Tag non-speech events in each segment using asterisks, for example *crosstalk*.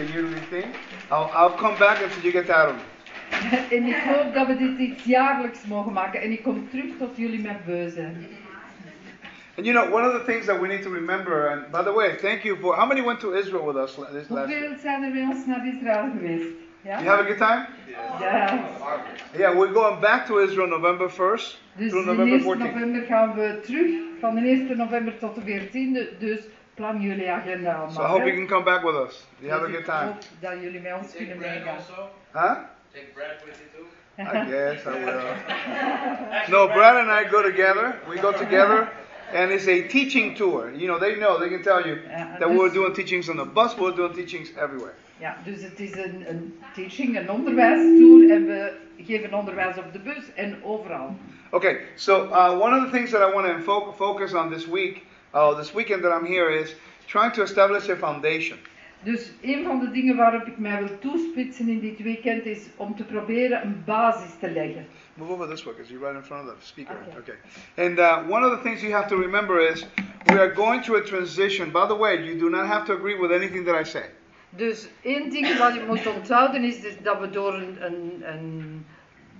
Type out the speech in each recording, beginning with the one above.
a yearly thing. I'll, I'll come back until you get tired of me. En ik hoop dat we dit iets jaarlijks mogen maken. En ik kom terug tot jullie met beu zijn. And you know, one of the things that we need to remember, and by the way, thank you for, how many went to Israel with us this last year? Hoeveel zijn er bij ons naar Israël geweest? You Ja? have a good time? Ja. Yeah, we're going back to Israel November 1st Dus through November 1 14th. november gaan we terug. Van de 1 november tot de 14e. Dus plan jullie agenda allemaal. So I hope you can come back with us. You have a Dus good ik time. hoop dat jullie met ons Take kunnen bread meegaan. also. Huh? Take bread with you too. I guess I will. No, Brad and I go together. We go together, and it's a teaching tour. You know, they know, they can tell you Ja, that dus- we're doing teachings on the bus, we're doing teachings everywhere. Ja, dus het is een, een teaching, een onderwijstour en we geven onderwijs op de bus en overal. Okay, so uh, one of the things that I want to fo- focus on this week, uh, this weekend that I'm here, is trying to establish a foundation. Dus een van de dingen waarop ik mij wil toespitsen in dit weekend is om te proberen een basis te leggen. Move over this way because you're right in front of the speaker. Okay. Okay. And uh, one of the things you have to remember is we are going through a transition. By the way, you do not have to agree with anything that I say. Dus één ding wat je moet onthouden is dus dat we door een, een, een,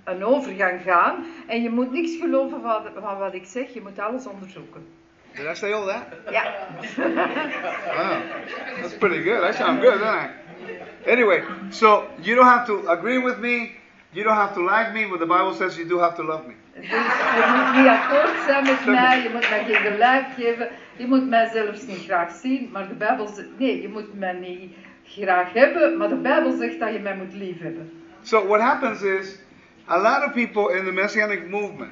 een overgang gaan. En je moet niks geloven van, van wat ik zeg, je moet alles onderzoeken. Did I say all that? Yeah. Wow, that's pretty good. I sound good, don't I? Anyway, so you don't have to agree with me. You don't have to like me, but the Bible says you do have to love me. Dus je moet niet akkoord zijn met mij, je moet mij geen gelijk geven, je moet mij zelfs niet graag zien, maar de Bijbel zegt, nee, je moet mij niet graag hebben, maar de Bijbel zegt dat je mij moet lief hebben. So what happens is a lot of people in the messianic movement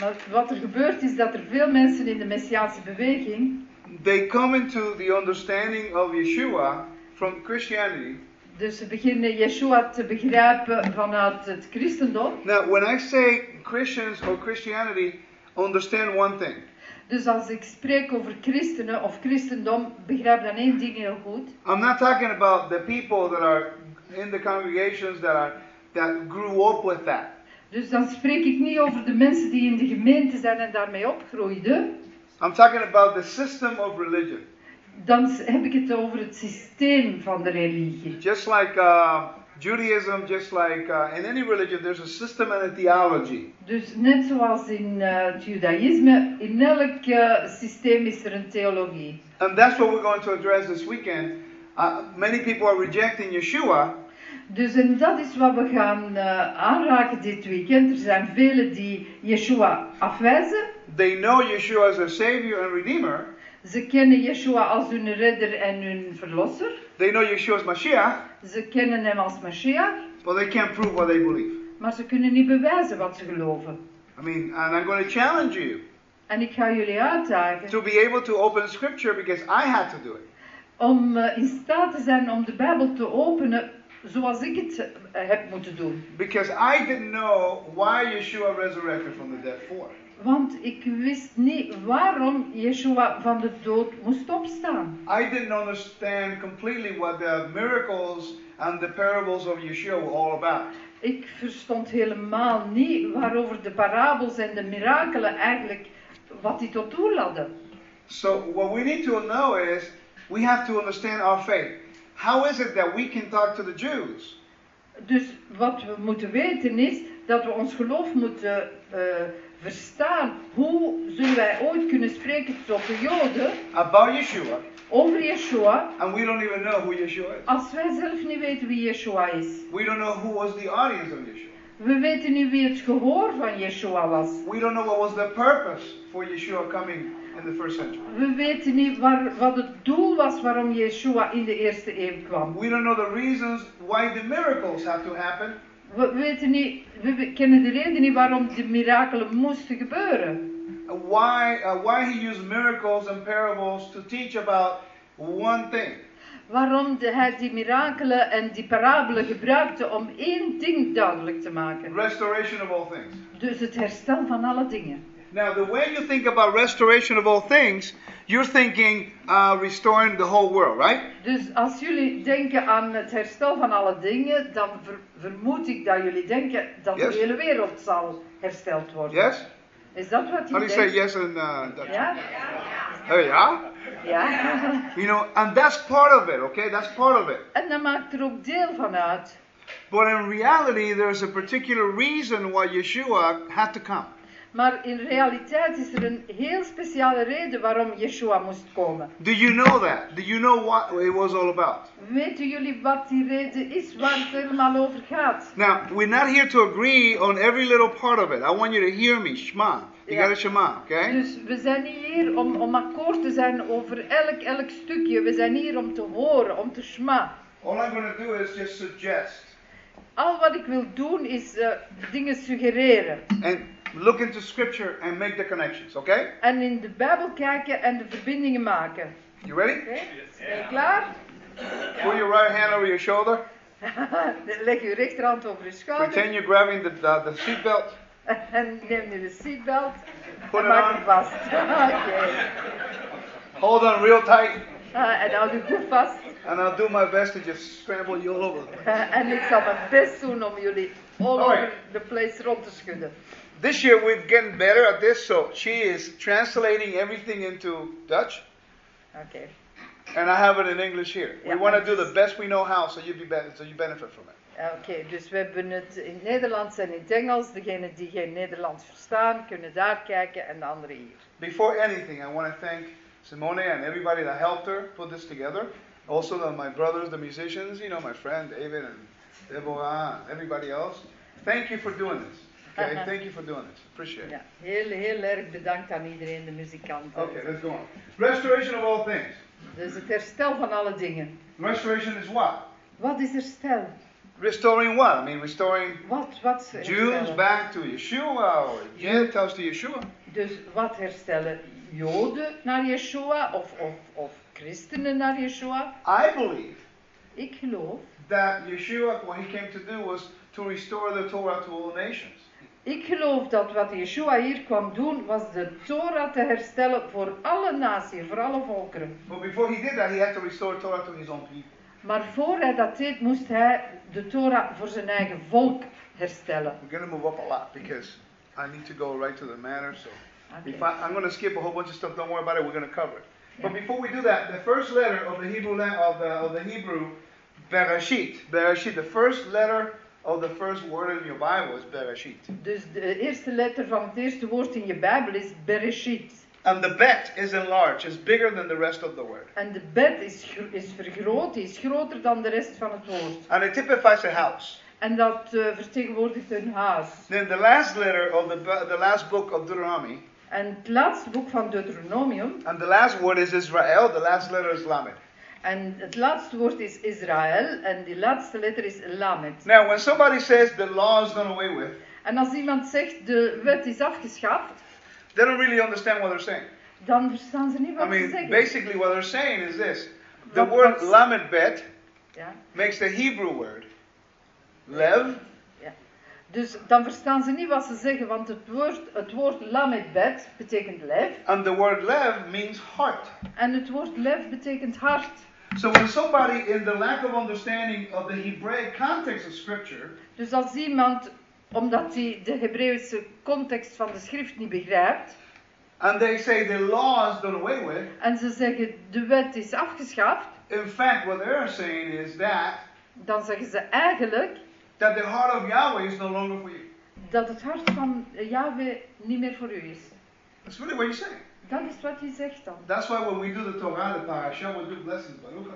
Maar wat er gebeurt is dat er veel mensen in de Messiaanse beweging, they come into the understanding of Yeshua from Christianity. dus ze beginnen Yeshua te begrijpen vanuit het christendom. Now, when I say Christians or Christianity, understand one thing. Dus als ik spreek over christenen of christendom, begrijp dan één ding heel goed. I'm not talking about the people that are in the congregations that are that grew up with that. Dus dan spreek ik niet over de mensen die in de gemeente zijn en daarmee opgroeiden. I'm talking about the system of religion. Dan heb ik het over het systeem van de religie. Just like uh, Judaism, just like uh, in any religion, there's a system and a theology. Dus net zoals in eh, het judaïsme, in elk eh, systeem is er een theologie. And that's what we're going to address this weekend. Uh, many people are rejecting Yeshua Dus en dat is wat we gaan eh, aanraken dit weekend. Er zijn velen die Yeshua afwijzen. They know Yeshua as a Savior and Redeemer. Ze kennen Yeshua als hun redder en hun verlosser. They know Yeshua as Mashiach, Ze kennen hem als Mashiach. but they can't prove what they believe. Maar ze kunnen niet bewijzen wat ze geloven. I mean, and I'm going to challenge you En ik ga jullie uitdagen to be able to open Scripture because I had to do it. om eh, in staat te zijn om de Bijbel te openen zoals ik het eh, heb moeten doen. Because I didn't know why Yeshua resurrected from the dead for. Want ik wist niet waarom Yeshua van de dood moest opstaan. I didn't understand completely what the miracles and the parables of Yeshua were all about. Ik verstond helemaal niet waarover de parabels en de mirakelen eigenlijk wat die tot doel hadden. So what we need to know is we have to understand our faith. How is it that we can talk to the Jews? Dus wat we moeten weten is dat we ons geloof moeten eh, verstaan. Hoe zullen wij ooit kunnen spreken tot de Joden About Yeshua, over Yeshua and we don't even know who Yeshua is. als wij zelf niet weten wie Yeshua is? We don't know who was the audience of Yeshua. We weten niet wie het gehoor van Yeshua was. We don't know what was the purpose for Yeshua coming in the first century. We weten niet waar, wat het doel was waarom Yeshua in de eerste eeuw kwam. We don't know the reasons why the miracles have to happen. We weten niet, we kennen de reden niet waarom de mirakelen moesten gebeuren. uh, Why, uh, why he used miracles and parables to teach about one thing. Waarom de, hij die mirakelen en die parabelen gebruikte om één ding duidelijk te maken. Restoration of all things. Dus het herstel van alle dingen. Now, the way you think about restoration of all things, you're thinking uh, restoring the whole world, right? Dus als jullie denken aan het herstel van alle dingen, dan ver- vermoed ik dat jullie denken dat Yes. de hele wereld zal hersteld worden. Yes? Is dat wat How do you say yes in uh, Dutch? Ja? Oh, yeah? Ja. You know, and that's part of it, okay? That's part of it. En dat maakt er ook deel van uit. But in reality, there's a particular reason why Yeshua had to come. Maar in realiteit is er een heel speciale reden waarom Yeshua moest komen. Do you know that? Do you know what it was all about? Weten jullie wat die reden is, waar het helemaal over gaat? Now, we're not here to agree on every little part of it. I want you to hear me. Shema. You got to Shema, okay? Dus we zijn niet hier om, om akkoord te zijn over elk, elk stukje. We zijn hier om te horen, om te schma. All I'm going to do is just suggest Al wat ik wil doen is eh, dingen suggereren. and look into Scripture and make the connections, okay? En in de Bijbel kijken en de verbindingen maken. You ready? Oké? Ben je klaar? Put your right hand over your shoulder. *laughs* Leg je rechterhand over je schouder. Pretend you're grabbing the, the, the seatbelt. *laughs* En neem je de seatbelt. Put en it maak on. hem vast. *laughs* Oké. Hold on real tight. Ah, en houd je goed vast. And I'll do my best to just scramble you all over the place. En ik zal mijn best doen om jullie all over the place rond te schudden. This year we've getting better at this, so she is translating everything into Dutch, Oké. and I have it in English here. We want to do the best we know how, so you be so you benefit from it. Oké, dus we hebben het in Nederlands en in het Engels. Degenen die geen Nederlands verstaan, kunnen daar kijken en de anderen hier. Before anything, I want to thank Simone and everybody that helped her put this together. Also, the, my brothers, the musicians, you know, my friend David and Deborah, and everybody else. Thank you for doing this. Okay, thank you for doing this. Appreciate it. Ja, heel, heel erg bedankt aan iedereen, de muzikanten. Okay, let's go on. Restoration of all things. Dus het herstel van alle dingen. Restoration is what? Wat is herstel? Restoring what? I mean, restoring Wat, wat Jews herstellen? back to Yeshua or Gentiles to Yeshua. Dus wat herstellen? Joden naar Yeshua of, of, of christenen naar Yeshua? I believe Ik geloof. that Yeshua, what he came to do was to restore the Torah to all nations. Ik geloof dat wat Yeshua hier kwam doen, was de Torah te herstellen voor alle naties, voor alle volkeren. But before he did that, he had to restore Torah to his own people. Maar voor hij dat deed, moest hij de Torah voor zijn eigen volk herstellen. We're going to move up a lot because I need to go right to the matter. So Oké. if I, I'm going to skip a whole bunch of stuff, don't worry about it. We're going to cover it. But Yeah. before we do that, the first letter of the Hebrew of the of the Hebrew Bereshit. Bereshit. The first letter of the first word in your Bible is Bereshit. Dus de eerste letter van het eerste woord in je Bijbel is Bereshit. And the bet is enlarged. It's bigger than the rest of the word. En de bed is, is vergroot, is groter dan de rest van het woord. And it typifies a house. En dat eh, vertegenwoordigt een huis. Then the last letter of the the last book of Deuteronomy, En het laatste boek van Deuteronomium, and the last word is Israel. The last letter is Lamed. En het laatste woord is Israël, en die laatste letter is Lamed. Now, when somebody says the law is done away with, En als iemand zegt de wet is afgeschaft, they don't really understand what they're saying. dan verstaan ze niet I wat ze mean, zeggen. basically, what they're saying is this: the Wat- word wat- Lamed bet Ja. makes the Hebrew word lev, Dus dan verstaan ze niet wat ze zeggen, want het woord, het woord lamedbet betekent lef. and the word lev means heart. En het woord lef betekent hart. So when somebody, in the lack of understanding of the Hebraic context of Scripture, Dus als iemand, omdat hij de Hebreeuwse context van de schrift niet begrijpt, and they say the law is done away with, en ze zeggen de wet is afgeschaft, in fact, what they're saying is that dan zeggen ze eigenlijk that the heart of Yahweh is no longer for you. dat het hart van Yahweh niet meer voor u is. That's really what you're saying. Dat is wat hij zegt dan. That's why when we do the Torah, the parasha, we do blessings. Baruch.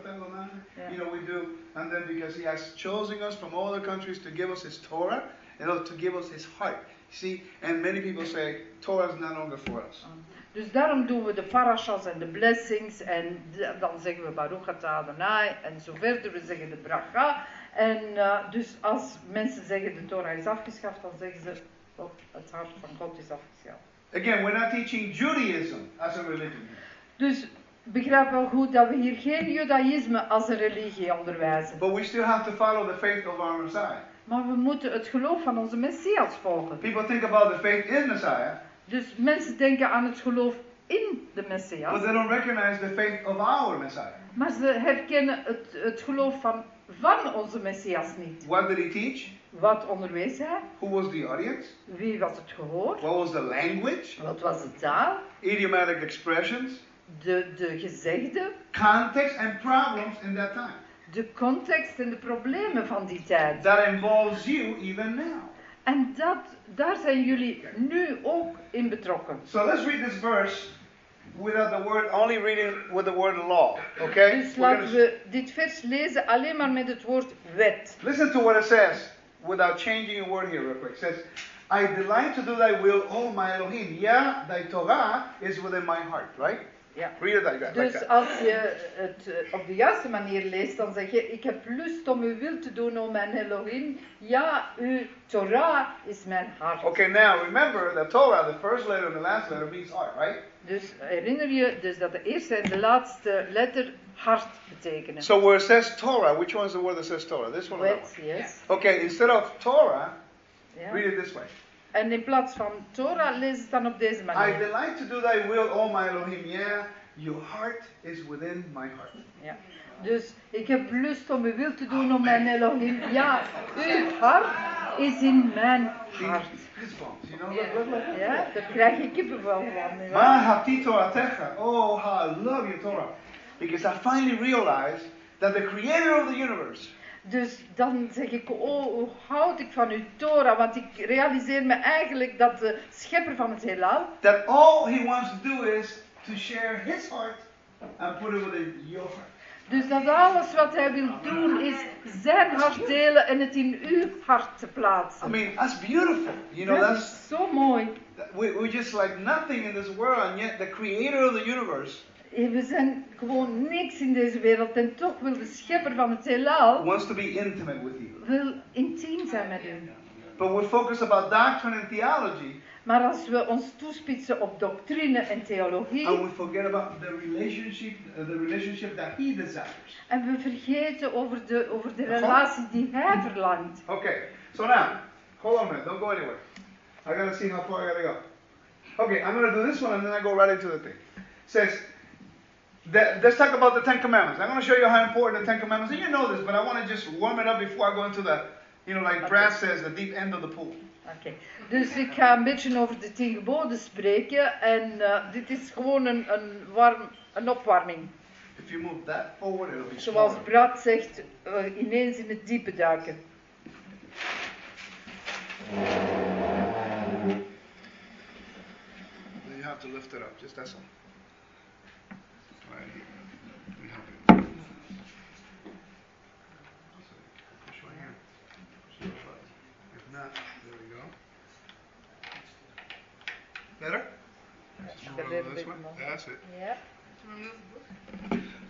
Yeah. You know, we do, and then because He has chosen us from all the countries to give us His Torah, and also to give us His heart. See, and many people say Torah is no longer for us. Dus daarom doen we de parashas en de blessings en de- dan zeggen we Baruch atah Adonai en zo verder. We zeggen de bracha. En eh, dus als mensen zeggen de Torah is afgeschaft, dan zeggen ze oh, het hart van God is afgeschaft. Again, we're not teaching Judaism as a religion. Dus begrijp wel goed dat we hier geen judaïsme als een religie onderwijzen. But we still have to follow the faith of our Messiah. Maar we moeten het geloof van onze Messias volgen. People think about the faith in Messiah, Dus mensen denken aan het geloof in de but Messias. they don't recognize the faith of our Messiah. Maar ze herkennen het, het geloof van, van onze Messias niet. What did he teach? Wat onderwees hij? Who was the audience? Wie was het gehoor? What was the language? Wat was de taal? Idiomatic expressions? de, de gezegden, context, and problems in that time. de context en de problemen van die tijd. That involves you even now. En dat, daar zijn jullie nu ook in betrokken. So let's read this verse without the word, only reading with the word law. Okay? Dus laten we dit vers lezen alleen maar met het woord wet. Listen to what it says without changing a word here, real quick. It says, I delight to do thy will, O my Elohim. Yeah, thy Torah is within my heart, right? Ja. Read it like that. like Dus that. als je het eh, op de juiste manier leest, dan zeg je: Ik heb lust om uw wil te doen, o mijn Elohim. Ja, uw Torah is mijn hart. Okay, now remember that Torah, the first letter and the last letter means heart, right? Dus herinner je dus dat de eerste en de laatste letter hart betekenen. So where it says Torah, which one is the word that says Torah? This one or that one? yes. Okay, instead of Torah, Ja. read it this way. En in plaats van Torah, lees het dan op deze I manier. delight to do thy will, O my Elohim. Yeah, your heart is within my heart. Ja. Dus ik heb lust om uw wil te doen, o mijn Elohim. Ja, uw hart is in mijn hart. you. Ja, daar krijg ik kippenvel van. nietwaar? Ma hati Toratecha. Oh, I love your Torah. Because I finally realized that the creator of the universe, Dus dan zeg ik, oh, hoe houd ik van uw Torah? Want ik realiseer me eigenlijk dat de schepper van het heelal, that all he wants to do is to share his heart and put it within your heart. dus dat alles wat hij wil doen is zijn hart delen en het in uw hart te I plaatsen. mean, that's beautiful. You know, Dat that's is zo mooi. we, we're just like nothing in this world, and yet the creator of the universe We zijn gewoon niks in deze wereld en toch wil de schepper van het heelal wants to be intimate with you. wil intiem zijn met u. But we're focused about doctrine and theology, Maar als we ons toespitsen op doctrine en and theologie we forget about the relationship, uh, the relationship that he desires. en we vergeten over de, over de relatie die hij verlangt. Okay, so now, hold on a minute, don't go anywhere. I gotta see how far I gotta go. Okay, I'm gonna do this one and then I go right into the thing. It says, that, let's talk about the Ten Commandments. I'm gonna show you how important the Ten Commandments, and you know this, but I wanna just warm it up before I go into the, you know, like Brad says, the deep end of the pool. Oké, dus ik ga een beetje over de tien geboden spreken en eh, dit is gewoon een, een, warm, een opwarming. If you move that forward, it'll be Zoals. Brad zegt, eh, ineens in het diepe duiken. You have to lift it up, just that's all. Right here. Let me help you. Push right here. Push your foot. If not, there we go. Better? Move it A little over this bit way. more. That's it. Ja.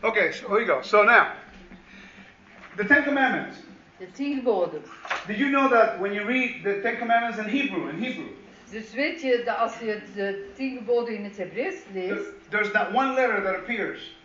Okay, so here we go. So now, the Ten Commandments. De tien geboden. Did you know that when you read the Ten Commandments in Hebrew, in Hebrew, Dus weet je dat als je de tien geboden in het Hebreeuws leest, there- there's not one letter that appears,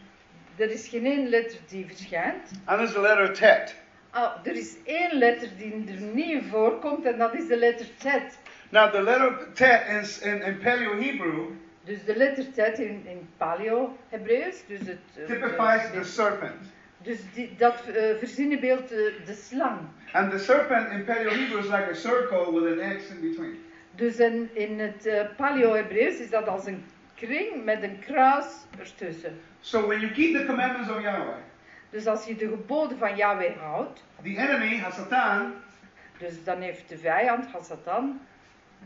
er is geen één letter die verschijnt. and it's the letter Tet. Ah, er is één letter die er niet voorkomt en dat is de letter Tet. Now, the letter Tet in, in, in Paleo Hebrew Dus de letter Tet in, in Paleo-Hebreeuws, dus het... eh, typifies de- the serpent. Dus die, dat eh verzinnenbeeld de, de slang. And the serpent in Paleo Hebrew is like a circle with an X in between. Dus in, in het eh, Paleo-Hebreeuws is dat als een kring met een kruis ertussen. So when you keep the commandments of Yahweh, Dus als je de geboden van Yahweh houdt, the enemy, Hasatan, dus dan heeft de vijand, Satan,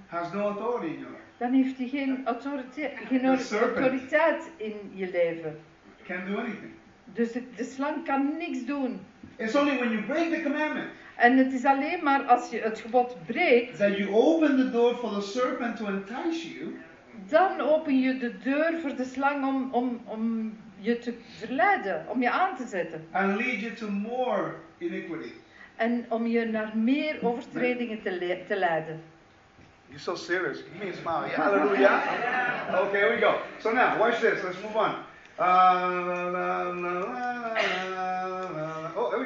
has no authority in your life. dan heeft hij geen, autorite- geen autoriteit in je leven. Can't do anything. Dus de, de slang kan niks doen. It's only when you break the commandment En het is alleen maar als je het gebod breekt, that you open the door for the serpent to entice you dan open je de deur voor de slang om, om, om je te verleiden, om je aan te zetten. and lead you to more iniquity. En om je naar meer overtredingen te, le- te leiden. You're so serious. Give me a smile. Yeah, hallelujah. Okay, here we go. So now, watch this. Let's move on. Uh, la, la, la, la, la, la. There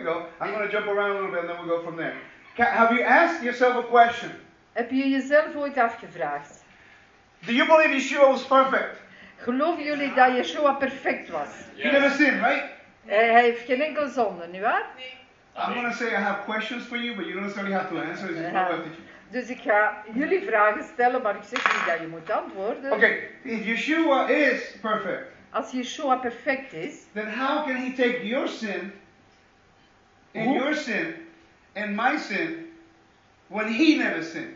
we go. I'm going to jump around a little bit and then we'll go from there. Have you asked yourself a question? Heb je jezelf ooit afgevraagd? Do you believe Yeshua was perfect? Geloven jullie dat Yeshua perfect was? He never sinned, right? Hij, hij heeft geen enkele zonde, nietwaar? I'm going to say I have questions for you, but you don't necessarily have to answer. It's. Dus ik ga jullie vragen stellen, maar ik zeg niet dat je moet antwoorden. Okay, if Yeshua is perfect, Als Yeshua perfect is, then how can he take your sin Hoe- your sin and my sin when he never sinned?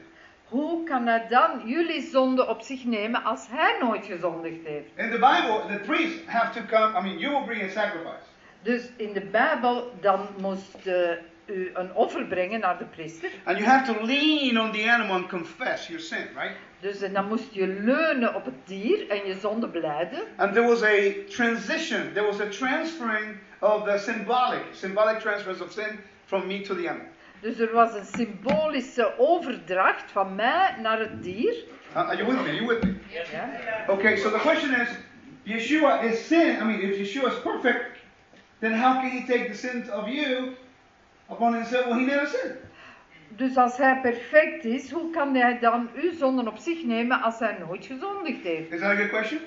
hoe kan hij dan jullie zonde op zich nemen als hij nooit gezondigd heeft? In the Bible, the priests have to come, I mean, you will bring a sacrifice. Dus in de Bijbel, dan moest eh, u een offer brengen naar de priester. And you have to lean on the animal and confess your sin, right? Dus en dan moest je leunen op het dier en je zonde blijden. And there was a transition, there was a transferring of the symbolic, symbolic transfers of sin from me to the animal. Dus er was een symbolische overdracht van mij naar het dier. Uh, are you with me? Are you with me? Ja. Okay, so the question is, Yeshua is sin. I mean, if Yeshua is perfect, then how can he take the sins of you upon himself he never? Dus als hij perfect is, hoe kan hij dan uw zonden op zich nemen als hij nooit gezondigd heeft? Is that a good question?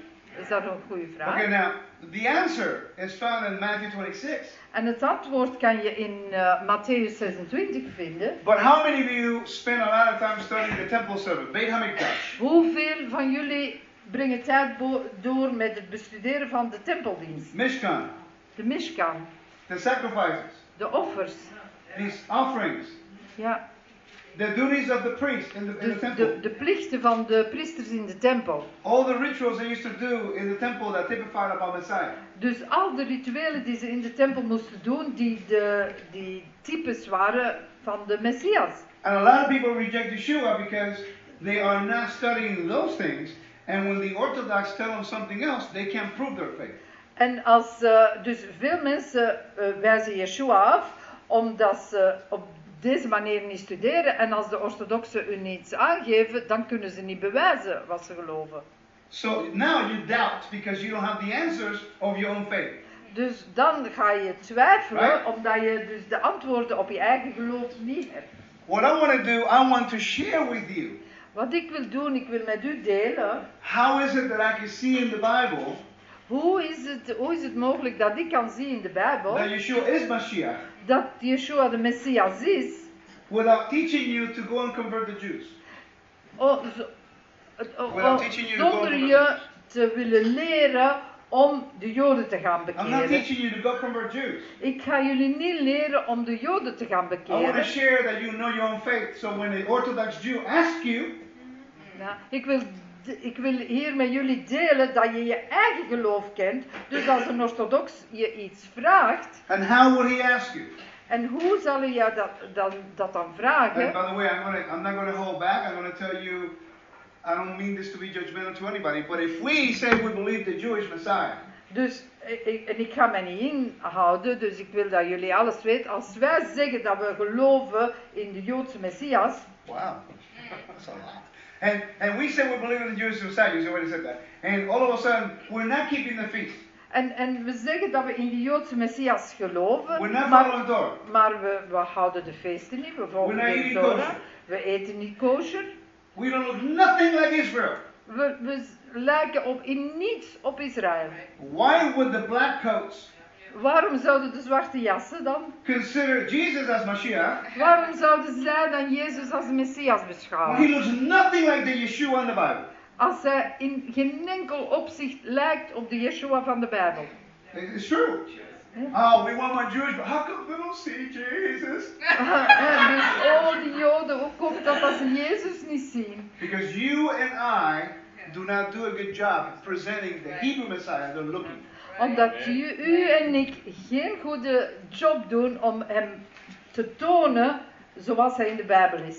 Is dat een goede vraag? Okay, now the answer is found in Matthew 26. En het antwoord kan je in eh, Matthäus 26 vinden. But how many of you spend a lot of time studying the temple service, Beit Hamikdash? Hoeveel van jullie brengen tijd door met het bestuderen van de tempeldienst? Mishkan, De Mishkan, the sacrifices, de offers. These offerings, Ja, the duties of the priest in the, in the de, temple, de, de plichten van de priesters in de tempel. all the rituals they used to do in the temple that typified about Messiah. Dus al de rituelen die ze in de tempel moesten doen, die, de, die types waren van de Messias. And a lot of people reject Yeshua because they are not studying those things. And when the Orthodox tell them something else, they can't prove their faith. En als, eh, dus veel mensen eh, wijzen Yeshua af, omdat ze op deze manier niet studeren. En als de orthodoxen u niets aangeven, dan kunnen ze niet bewijzen wat ze geloven. So now you doubt because you don't have the answers of your own faith. Dus dan ga je twijfelen, Right. omdat je dus de antwoorden op je eigen geloof niet hebt. What I want to do, I want to share with you Wat ik wil doen, ik wil met u delen. how is it that I can see in the Bible Hoe is het, hoe is het mogelijk dat ik kan zien in de Bijbel that Yeshua is Mashiach dat Yeshua de Messias is, without teaching you to go and convert the Jews? oh, Without teaching you to go zonder the- je te willen leren om de Joden te gaan I'm not bekeren. teaching you to go convert Jews. Ik ga jullie niet leren om de Joden te gaan I want to bekeren. share that you know your own faith. So when the Orthodox Jew asks you, Ja, ik, wil, ik wil hier met jullie delen dat je je eigen geloof kent. Dus als een orthodox je iets vraagt, and how would he ask you? en hoe zal je dat, dan, dat dan And vragen? by the way, I'm, gonna, I'm not going to hold back. I'm going to tell you, I don't mean this to be judgmental to anybody, but if we say we believe the Jewish Messiah, Dus, ik- ik, en ik ga mij niet inhouden, dus ik wil dat jullie alles weten. Als wij zeggen dat we geloven in de Joodse Messias, wow, *laughs* that's a lot. And, and we say we believe in the Jewish Messiah, you already said that. And all of a sudden, we're not keeping the feast. en, en we zeggen dat we in de Joodse Messias geloven, We're not maar, Torah. maar we, we houden de feesten niet, we volgen de Torah, we eten niet kosher. We don't look nothing like Israel. We, we lijken op, in niets op Israël. Why would the black coats Waarom zouden de zwarte jassen dan? consider Jesus as Mashiach Waarom zouden zij dan Jezus als de Messias when he beschouwen? looks nothing like the Yeshua in the Bible? Als hij in geen enkel opzicht lijkt op de Yeshua van de Bijbel. It's true. Oh, we want my Jewish, but how come we don't see Jesus? *laughs* Dus, oh, die Joden, hoe komt het dat ze Jezus niet zien? Because you and I do not do a good job presenting the Hebrew Messiah they're looking. Omdat u, u en ik geen goede job doen om hem te tonen zoals hij in de Bijbel is.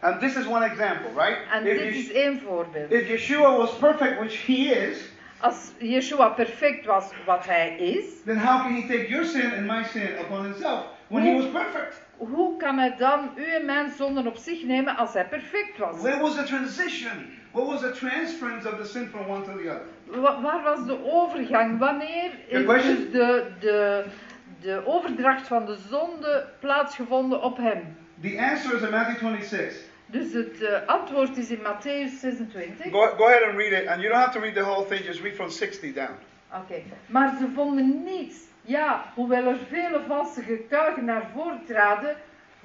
And this is one example, right? En If, dit is één voorbeeld. if Yeshua was perfect, which he is, Als Yeshua perfect was wat hij is, then how can he take your sin and my sin upon himself when he was perfect? hoe kan hij dan u en mijn zonden op zich nemen als hij perfect was? Where was the transition? What was the transference of the sin from one to the other? Wa- waar was de overgang? Wanneer heeft question? dus de, de, de overdracht van de zonde plaatsgevonden op hem? The answer is in Matthew 26. Dus het eh, antwoord is in Matthäus 26. Go, go ahead and read it, and you don't have to read the whole thing, just read from 60 down. Oké, maar ze vonden niets. Ja, hoewel er vele valse getuigen naar voren traden,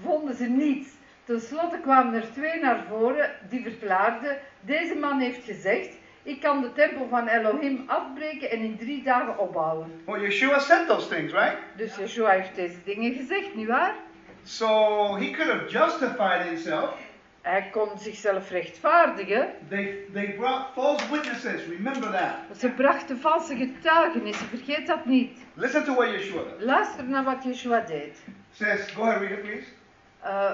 vonden ze niets. Ten slotte kwamen er twee naar voren die verklaarden: Deze man heeft gezegd: ik kan de tempel van Elohim afbreken en in drie dagen opbouwen. Well, Yeshua said those things, right? Dus Yeshua heeft deze dingen gezegd, nietwaar? So he could have justified himself. Hij kon zichzelf rechtvaardigen. They, they brought false witnesses. Remember that. Ze brachten valse getuigenissen, vergeet dat niet. Listen to what Yeshua does. Luister naar wat Yeshua deed. Says, go ahead, read it, please. Uh,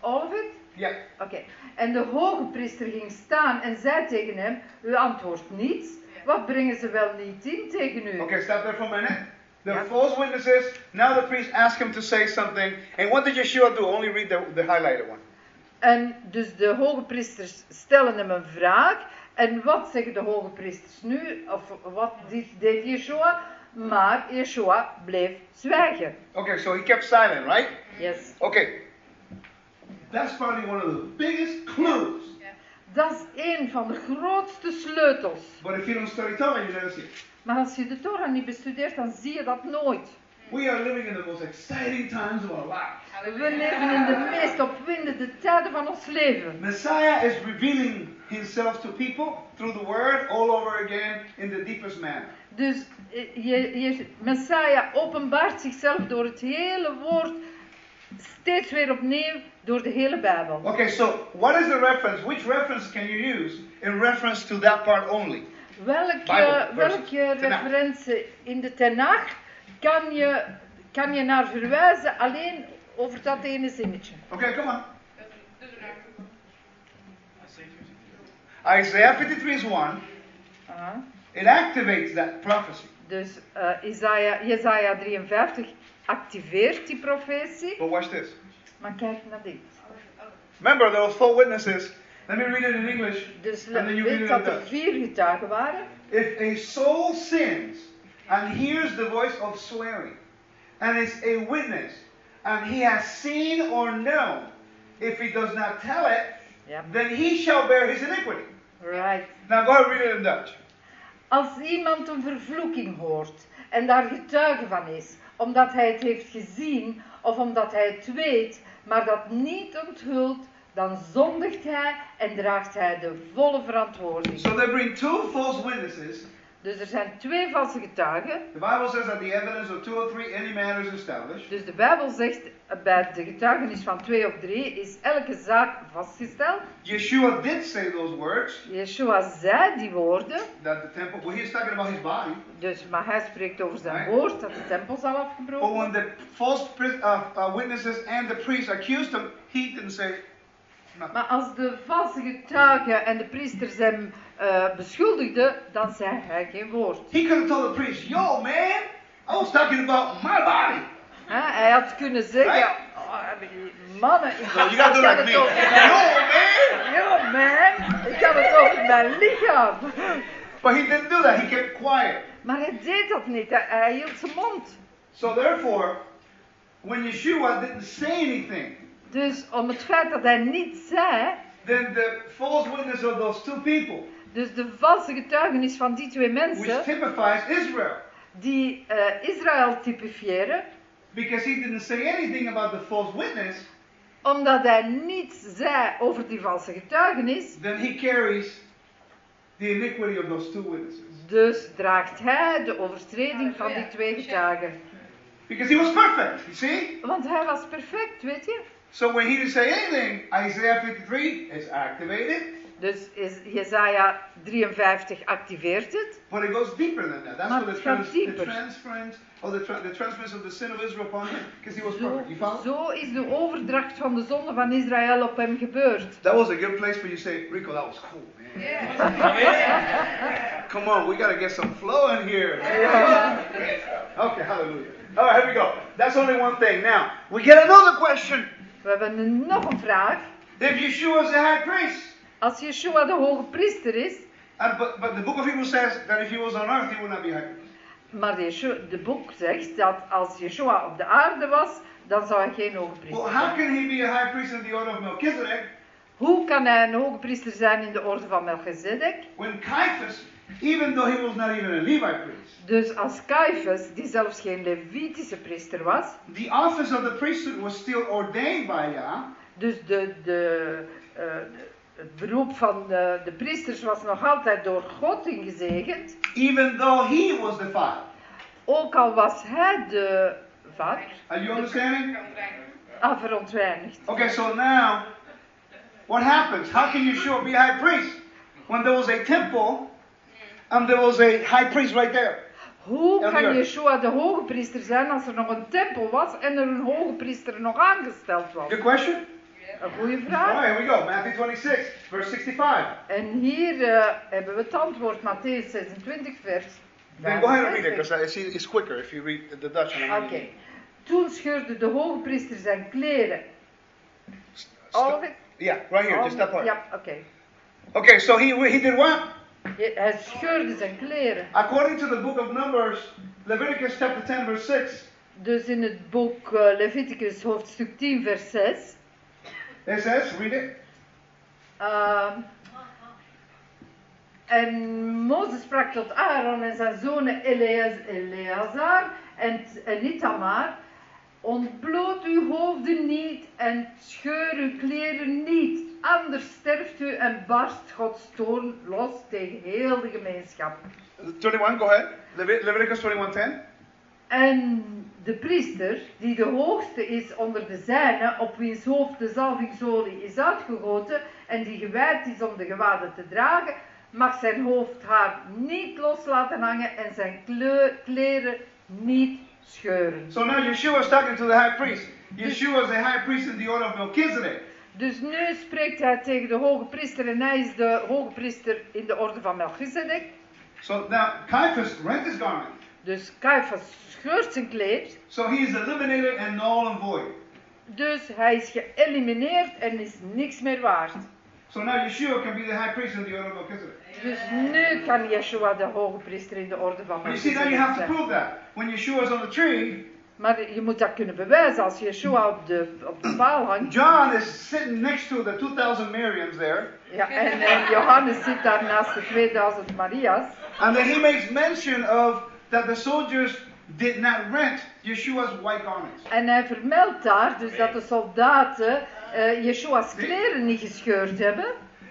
all of it? Yeah. Oké. En de hoge priester ging staan en zei tegen hem, u antwoordt niets. Wat brengen ze wel niet in tegen u? Okay, stop there for a minute. The Yeah. false witnesses. Now the priest asked him to say something. And what did Yeshua do? Only read the, the highlighted one. En dus de hoge priesters stellen hem een vraag. En wat zeggen de hoge priesters nu? Of wat deed, Yeshua? Maar Yeshua bleef zwijgen. Okay, so he kept silent, right? Yes. Okay. That's probably one of the biggest clues. Dat is een van de grootste sleutels. But if you don't study Torah, you never see it. Maar als je de Torah niet bestudeert, dan zie je dat nooit. We are living in the most exciting times of our lives. We leven in de meest opwindende tijden van ons leven. Messiah is revealing himself to people through the word all over again in the deepest manner. Dus eh, je, je, Messiah openbaart zichzelf door het hele woord, steeds weer opnieuw door de hele Bijbel. Okay, so what is the reference? Which reference can you use in reference to that part only? Welke, welke referentie in de Tenach kan je, kan je naar verwijzen alleen over dat ene zinnetje? Okay, come on. Isaiah 53 is one. Ah. It activates that prophecy. Dus eh Isaiah, Jesaja 53 activeert die profetie. But watch this. Maar kijk naar dit. Remember, those four witnesses. Let me read it in English. Dus And then you read weet it dat er vier getuigen waren. If a soul sins and hears the voice of swearing and is a witness and he has seen or known, if he does not tell it, Ja. then he shall bear his iniquity. Right. Now go ahead read it in Dutch. Als iemand een vervloeking hoort en daar getuige van is, omdat hij het heeft gezien of omdat hij het weet, maar dat niet onthult, dan zondigt hij en draagt hij de volle verantwoording. So they bring two false witnesses. Dus er zijn twee valse getuigen. The Bible says that the evidence of two or three any matter is established. Dus de Bijbel zegt bij de getuigenis van twee of drie is elke zaak vastgesteld. Yeshua did say those words Yeshua zei die woorden, that the temple. Well, he's talking about his body. dus, maar hij spreekt over zijn Right. woord dat de tempel zal But afgebroken when worden. the false uh, uh, witnesses and the priest accused him, he didn't say nothing. Maar als de valse getuigen en de priesters hem eh, beschuldigden, dan zei hij geen woord. He could have told the priest, "Yo, man, I was talking about my body." Hè, hij had kunnen zeggen, Right. "Oh, mannen, ik you gotta do like me. Yo, man. Yo man, ik had het over mijn lichaam. But he didn't do that. He kept quiet. Maar hij deed dat niet, hij, hij hield zijn mond. So therefore, when Yeshua didn't say anything, Dus om het feit dat hij niet zei, then the false witness of those two people, dus de valse getuigenis van die twee which mensen, typifies Israel, die eh, Israël typifiëren, because he didn't say anything about the false witness, omdat hij niets zei over die valse getuigenis, then he carries the iniquity of those two witnesses. Dus draagt hij de overtreding van die twee getuigen. Because he was perfect, you see? Want hij was perfect, weet je? So when he didn't say anything, Isaiah 53 is activated, Dus is Jesaja 53 activeert het. but it goes deeper than that. That's Maar what the, het gaat trans- the dieper. transference or the, tra- the transference of the sin of Israel upon him, because he was Zo, perfect. You follow? zo is de overdracht van de zonde van Israël op hem gebeurd. That was a good place for you to say, Rico, that was cool, man. *laughs* Come on, we gotta get some flow in here. Okay, hallelujah. All right, here we go. That's only one thing. Now, we get another question. We hebben een- nog een vraag. If Yeshua is the high priest, Als Yeshua de hoge priester is, uh, but, but the book of Hebrews says that if he was on earth, he would not be high maar de, Yeshua, de boek zegt dat als Yeshua op de aarde was, dan zou hij geen hoge Well, priester how zijn. can he be a high priest in the order of Melchizedek Hoe kan hij een hoge priester zijn in de orde van Melchizedek? when Caiaphas, even though he was not even a Levite priest, Dus als Caiaphas, die zelfs geen Levitische priester was, the office of the priesthood was still ordained by Yah, dus de, de, eh, de, het beroep van de, de priesters was nog altijd door God ingezegend. even though he was defiled. Ook al was hij de vader, Are you understanding? ah. Okay, so now, what happens? How can Yeshua be high priest when there was a temple and there was a high priest right there? Hoe kan. Yeshua de hoge priester zijn als er nog een tempel was en er een hoge priester nog aangesteld was? Good question. Een goede vraag. right, here we go. Matthew 26, verse 65. En hier eh, hebben we het antwoord, Matthäus 26, vers. Then go ahead and read it 65. because it's quicker if you read the Dutch. Oké. reading. Toen scheurde de hoge priester zijn kleren. All of it? Yeah, right here, All just that part. Ja, oké. Okay, so he he did what? Hij scheurde zijn kleren. According to the book of Numbers, Leviticus chapter 10, verse 6, Dus in het boek eh, Leviticus hoofdstuk 10 vers 6. It says, read it. ehm, en Mozes sprak tot Aaron en zijn zonen Eleaz, Eleazar en, en Itamar. Ontbloot uw hoofden niet en scheur uw kleren niet. Anders sterft u en barst Gods toorn los tegen heel de gemeenschap. 21, go ahead. Levit- Leviticus 21, 10. En de priester, die de hoogste is onder de zijnen, op wiens hoofd de zalvingsolie is uitgegoten en die gewijd is om de gewaden te dragen, mag zijn hoofdhaar niet los laten hangen en zijn kleur- kleren niet scheuren. So now Yeshua is talking to the high priest. Yeshua is a high priest in the order of Melchizedek. Dus nu spreekt hij tegen de hoge priester en hij is de hoge priester in de orde van Melchizedek. So now Caiaphas rent his garment. Dus Caiaphas scheurt zijn kleed. So he is eliminated and null and void. Dus hij is geëlimineerd en is niks meer waard. So now Yeshua can be the high priest in the order of Melchizedek. Dus nu kan Yeshua de hoge priester in de orde van But you see, now you Melchizedek have to prove that. When Yeshua is on the tree, Maar je moet dat kunnen bewijzen als Yeshua op de, op de paal hangt. John is sitting next to the 2,000 Miriams there. Ja, en, en Johannes zit daar naast de 2000 Maria's. And then he makes mention of that the soldiers did not rent Yeshua's white garments. En hij vermeldt daar dus dat de soldaten eh Yeshua's kleren niet gescheurd hebben.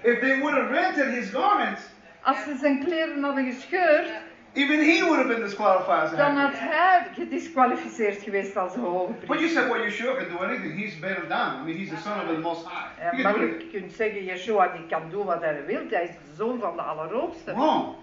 If they would have rented his garments, Als ze zijn kleren hadden gescheurd, even he would have been disqualified as a dan had hij gedisqualificeerd geweest als hoge But you priester. said, well, Yeshua can do anything. He's better down. I mean, he's the son of the Most High. Ja, maar je kunt zeggen, Yeshua die kan doen wat hij wil. Hij is de zoon van de Allerhoogste. Wrong.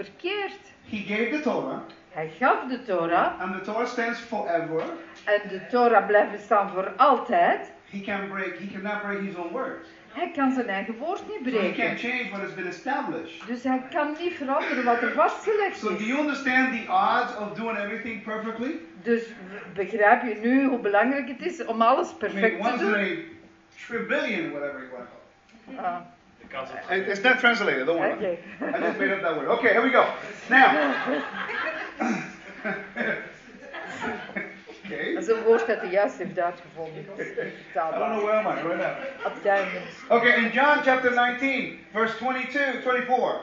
Verkeerd. He gave the Torah, Hij gaf de Torah and the Torah stands forever. en de Torah blijft bestaan voor altijd. He can break. He cannot break his own words. Hij kan zijn eigen woord niet So he breken. change what has been established. Dus hij kan niet veranderen wat er vastgelegd So do is. you understand the odds of doing everything perfectly? Dus begrijp je nu hoe belangrijk het is om alles I mean, perfect te doen? trillion, whatever you want to call Ah, kans op it. It- It's not translated. Don't worry. Oké. I just made up that word. Okay, here we go. Now. *laughs* okay. Is een woord dat hij juist heeft uitgevonden. I don't know where am I right now. Het einde. Okay, in John chapter 19, verse 22, 24.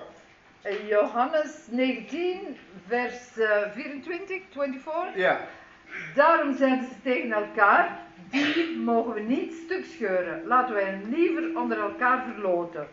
Eh, Johannes 19, vers eh, 24, 24. Yeah. Daarom zeiden ze tegen elkaar, mogen we niet stuk scheuren. Laten wij hen liever onder elkaar verloten.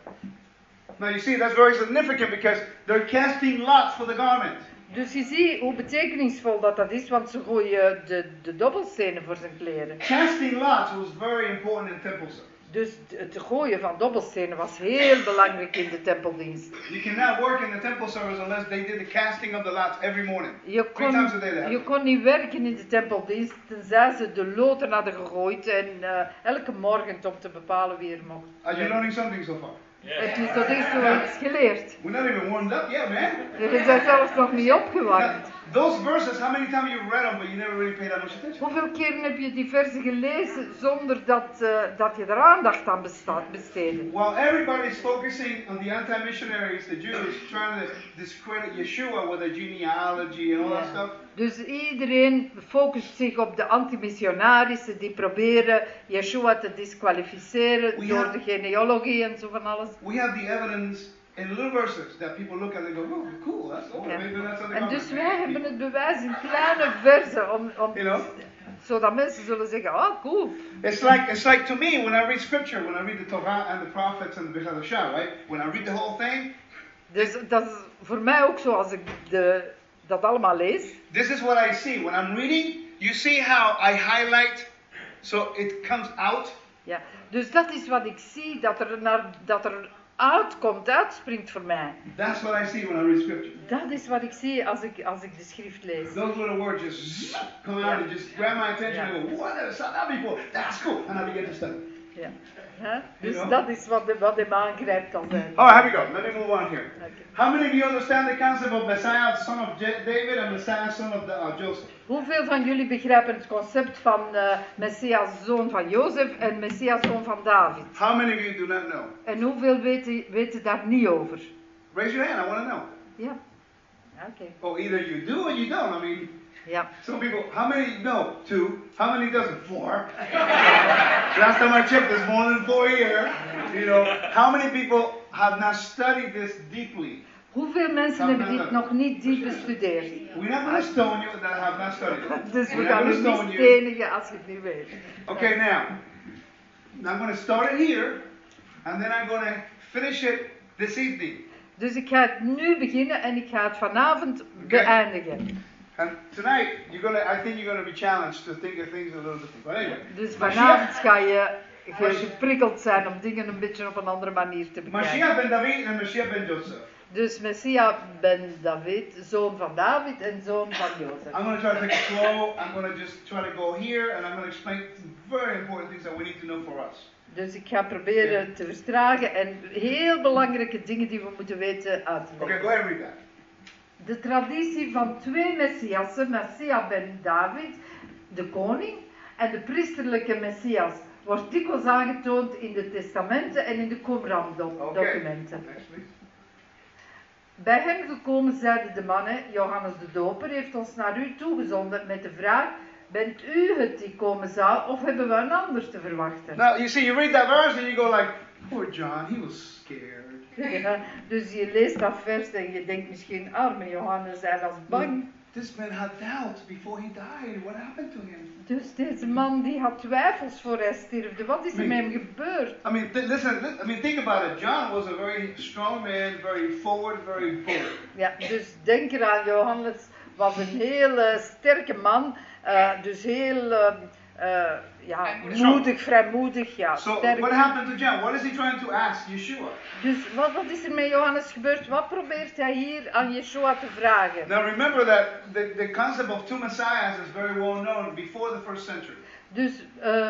Now you see, that's very significant because they're casting lots for the garment. Dus je ziet hoe betekenisvol dat dat is, want ze gooien de, de dobbelstenen voor zijn kleren. Casting lots was very important in temple service. Dus het gooien van dobbelstenen was heel belangrijk in de tempeldienst. You cannot work in the temple service unless they did the casting of the lots every morning. Je Three times a kon, day je kon niet werken in de tempeldienst tenzij ze de loten hadden gegooid en eh, elke morgen om te bepalen wie er mocht. Are you learning something so far? Het is tot eerst wel iets geleerd. We're not even warmed up yet, man. Je bent zelfs nog niet opgewarmd. Now, those verses, how many times you read them, but you never really paid that much attention? Hoeveel keren heb je die versen gelezen zonder dat, eh, dat je er aandacht aan besta- besteedde? While everybody's focusing on the anti-missionaries, the Jews, trying to discredit Yeshua with a genealogy and all that Ja. stuff, Dus iedereen focust zich op de antimissionarissen die proberen Yeshua te disqualificeren door have- de genealogie en zo van alles. we have the evidence in little verses that people look at and go, oh, cool, that's oh, Ja. maybe that's how En dus wij hebben het bewijs in kleine versen om, om You know? Zodat mensen zullen zeggen, oh cool. It's like it's like to me when I read scripture, when I read the Torah and the prophets and the Bechadashah, right? When I read the whole thing, Dus dat is voor mij ook zo als ik de, dat allemaal lees. this is what I see. When I'm reading, you see how I highlight so it comes out. Ja. Dus dat is wat ik zie, dat er, naar, dat er uitkomt, uitspringt voor mij. That's what I see when I read scripture. Dat is wat ik zie als ik, als ik de schrift lees. Those little words just come out and just grab my attention and go, what have I saw that before? That's cool. And I begin to study. Ja. Dus dat is wat, wat hem aangrijpt als een. Oh, here we go. Let me move on here. How many of you understand the concept of Messiah, son of David, and Messiah, son of the, uh, Joseph? Hoeveel van jullie begrijpen het concept van eh Messias, zoon van Jozef en Messias, zoon van David? How many of you do not know? En hoeveel weten, weten daar niet over? Raise your hand. I want to know. Ja. Oké. Oh, either you do or you don't. I mean, Ja. some people. How many know? Two. How many doesn't? Four. *laughs* Last time I checked, there's more than four here. You know, how many people have not studied this deeply? Hoeveel mensen hebben dit nog niet diep bestudeerd? We're not going to stone you that have not studied. Dus we gaan niet stenigen als je het niet weet. Okay, now, I'm going to start it here, and then I'm going to finish it this evening. Dus ik ga het nu beginnen en ik ga het vanavond beëindigen. And tonight, you're to. I think you're going to be challenged to think of things a little different. But anyway, Dus vanavond ga je ge- geprikkeld zijn om dingen een beetje op een andere manier te bekijken. Mashiach ben David and Mashiach ben Joseph. Dus Messia ben David, zoon van David en zoon van Jozef. I'm going to try to take it slow. I'm going to just try to go here, and I'm going to explain some very important things that we need to know for us. Dus ik ga proberen te vertragen en heel belangrijke dingen die we moeten weten uit te Okay, leggen. go ahead and read that. De traditie van twee Messiassen, Messia ben David, de koning, en de priesterlijke Messias, wordt dikwijls aangetoond in de testamenten en in de. Qumran-documenten. Bij hem gekomen zeiden de mannen, Johannes de Doper heeft ons naar u toegezonden met de vraag, bent u het die komen zou of hebben we een ander te verwachten? Now you see, you read that verse and you go like, "Poor John, he was scared." *laughs* Ja, dus je leest dat vers en je denkt misschien, arme Johannes, hij was bang. This man had doubts before he died. What happened to him? Dus deze man die had twijfels voor hij stierfde. Wat is er met hem gebeurd? I mean, listen, li- I mean, think about it. John was a very strong man, very forward, very bold. Ja, dus denk eraan, Johannes was een heel eh, sterke man. eh, dus heel eh, ja, Vrijmoedig. moedig, vrijmoedig, ja, So sterk. what happened to John? What is he trying to ask Yeshua? Dus wat, wat is er met Johannes gebeurd? Wat probeert hij hier aan Yeshua te vragen? Now remember that the, the concept of two messiahs is very well known before the first century. Dus eh,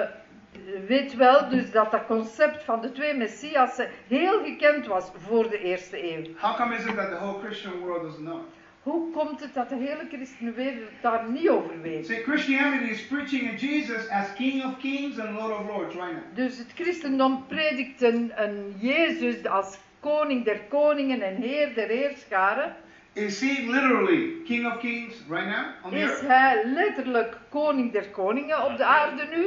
weet wel dus dat dat concept van de twee Messiassen heel gekend was voor de eerste eeuw. How come is it that the whole Christian world doesn't know? it? Hoe komt het dat de hele christenwereld daar niet over weet? Christianity is preaching in Jesus as King of Kings and Lord of Lords right now. Dus het christendom predikt een, een Jezus als koning der koningen en heer der heerscharen. Is he literally King of Kings right now on the Is earth? hij letterlijk koning der koningen op de aarde nu?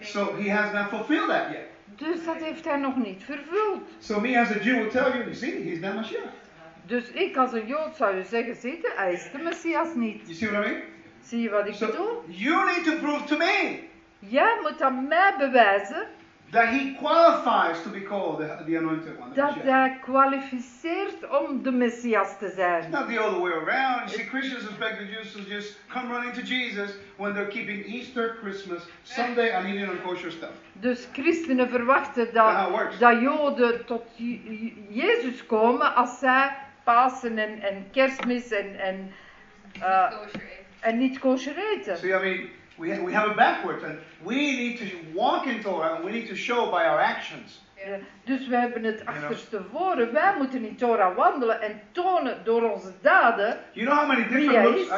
So he has not fulfilled that yet. Dus dat heeft hij nog niet vervuld. So me as a Jew will tell you, you see, he's not Mashiach. Dus ik als een Jood zou je zeggen, ziet je, hij is de Messias niet. You see what I mean? Zie je wat ik So bedoel? you need to prove to me Jij moet aan mij bewijzen that he qualifies to be called the, the anointed one. the dat hij kwalificeert om de Messias te It's zijn. not the other way around. You see, Christians expect the Jews to just come running to Jesus when they're keeping Easter, Christmas, Sunday, and eating unkosher stuff. Dus christenen verwachten dat, dat Joden tot Jezus komen als zij Pasen en, en kerstmis en, en, eh, eten. en niet kosher eten. See, I mean, we, we have it backwards, and we need to walk in Torah, and we need to show by our actions. Dus we hebben het achterstevoren. Wij moeten in Torah wandelen en tonen door onze daden. You know how many different looks?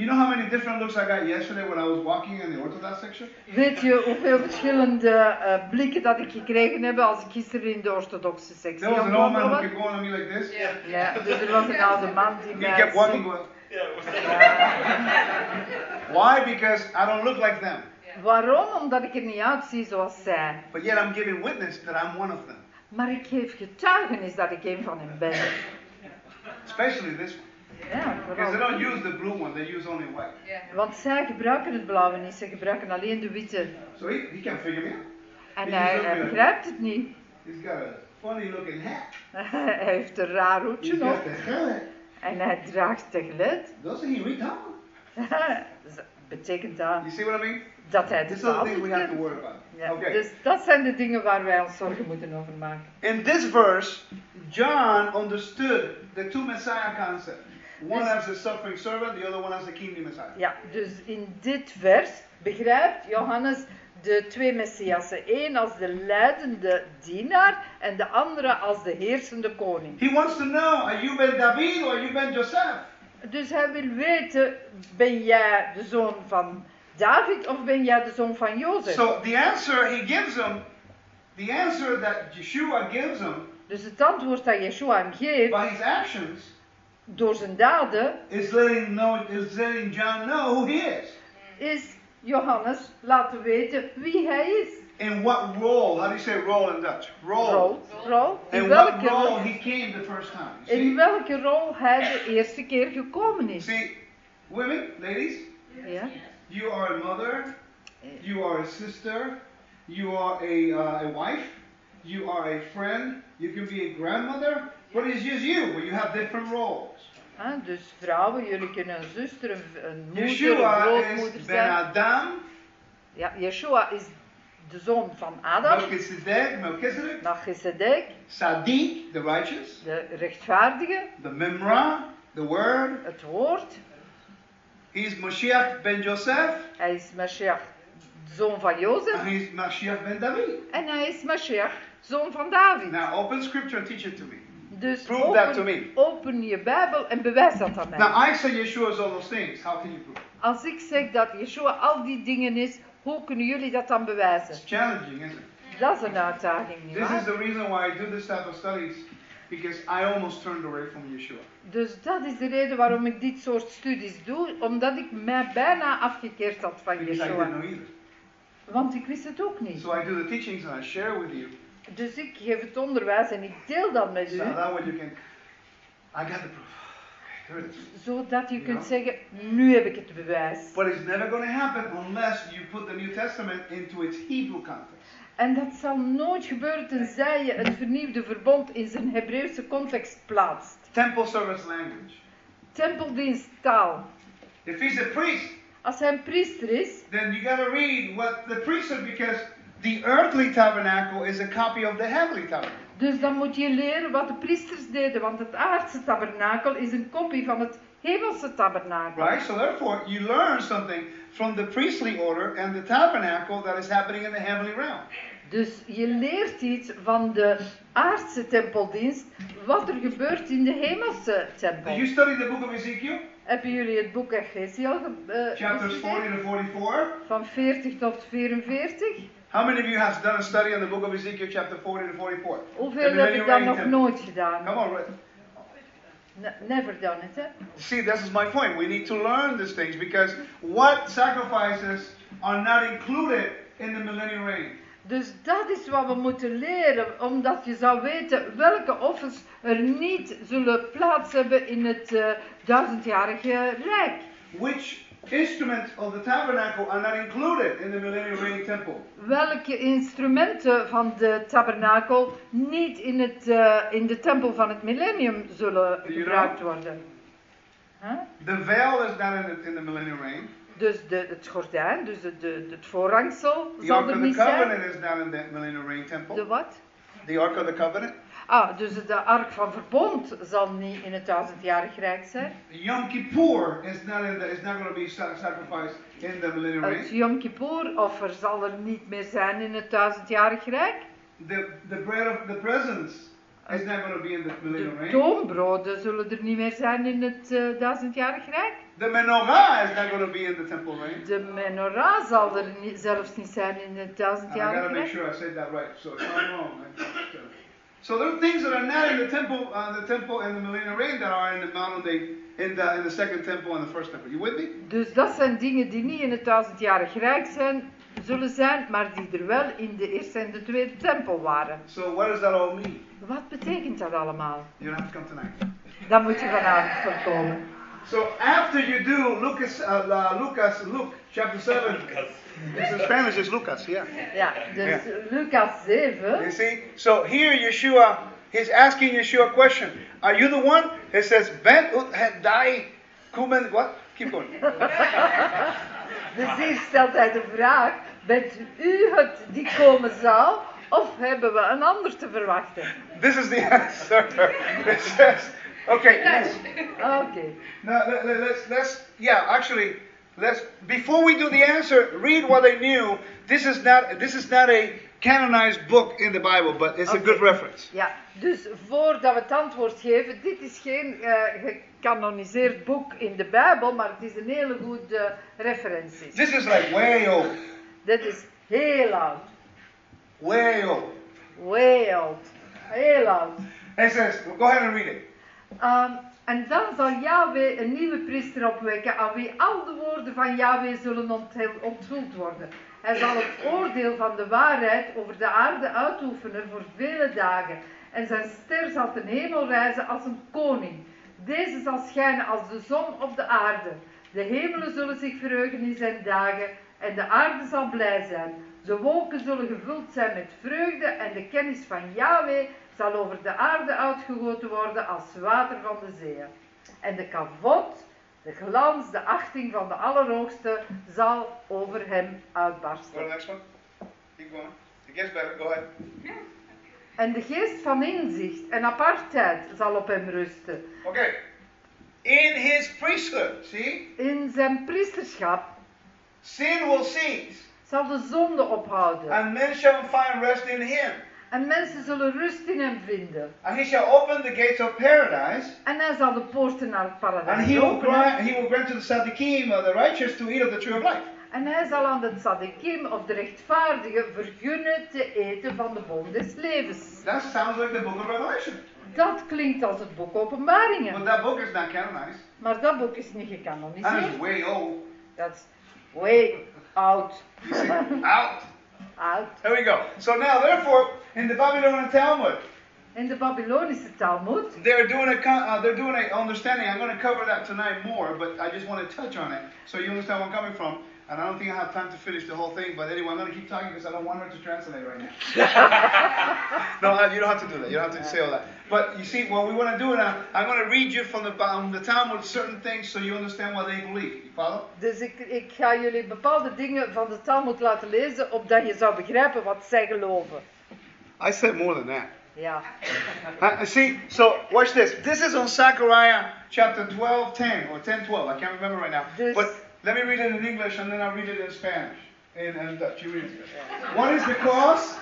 You know how many different looks I got yesterday when I was walking in the Orthodox section? Weet je hoeveel verschillende eh, blikken dat ik gekregen heb als ik gisteren in de orthodoxe sectie There was an old man who kept going at me like this. Ja. Ja, dus er was een oude man die He mij kept walking. Going. *laughs* Why? Because I don't look like them, Waarom? Omdat ik er niet uitzie zoals zij. but yet I'm giving witness that I'm one of them. Maar ik geef getuigenis dat ik een van hen ben. Especially this one. Ja, Because they vooral. don't use the blue one, they use only white. Want zij gebruiken het blauwe niet, ze gebruiken alleen de witte. So he, he can't figure me out. En hij, hij begrijpt het niet. He's got a funny looking hat. *laughs* hij heeft een raar hoedje He's op got the en hij draagt tegelijk. Doesn't he read that? *laughs* Dus betekent dat You see what I mean? dat hij de These are the goed we have to worry about. Ja, Okay. Dus dat zijn de dingen waar wij ons zorgen moeten over maken. In this verse, John understood the two Messiah concept. One the suffering servant, the other one as the Messiah. Ja, dus in dit vers begrijpt Johannes de twee Messiassen. Eén als de leidende dienaar en de andere als de heersende koning. He wants to know, are you Ben David or are you Ben Joseph? Dus hij wil weten, ben jij de zoon van David of ben jij de zoon van Jozef? So the answer he gives him, the answer that Yeshua gives him Dus het antwoord dat Yeshua hem geeft by his actions door zijn daden is letting know is letting John know who he is. is Johannes laten weten wie hij is. In what role? How do you say role in Dutch? Role. Rol, rol. In In what welke, role rol, he came the first time. In welke rol hij de eerste keer gekomen is. See, women, ladies, Ja. you are a mother, you are a sister, you are a, uh, a wife, you are a friend, you can be a grandmother, but it's just you, but you have different roles. Ah, dus vrouwen, jullie kunnen een zuster, een, een moeder, een Yeshua grootmoeder is Ben zijn. Adam, Ja, Yeshua is de zoon van Adam, Melchizedek, Melchizedek, Melchizedek, Sadiq, the righteous, de rechtvaardige, the Memra, the Word. het woord. He's Mashiach ben Joseph, Hij is Mashiach, zoon van Jozef. and he's Mashiach ben David. En hij is Mashiach, zoon van David. Now open scripture and teach it to me. Dus prove that to open, me. open je Bijbel en bewijs dat aan mij. Now I say Yeshua is all those things. How can you prove? Als ik zeg dat Yeshua al die dingen is, hoe kunnen jullie dat dan bewijzen? It's challenging, isn't it? Dat is een uitdaging, This is the reason why I do this type of studies, because I almost turned away from Yeshua. Dus dat is de reden waarom ik dit soort studies doe, omdat ik mij bijna afgekeerd had van Because I didn't Yeshua. know either. Want ik wist het ook niet. So I do the teachings and I share with you. Dus ik geef het onderwijs en ik deel dat met So u, that way you can, I got the proof. Zodat je kunt zeggen, nu heb ik het bewijs. But it's never going to happen unless you put the New Testament into its Hebrew context. En dat zal nooit gebeuren tenzij je het vernieuwde verbond in zijn Hebreeuwse context plaatst. Temple service language. Tempeldiensttaal. If he's a priest, Als hij een priester is, then you got to read what the priest said because the earthly tabernacle is a copy of the heavenly tabernacle. dus dan moet je leren wat de priesters deden, want het aardse tabernakel is een kopie van het hemelse tabernakel. Right? So therefore, you learn something from the priestly order and the tabernacle that is happening in the heavenly realm. Dus je leert iets van de aardse tempeldienst, wat er gebeurt in de hemelse Did tempel. you study the book of Ezekiel? Hebben jullie het boek Ezekiel eh, Chapters bestudeerd? 40 to 44? Van 40 tot 44? How many of you have done a study on the book of Ezekiel, chapter 40 to 44? Hoeveel heb ik dan nog nooit gedaan? Come on, never done it, hè? See, this is my point. We need to learn these things because what sacrifices are not included in the millennial reign? Dus dat is wat we moeten leren, omdat je zou weten welke offers er niet zullen plaats hebben in het eh, duizendjarige rijk. Which instruments of the tabernacle are not included in the millennial reign temple? Welke instrumenten van de tabernakel niet in, het, eh, in de tempel van het millennium zullen gebruikt worden. Huh? The veil is not in the, in the millennial reign. Dus de, het gordijn, dus de, de, het voorhangsel The zal Ark er of the niet zijn. Covenant is not in the millennial reign De temple. wat? The Ark of the Covenant. Ah, dus de ark van verbond zal niet in het duizendjarig rijk zijn. Yom Kippur is not in the, is not going to be sa- sacrificed in the millennial Het reign. Yom Kippur offer zal er niet meer zijn in het duizendjarig rijk. The, the bread of the presence is not going to be in the millennial De reign. toonbroden zullen er niet meer zijn in het eh, duizendjarig rijk. The menorah is not going to be in the temple reign. De menorah zal er niet, zelfs niet zijn in het And I duizendjarig gotta make rijk. sure I said that right. So wrong, I- so there are things that are not in the temple, uh, the temple and the millennial reign that are in the modern day, in the in the second temple and the first temple. You with me? Dus dat zijn dingen die niet in het duizendjarig rijk zijn, zullen zijn, maar die er wel in de eerste en de tweede tempel waren. So what does that all mean? Wat betekent dat allemaal? You don't have to come tonight. dan moet je vanavond voorkomen. So after you do Lucas, uh, uh, Lucas, Luke chapter 7, it's in Spanish is Lucas, yeah. Yeah, dus Ja. Lucas 7. You see? So here Yeshua, he's asking Yeshua a question. Are you the one? He says, Ben ut het dai kumen, what? Keep going. *laughs* Dus hier stelt hij de vraag: Bent u het die komen zal, of hebben we een ander te verwachten? This is the *laughs* answer. It says, okay, *laughs* yes. Oké. Now let, let, let's, let's, yeah, actually, let's, before we do the answer, read what they knew. This is not, this is not a canonized book in the Bible, but it's a good reference. Ja, dus voordat we het antwoord geven, dit is geen eh, gecanoniseerd boek in de Bijbel, maar het is een hele goede referentie. This is like way old, Dit is heel oud. way old. Way oud. Heel oud. And it says, go ahead and read it. Ehm, en dan zal Yahweh een nieuwe priester opwekken aan wie al de woorden van Yahweh zullen onthul- onthuld worden. Hij zal het oordeel van de waarheid over de aarde uitoefenen voor vele dagen. En zijn ster zal ten hemel reizen als een koning. Deze zal schijnen als de zon op de aarde. De hemelen zullen zich verheugen in zijn dagen en de aarde zal blij zijn. De wolken zullen gevuld zijn met vreugde en de kennis van Yahweh zal over de aarde uitgegoten worden als water van de zeeën. En de kavot, de glans, de achting van de Allerhoogste zal over hem uitbarsten. En de geest van inzicht en apartheid zal op hem rusten. Okay. In his priesthood, see? In zijn priesterschap Sin will cease, zal de zonde ophouden. and men shall find rest in him. En mensen zullen rust in hem vinden. And he shall open the gates of paradise, En hij zal de poorten naar het and paradijs he will openen. grant, he will grant to the Sadiqim of the righteous to eat of the tree of life. En hij zal aan de tzaddikim of de rechtvaardigen vergunnen te eten van de boom des levens. That sounds like the book of Revelation. Dat klinkt als het boek Openbaringen. But that book is not canonized. Maar dat boek is niet And gecanoniseerd. it's way old. Dat is way. You see? Out. There we go. So now, therefore, in the Babylonian Talmud, In the Babylonian Talmud they're doing a uh, they're doing a understanding. I'm going to cover that tonight more, but I just want to touch on it so you understand where I'm coming from. And I don't think I have time to finish the whole thing, but anyway, I'm going to keep talking because I don't want her to translate right now. *laughs* no, uh, you don't have to do that. You don't have to say all that. But you see, what we want to do now, I'm going to read you from the, um, the Talmud certain things so you understand what they believe. You follow? Dus ik, ik ga jullie bepaalde dingen van de Talmud laten lezen, opdat je zou begrijpen wat zij geloven. I said more than that. Ja. *laughs* Uh, see, so watch this. This is on Zechariah chapter 12, 10, or 10, 12. I can't remember right now. This- But let me read it in English and then I'll read it in Spanish. In, in Dutch. You read it. What is the cause?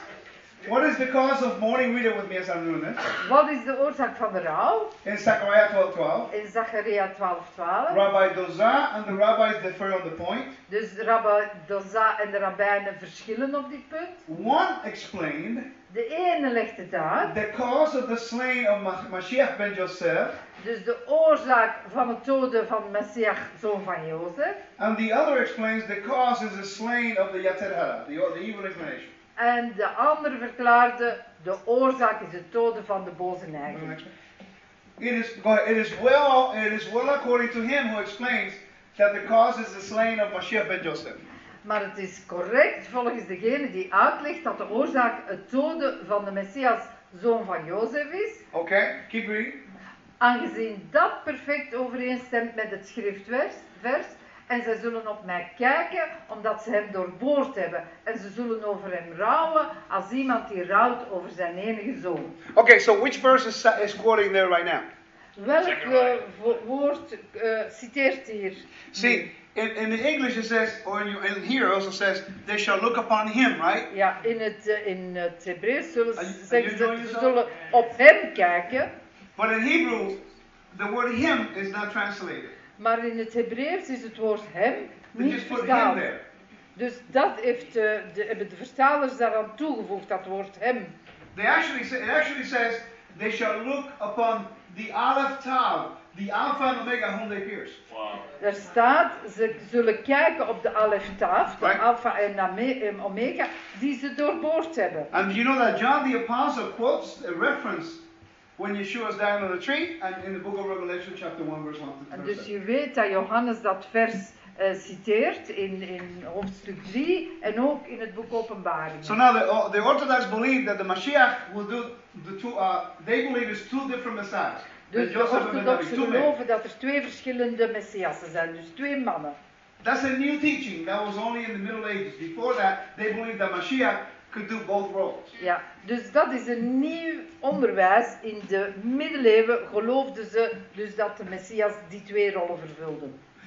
What is the cause of mourning? Read it with me as I'm doing this. Wat is de oorzaak van de rouw? In Zechariah 12, 12. In Zacharia 12, 12. Rabbi Dozah and the rabbis differ on the point. Dus Rabbi Doza en de rabbijnen verschillen op dit punt. One explained De ene legt het uit. the cause of the slaying of Ma- Mashiach ben Joseph, Dus de oorzaak van het doden van Messias, zoon van Jozef. and the other explains the cause is the slaying of the Hara, the, the evil explanation. En de andere verklaarde, de oorzaak is het doden van de boze neiging. It is, it is well it is well according to him who explains that the cause is the slaying of Mashiach ben Joseph. Maar het is correct volgens degene die uitlegt dat de oorzaak het doden van de Messias, zoon van Jozef is. Okay, keep reading. Aangezien dat perfect overeenstemt met het schriftvers, vers, en zij zullen op mij kijken omdat ze hem doorboord hebben. En ze zullen over hem rouwen als iemand die rouwt over zijn enige zoon. Okay, so which verse is, is quoting there right now? Welk eh, wo- woord eh, citeert hier? See, in, in the English it says, or in, in here also says, they shall look upon him, right? Ja, in het, eh, in het Hebreeuws zullen ze zeggen ze, zullen op hem kijken. But in Hebrew, the word him is not translated. Maar in het Hebreeuws is het woord hem niet vertaald. Dus dat heeft, eh, de, hebben de vertalers daaraan toegevoegd, dat woord hem. They actually say, it actually says, they shall look upon the Aleph Tav, the Alpha and Omega whom they pierce. Wow. Er staat, ze zullen kijken op de Alef de Right. Alpha en Omega, die ze doorboord hebben. And you know that John the Apostle quotes a reference when Yeshua is dying on the tree, and in the book of Revelation, chapter 1, verse 1 to En verse dus 7. je weet dat Johannes dat vers eh, citeert in, in hoofdstuk 3 en ook in het boek Openbaring. So now the, uh, the Orthodox believe that the Mashiach will do the two, uh, they believe it's two different messiahs. Dus de orthodoxen two men. geloven dat er twee verschillende messiassen zijn, dus twee mannen. That's a new teaching. That was only in the Middle Ages. Before that, they believed that Mashiach could do both roles. Ja, dus dat is een nieuw onderwijs. In de middeleeuwen geloofden ze dus dat de Messias die twee rollen vervulde.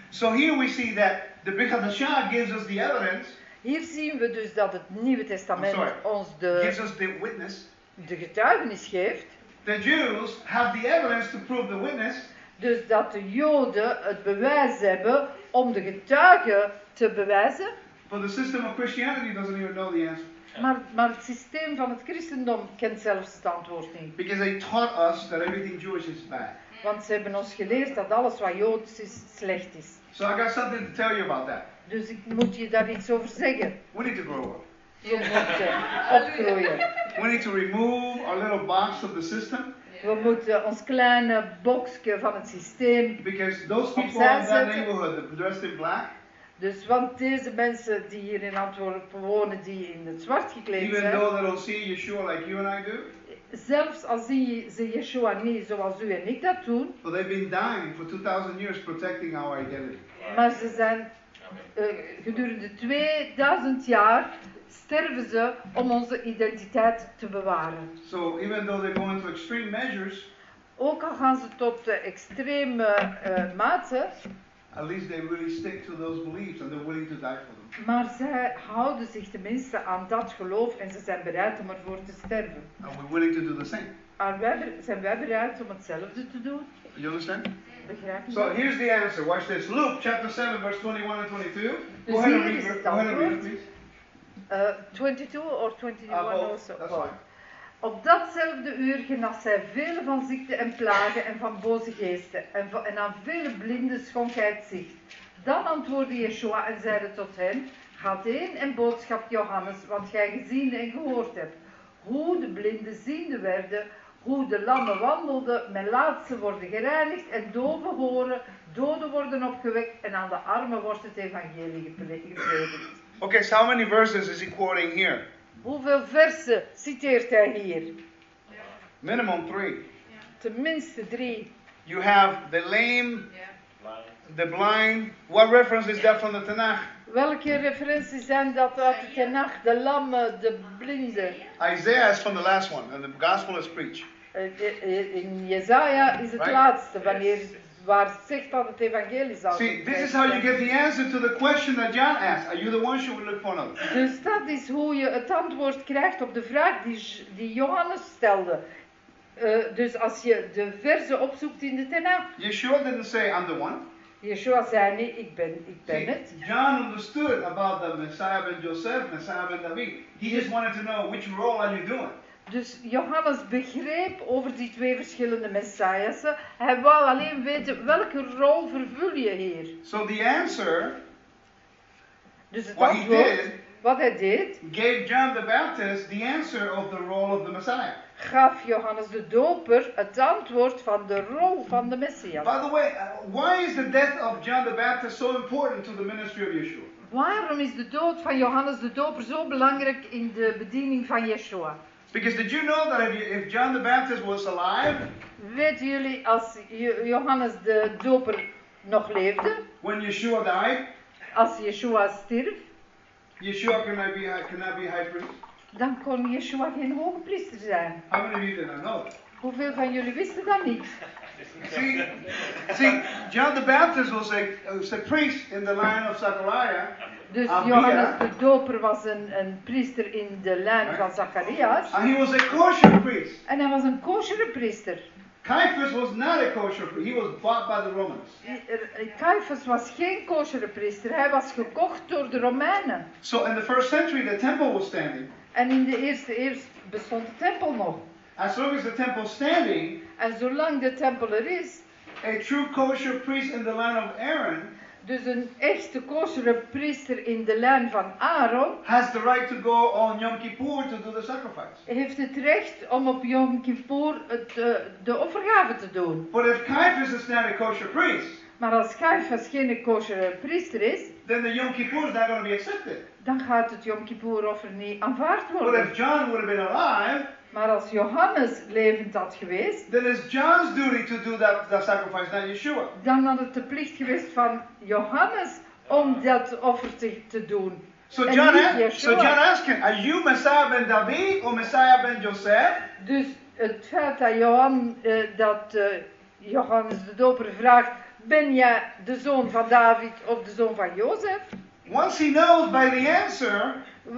So here we see that the Hadashah gives us the evidence, Hier zien we dus dat het Nieuwe Testament sorry. ons gives de, us the witness. de getuigenis geeft. The Jews have the evidence to prove the witness, Dus dat de Joden het bewijs hebben om de getuigen te bewijzen. but the system of Christianity doesn't even know the answer. Maar, maar het systeem van het christendom kent zelfs het antwoord niet. Because they taught us that everything Jewish is bad. Want ze hebben ons geleerd dat alles wat Joods is, slecht is. So I got something to tell you about that. Dus ik moet je daar iets over zeggen. We need to grow up. Je moet opgroeien. We need to remove our little box of the system We moeten ons kleine boxje van het systeem. because those people in that neighborhood that dressed in black, Dus want deze mensen die hier in Antwerpen wonen, die in het zwart gekleed even zijn, though they don't see Yeshua like you and I do, zelfs als zie ze Yeshua niet zoals u en ik dat doen, but they've been dying for 2,000 years protecting our identity. maar ze zijn eh, gedurende 2000 jaar sterven ze om onze identiteit te bewaren. So even though they're going to extreme measures, Ook al gaan ze tot de extreme eh, mate, at least they really stick to those beliefs and they're willing to die for them. maar zij houden zich tenminste aan dat geloof en ze zijn bereid om ervoor te sterven. And we're willing to do the same. Maar wij, zijn wij bereid om hetzelfde te doen? You understand? Begrijp je So dat? here's the answer. Watch this. Luke chapter 7, verse 21 and 22. Dus Go ahead and read, go ahead and read please. Eh, 22 of 21 Uh, both. also. Op datzelfde uur genas hij vele van ziekte en plagen en van boze geesten. En, van- en aan vele blinden schonk hij het zicht. Dan antwoordde Yeshua en zeide tot hen: Gaat heen en boodschap Johannes, want gij gezien en gehoord hebt. Hoe de blinden ziende werden, hoe de lammen wandelden, melaatsen worden gereinigd en doven horen, doden worden opgewekt en aan de armen wordt het evangelie gepre- gepredikt. Okay, so how many verses is he quoting here? Hoeveel versen citeert hij hier? Minimum three. Tenminste drie. You have the lame, the blind. What reference is that from the Tanakh? Welke referenties zijn dat uit de Tanakh? De lammen, de blinden. Isaiah is from the last one, and the gospel is preached. Eh, eh, In Jezaja is het Right. laatste, wanneer, waar zegt dat het evangelie zal See, this is how you get the answer to the question that John asked. Are you the one? Should we look for another? Dus dat is hoe je het antwoord krijgt op de vraag die, die Johannes stelde. Eh, dus als je de verzen opzoekt in de Tenach, Yeshua didn't say, I'm the one. Yeshua zei niet, ik ben, ik ben See, het. John understood about the Messiah ben Joseph, Messiah ben David. He just wanted to know which role are you doing. Dus Johannes begreep over die twee verschillende messiassen. Hij wou alleen weten welke rol vervul je hier. So the answer, Dus het what he antwoord, did, wat hij deed, gave John the Baptist the answer of the role of the Messiah. gaf Johannes de Doper het antwoord van de rol van de Messias. By the way, uh, why is the death of John the Baptist so important to the ministry of Yeshua? Waarom is de dood van Johannes de Doper zo belangrijk in de bediening van Yeshua? Because did you know that if, John the Baptist was alive Weten jullie, als Jo- Johannes de Doper nog leefde, when Yeshua died, als Yeshua stierf, Yeshua cannot be, cannot be high priest? dan kon Yeshua geen hoge priester zijn. How many of you did not know? Hoeveel van jullie wisten dat niet? See, see, John the Baptist was a, was a priest in the line of Zechariah, Dus Abia. Johannes de Doper was een, een priester in de lijn van Zacharias. and he was a kosher priest. En hij was een koshere priester. Caiaphas was not a kosher priest. He was bought by the Romans. Caiaphas was geen koshere priester. Hij was gekocht door de Romeinen. So in the first century, the temple was standing. En in de eerste eeuw bestond de tempel nog. As long as the temple's standing, En zolang de tempel er is, a true kosher priest in the line of Aaron Dus een echte koshere priester in de lijn van Aaron has the right to go on Yom Kippur to do the sacrifice. heeft het recht om op Yom Kippur het, eh, de offergave te doen. But if Caiaphas is not a kosher priest, Maar als Caiaphas geen koshere priester is, then the Yom Kippur is not going to be accepted. dan gaat het Yom Kippur offer niet aanvaard But worden. if John would have been alive, Maar als Johannes levend had geweest, then it's John's duty to do that, that sacrifice, not Yeshua. dan had het de plicht geweest van Johannes om dat offer te, te doen. So En John, niet so. John asked him, Are you Messiah ben David or Messiah ben Joseph? Dus het feit dat, Johan, eh, dat eh, Johannes de Doper vraagt, ben jij de zoon van David of de zoon van Jozef? Once he knows by the answer,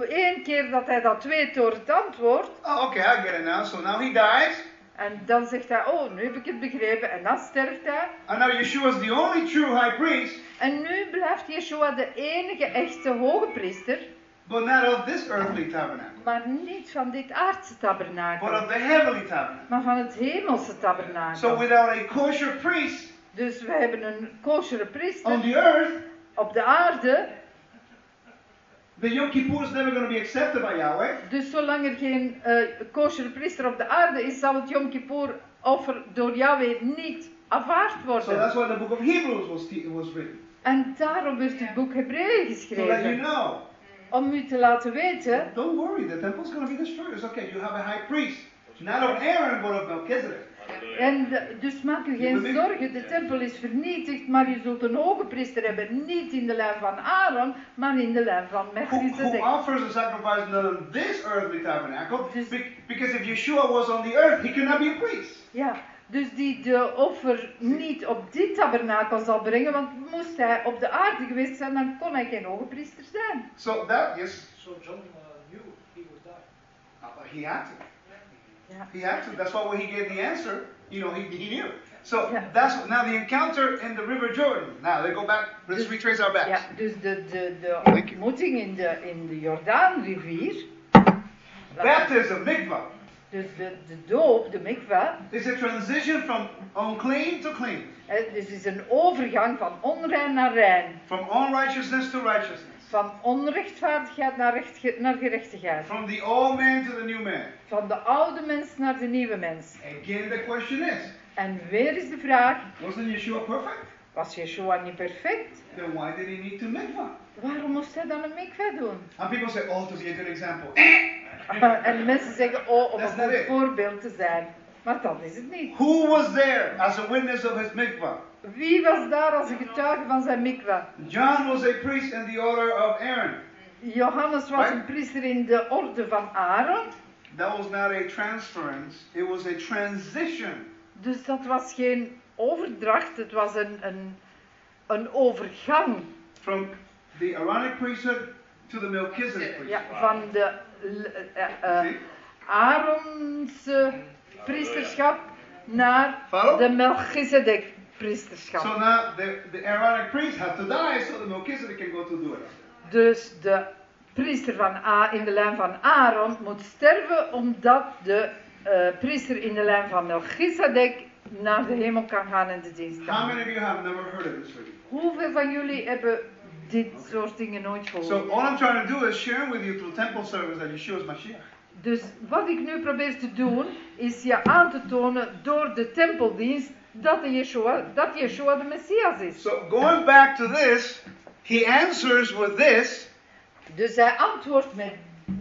Eén keer dat hij dat weet door het antwoord, oh, okay, I get it now. So now he dies, en dan zegt hij, oh, nu heb ik het begrepen, en dan sterft hij. and now Yeshua is the only true high priest, En nu blijft Yeshua de enige echte hoge priester, but not of this earthly tabernacle, maar niet van dit aardse but tabernakel, of the heavenly tabernacle. maar van het hemelse So tabernakel. without a kosher priest Dus we hebben een koshere priester on the earth, op de aarde, the Yom Kippur is never going to be accepted by Yahweh. dus zolang er geen eh koshere priester op de aarde is, zal het Yom Kippur offer door Yahweh niet aanvaard So worden. that's why the book of Hebrews was, was written. En daarom werd het boek Hebreeën So that you geschreven. know. Om u te laten weten, Don't worry, the temple's going to be destroyed. It's okay. You have a high priest. Not of Aaron, but of Melchizedek. En de- dus maak u geen zorgen, de tempel is vernietigd, maar u zult een hoge priester hebben, niet in de lijn van Aaron, maar in de lijn van Who, who Melchizedek. offers a sacrifice not on this earthly tabernacle. Be- because if Yeshua was on the earth, he could not be a priest. Ja, dus die de offer niet op dit tabernakel zal brengen, want moest hij op de aarde geweest zijn, dan kon hij geen hoge priester zijn. So that, yes, So John uh, knew he would die. uh, he had to. Ja. He had to. That's why when he gave the answer, you know, he, he knew. So Yeah. that's now the encounter in the River Jordan. Now they go back. Let's retrace our backs. Ja, dus de, de, de ontmoeting in de, in de Jordaanrivier, Baptism, mikvah, dus de, de doop, de mikva, is a transition from unclean to clean, uh, hè, dus is een overgang van onrein naar rein, from unrighteousness to righteousness, van onrechtvaardigheid naar, recht, naar gerechtigheid, from the old man to the new man. van de oude mens naar de nieuwe mens. Again, the question is, En weer is de vraag, wasn't Yeshua perfect? was Yeshua niet perfect? Then why did he need to mikvah? Waarom moest hij dan een mikva doen? And people say, oh, to be a good example. *laughs* en mensen zeggen, oh, om That's een goed voorbeeld te zijn. Maar dat is het niet. Who was there as a witness of his mikvah? Wie was daar als een getuige van zijn mikva? John was a priest in the order of Aaron. Johannes was Right. een priester in de orde van Aaron. That was not a transference, it was a transition Dus dat was geen overdracht, het was een, een, een overgang from the Aaronic priesthood to the Melchizedek priesthood. ja, van de eh, eh, eh, Aaronse priesterschap naar Follow? de Melchizedek priesterschap. So now the, the Aaronic priest had to die so the Melchizedek can go to do it. Dus de priester van A in de lijn van Aaron moet sterven omdat de eh, priester in de lijn van Melchizedek naar de hemel kan gaan en de dienst How kan. many of you have never heard of this really? Hoeveel van jullie hebben dit soort dingen nooit So gehoord? all I'm trying to do is share with you through temple service that Yeshua is Mashiach. Dus wat ik nu probeer te doen, is je aan te tonen door de tempeldienst dat, de Yeshua, dat Yeshua de Messias is. So going back to this, he answers with this. Dus hij antwoordt met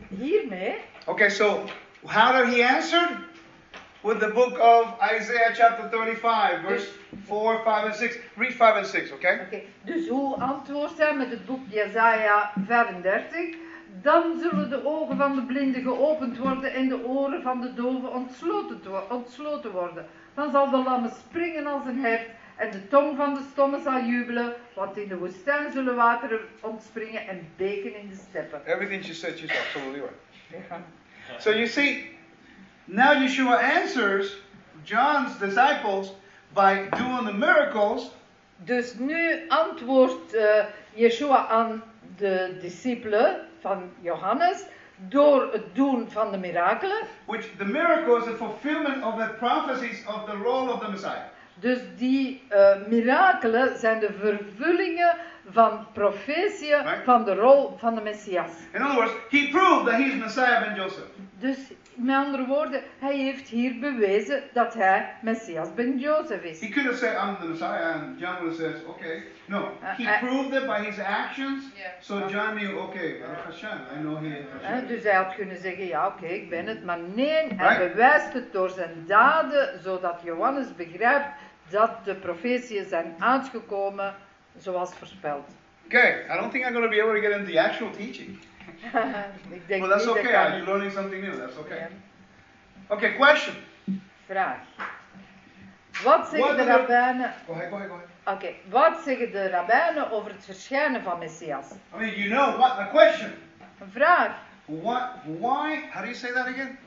hiermee. Okay, so how did he answer? With the book of Isaiah chapter 35, verse 4, 5, and 6. Read 5 and 6, okay? Oké, dus hoe antwoordt hij met het boek Jesaja 35? Dan zullen de ogen van de blinden geopend worden en de oren van de doven ontsloten, ontsloten worden. Dan zal de lammen springen als een hert en de tong van de stomme zal jubelen, want in de woestijn zullen wateren ontspringen en beken in de steppen. Everything she said, she's absolutely right. So you see, now Yeshua answers John's disciples by doing the miracles Dus nu antwoordt eh, Yeshua aan de discipelen van Johannes door het doen van de mirakelen. which the miracle is a fulfillment of the prophecies of the role of the Messiah. Dus die eh, mirakelen zijn de vervullingen van profetie Right. van de rol van de Messias. In other words, he proved that he's Messiah ben Joseph. Dus met andere woorden, hij heeft hier bewezen dat hij Messias ben Jozef He is. could have said, I'm the Messiah, and John would have said, okay. No, he Uh, uh, proved it by his actions, Yeah. so John knew, okay, Baruch Hashem, I know he is Hashem. dus hij had kunnen zeggen, ja oké, ik ben het. Maar nee, hij Right. bewijst het door zijn daden, zodat Johannes begrijpt dat de profetieën zijn uitgekomen zoals voorspeld. Okay, I don't think I'm going to be able to get into the actual teaching. *laughs* ik denk Well, that's dat okay. ik You're learning something new. That's okay. Ja. Okay, question. Vraag. Wat zeggen What de rabbijnen... Go ahead, go ahead, go ahead. Oké, wat zeggen de rabbijnen over het verschijnen van Messias? I mean, you know what? A question. Een vraag. What? Why? How do you say that again?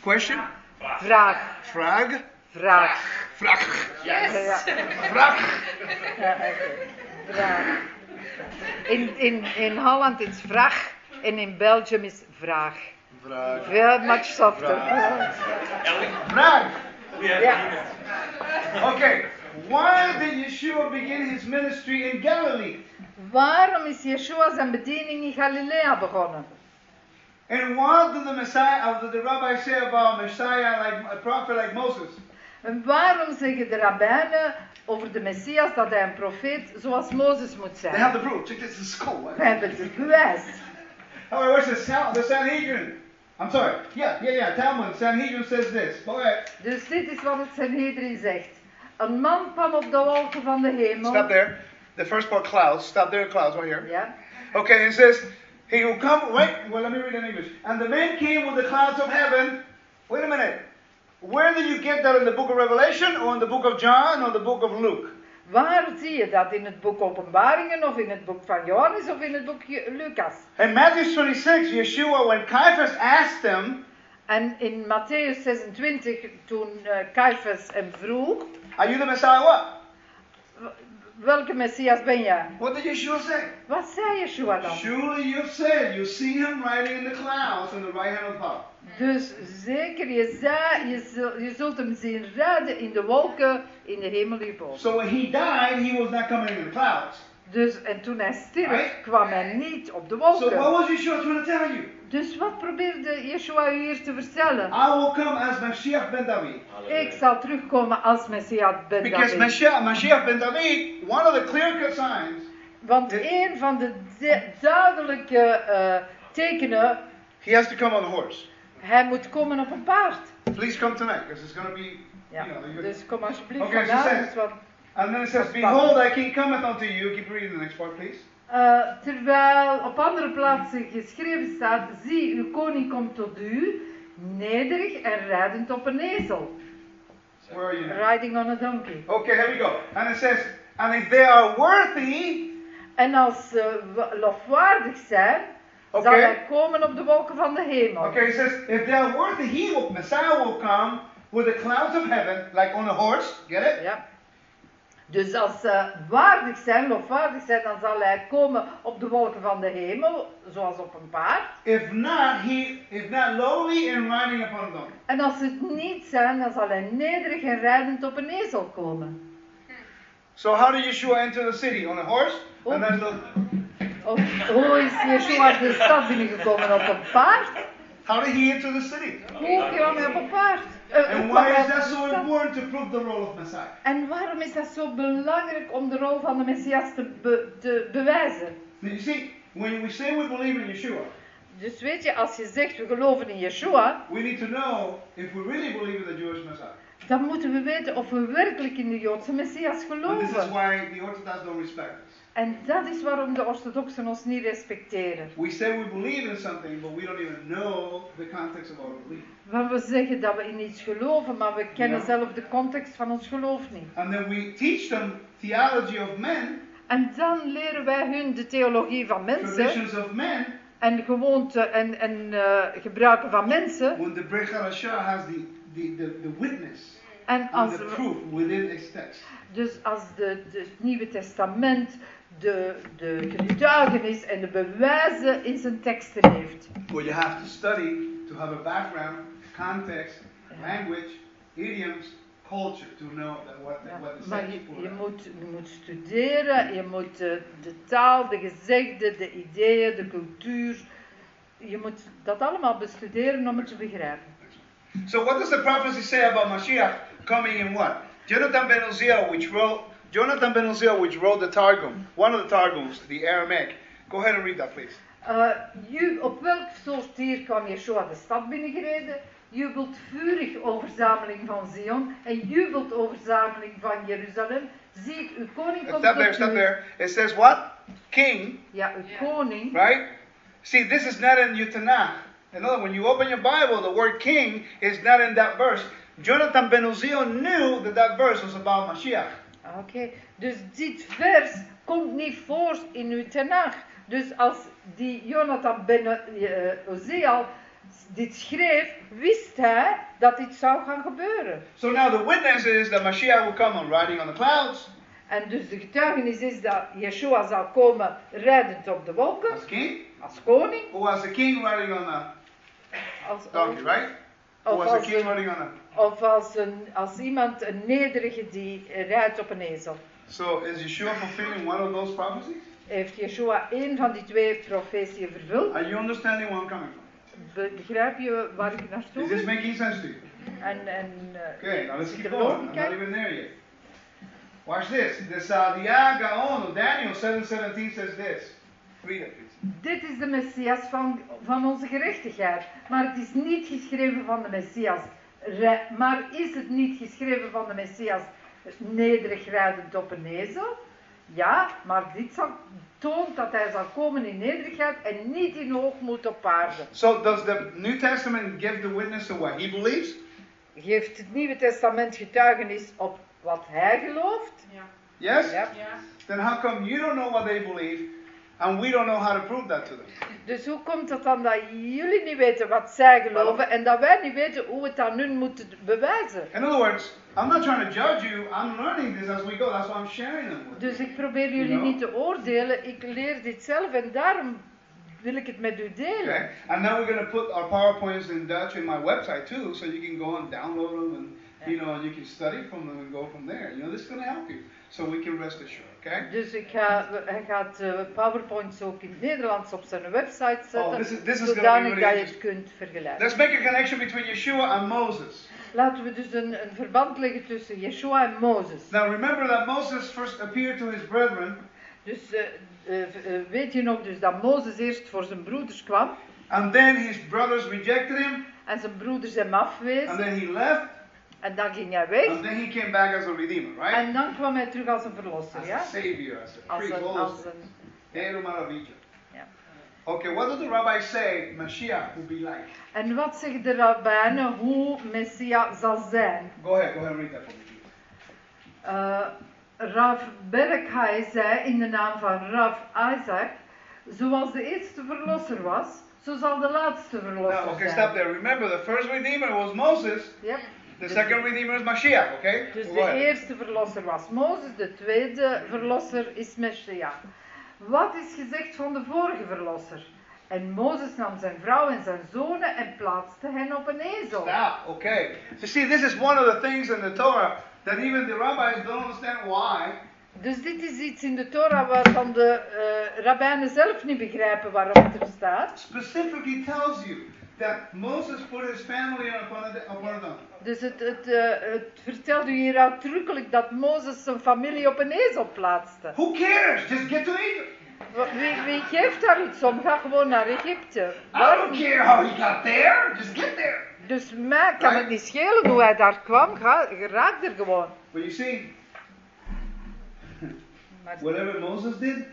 Question? Vraag. Vraag. Frag. Ja, ja. Frag. Ja, oké. Vraag. In, in, in Holland is vraag en in Belgium is vraag. Frag. Very much softer. Frag. Ja. Okay. Why did Yeshua begin his ministry in Galilee? Waarom is Yeshua zijn bediening in Galilea begonnen? And what did the Messiah, did the rabbi say about Messiah, like a prophet like Moses? En waarom zeggen de rabbijnen over de Messias dat hij een profeet zoals Mozes moet They zijn? have the proof. Check this. This is cool. We hebben het bewijs. *laughs* Oh, where's the, San- the Sanhedrin? I'm sorry. Yeah, yeah, yeah. Talmud. Sanhedrin says this. Go ahead. Dus dit is wat het Sanhedrin zegt. Een man kwam op de wolken van de hemel. Stop there. The first part, clouds. Stop there, clouds, right here. Ja. Okay, it says, He will come, wait, well, let me read in English. And the man came with the clouds of heaven. Wait a minute. Where did you get that in the book of Revelation or in the book of John or the book of Luke? Waar zie je dat? In het boek Openbaringen of in het boek van Johannes of in het boek Lucas? In Matthew 26, Yeshua, when Caiaphas asked him, En in Matthäus 26, toen eh Caiaphas hem vroeg, Are you the Messiah? What? welke Messias ben jij? What did Yeshua say? Wat zei Yeshua dan? Surely you've said, you see him riding in the clouds in the right hand of God. Dus zeker, je, zei, je, zult, je zult hem zien rijden in de wolken in de hemel hierboven. So when he died, he was not coming in the clouds. Dus, en toen hij stierf, Right. kwam hij niet op de So what wolken. was Yeshua trying to tell you? Dus wat probeerde Yeshua u hier te vertellen? I will come as Mashiach ben David. Ik zal terugkomen als Messias ben Because David. Mashiach, Mashiach ben David, one of the clear-cut signs, Want Dit- een van de de- duidelijke eh, tekenen, he has to come on a horse. Hij moet komen op een paard. Please come tonight, because it's going to be, Ja, you know, dus kom alsjeblieft vanavond. zegt- want, And then it says, Behold, thy king cometh unto you. Keep reading the next part, please. eh, terwijl op andere plaatsen geschreven staat, zie, uw koning komt tot u, nederig en rijdend op een ezel. Where are you now? Riding on a donkey. Okay, here we go. And it says, And if they are worthy, En als ze lofwaardig zijn, zal Okay. hij komen op de wolken van de hemel. okay, it says, if they are worthy, he will, Messiah will come with the clouds of heaven, like on a horse. Get it? Ja. Dus als ze waardig zijn, lofwaardig zijn, dan zal hij komen op de wolken van de hemel, zoals op een paard. If not, he if not lowly and riding upon donkey. En als ze het niet zijn, dan zal hij nederig en rijdend op een ezel komen. So how did Yeshua enter the city? On a horse? And then the, hoe is Yeshua de stad binnengekomen op een paard? how did he enter the city? Hoe kwam hij op een paard? Eh, And why is that so important to prove the role of Messiah? En waarom is dat zo belangrijk om de rol van de Messias te, be- te bewijzen? You see, when we say we believe in Yeshua, Dus weet je, als je zegt we geloven in Yeshua, we need to know if we really believe in the Jewish Messiah. dan moeten we weten of we werkelijk in de Joodse Messias And this is geloven. why the Orthodox don't respect us. En dat is waarom de orthodoxen ons niet respecteren. We say we believe in something, but we don't even know the context of our belief. Want we zeggen dat we in iets geloven, maar we kennen Ja. zelf de context van ons geloof niet. And then we teach them theology of men, En dan leren wij hun de theologie van mensen traditions of men, en gewoonten en, en eh, gebruiken van mensen. when the has the, the, the, the witness En als the proof within its text. dus als de, de het Nieuwe Testament de, de getuigenis en de bewijzen in zijn teksten heeft. Well, you have to study to have a background, context, language, idioms, culture to know that what the, Ja, what the maar je, je, moet, je moet studeren, je moet eh, de taal, de gezegden, de ideeën, de cultuur. Je moet dat allemaal bestuderen om het te begrijpen. So what does the prophecy say about Mashiach coming in what? Jonathan ben Uzziah, which wrote Jonathan ben Uzziah, which wrote the Targum, one of the Targums, the Aramaic. Go ahead and read that, please. Eh, ju, op welk soort dier kwam Yeshua de stad binnengereden? Jubelt vurig over verzameling van Zion en jubelt over verzameling van Jeruzalem. Ziet, uw koning komt Stop there, stop there. It says what? King, Ja, uw koning. right? See, this is not in your Tanakh. In other, when you open your Bible, the word king is not in that verse. Jonathan ben Uzziah knew that that verse was about Mashiach. Oké, dus dit vers komt niet voor in uw Tenach. Dus als die Jonathan ben uh, Oziel dit schreef, wist hij dat dit zou gaan gebeuren. So now the witness is that Mashiach will come on riding on the clouds En dus de getuigenis is dat Yeshua zou komen rijdend op de wolken, as king, als koning, or as a king riding on a als, donkey, right? Of als, een, of als, een, als iemand, een nederige die rijdt op een ezel. So is Yeshua fulfilling one of those prophecies? Heeft Yeshua één van die twee profetieën vervuld? Are you understanding where I'm coming from? Be- Begrijp je waar ik naartoe Is this making sense to you? En, en eh, Okay, now let's keep going. I'm not even there yet. Watch this. The Sadia Gaon of Daniel 7:17 says this. Read it, please. Dit is de Messias van, van onze gerechtigheid. Maar het is niet geschreven van de Messias. Maar is het niet geschreven van de Messias nederig rijdend op een ezel? Ja, maar dit zal, toont dat hij zal komen in nederigheid en niet in hoogmoed op aarde. So does the New Testament give the witness to what he believes? Geeft het Nieuwe Testament getuigenis op wat hij gelooft? Yes? Ja. Then how come you don't know what they believe and we don't know how to prove that to them? Dus hoe komt het dan dat jullie niet weten wat zij geloven en dat wij niet weten hoe we het aan hun moeten bewijzen? In other words, I'm not trying to judge you. I'm learning this as we go. That's why I'm sharing them with you. Dus ik probeer jullie You know? niet te oordelen, ik leer dit zelf en daarom wil ik het met u delen. Okay? And now we're going to put our PowerPoints in Dutch in my website too, so you can go and download them and you know you can study from them and go from there. You know, this is going to help you, so we can rest assured. Okay? Dus ik ga, hij gaat eh, PowerPoints ook in het Nederlands op zijn website zetten, Oh, this is- this is zodanig really dat je het kunt vergelijken. Let's make a connection between Yeshua and Moses. Laten we dus een, een verband leggen tussen Yeshua en Mozes. Now remember that Moses first appeared to his brethren, Dus eh, weet je nog dus dat Mozes eerst voor zijn broeders kwam and then his brothers rejected him, en zijn broeders hem afwezen and then he left, en dan ging hij weg and then he came back as a redeemer, right? en dan kwam hij terug als een verlosser, As ja? a savior, as a Als priest, een, als een, ja. Okay, what do the rabbis say Mashiach will be like? En wat zeggen de rabbijnen hoe Messia zal zijn? Go ahead, go ahead read that for me. Eh Rav Berkhai zei in de naam van Rav Isaac, zoals de eerste verlosser was, zo zal de laatste verlosser Now, okay, zijn. stop there. Remember, the first redeemer was Moses. Ja. The second redeemer is Mashiach. Okay. Dus de eerste verlosser was Mozes, de tweede verlosser is Messia. Wat is gezegd van de vorige verlosser? En Mozes nam zijn vrouw en zijn zonen en plaatste hen op een ezel. Stop. Okay. So see, this is one of the things in the Torah that even the rabbis don't understand why. Dus dit is iets in de Torah waarvan de eh rabbijnen zelf niet begrijpen waarom het er staat. Specifically tells you that Moses put his family upon a, upon donkey. Dus het, het, eh, het vertelt u hier uitdrukkelijk dat Mozes zijn familie op een ezel plaatste. Who cares? Just get to Egypt. Wie, wie geeft daar iets om? Ga gewoon naar Egypte. I Waarom? don't care how he got there. Just get there. Dus mij kan het niet schelen hoe hij daar kwam. Ga, raak er gewoon. But you see, whatever Moses did,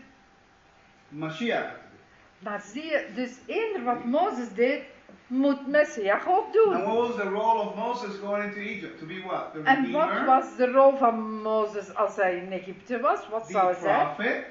Mashiach. maar zie je, dus eender wat Mozes deed, moet Messias ook And doen. what was the role of Moses going into Egypt? To be what? The En wat was de rol van Mozes als hij in Egypte was? Wat zou hij zijn?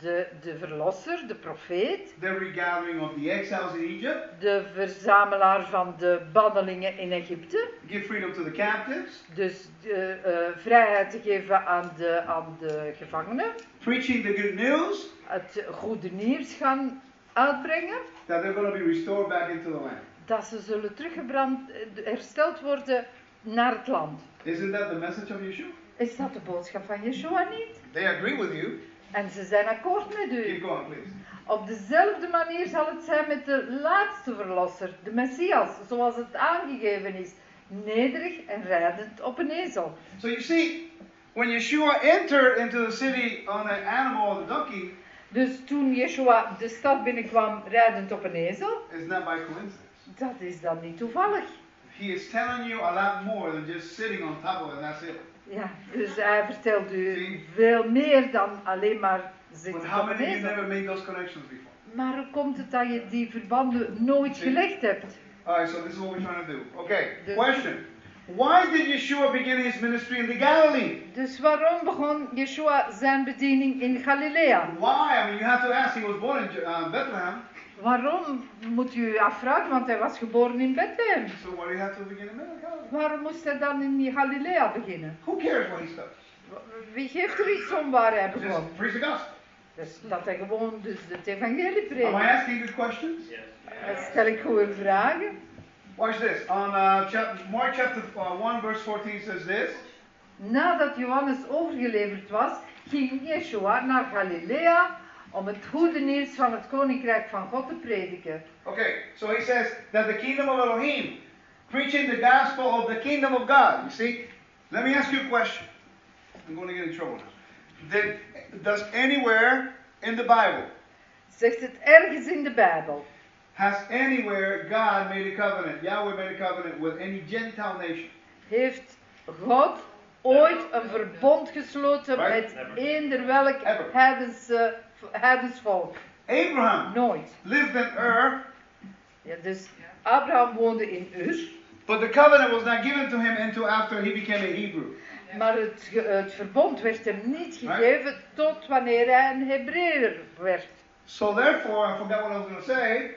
De, de verlosser, de profeet, the regathering of the exiles in Egypt, de verzamelaar van de bannelingen in Egypte. give freedom to the captives, Dus de, eh, vrijheid te geven aan de, aan de gevangenen. preaching the good news Het goede nieuws gaan uitbrengen. that they're going to be restored back into the land. Dat ze zullen teruggebrand, eh, hersteld worden naar het land. Isn't that the message of Yeshua? Is dat de boodschap van Yeshua niet? They agree with you. En ze zijn akkoord met Keep u. going, please. Op dezelfde manier zal het zijn met de laatste verlosser, de Messias, zoals het aangegeven is. Nederig en rijdend op een ezel. So you see, when Yeshua entered into the city on an animal or the donkey, Dus toen Yeshua de stad binnenkwam rijdend op een ezel, it's not by coincidence. Dat is dan niet toevallig. He is telling you a lot more than just sitting on top of it and that's it. Ja, dus hij vertelt u veel meer dan alleen maar But zitten how op een many of you never made those connections before? Maar hoe komt het dat je die verbanden nooit gelegd hebt? Alright, so this is what we're trying to do. Okay, The- question. Why did Yeshua begin his ministry in the Galilee? Dus waarom begon Yeshua zijn bediening in Galilea? Why? I mean, you have to ask. He was born in uh, Bethlehem, Waarom moet u afvragen, want hij was geboren in Bethlehem. so why do you have to begin in Galilee? Waarom moest hij dan in Galilea beginnen? Who cares what he? Wie geeft er iets om waar hij begon? Just preach the gospel. Dus dat hij gewoon dus het evangelie Am I preekt. asking good questions? Dan stel ik goede vragen. Watch this. On uh, chap- Mark chapter uh, 1, verse 14 says this. Nadat Johannes overgeleverd was, ging Yeshua naar Galilea om het goede nieuws van het koninkrijk van God te prediken. Okay, so he says that the kingdom of Elohim, preaching the gospel of the kingdom of God. You see? Let me ask you a question. I'm going to get in trouble now. Did, does anywhere in the Bible, Zegt het ergens in de Bijbel? has anywhere God made a covenant, Yahweh made a covenant with any Gentile nation? Heeft God ooit een verbond gesloten Right? met eender welk heidense, heidens volk? Abraham Nooit. lived in Ur, Ja, dus Abraham woonde in Ur, but the covenant was not given to him until after he became a Hebrew. maar het, het verbond werd hem niet gegeven tot wanneer hij een Hebreeër werd. So therefore, I forgot what I was going to say.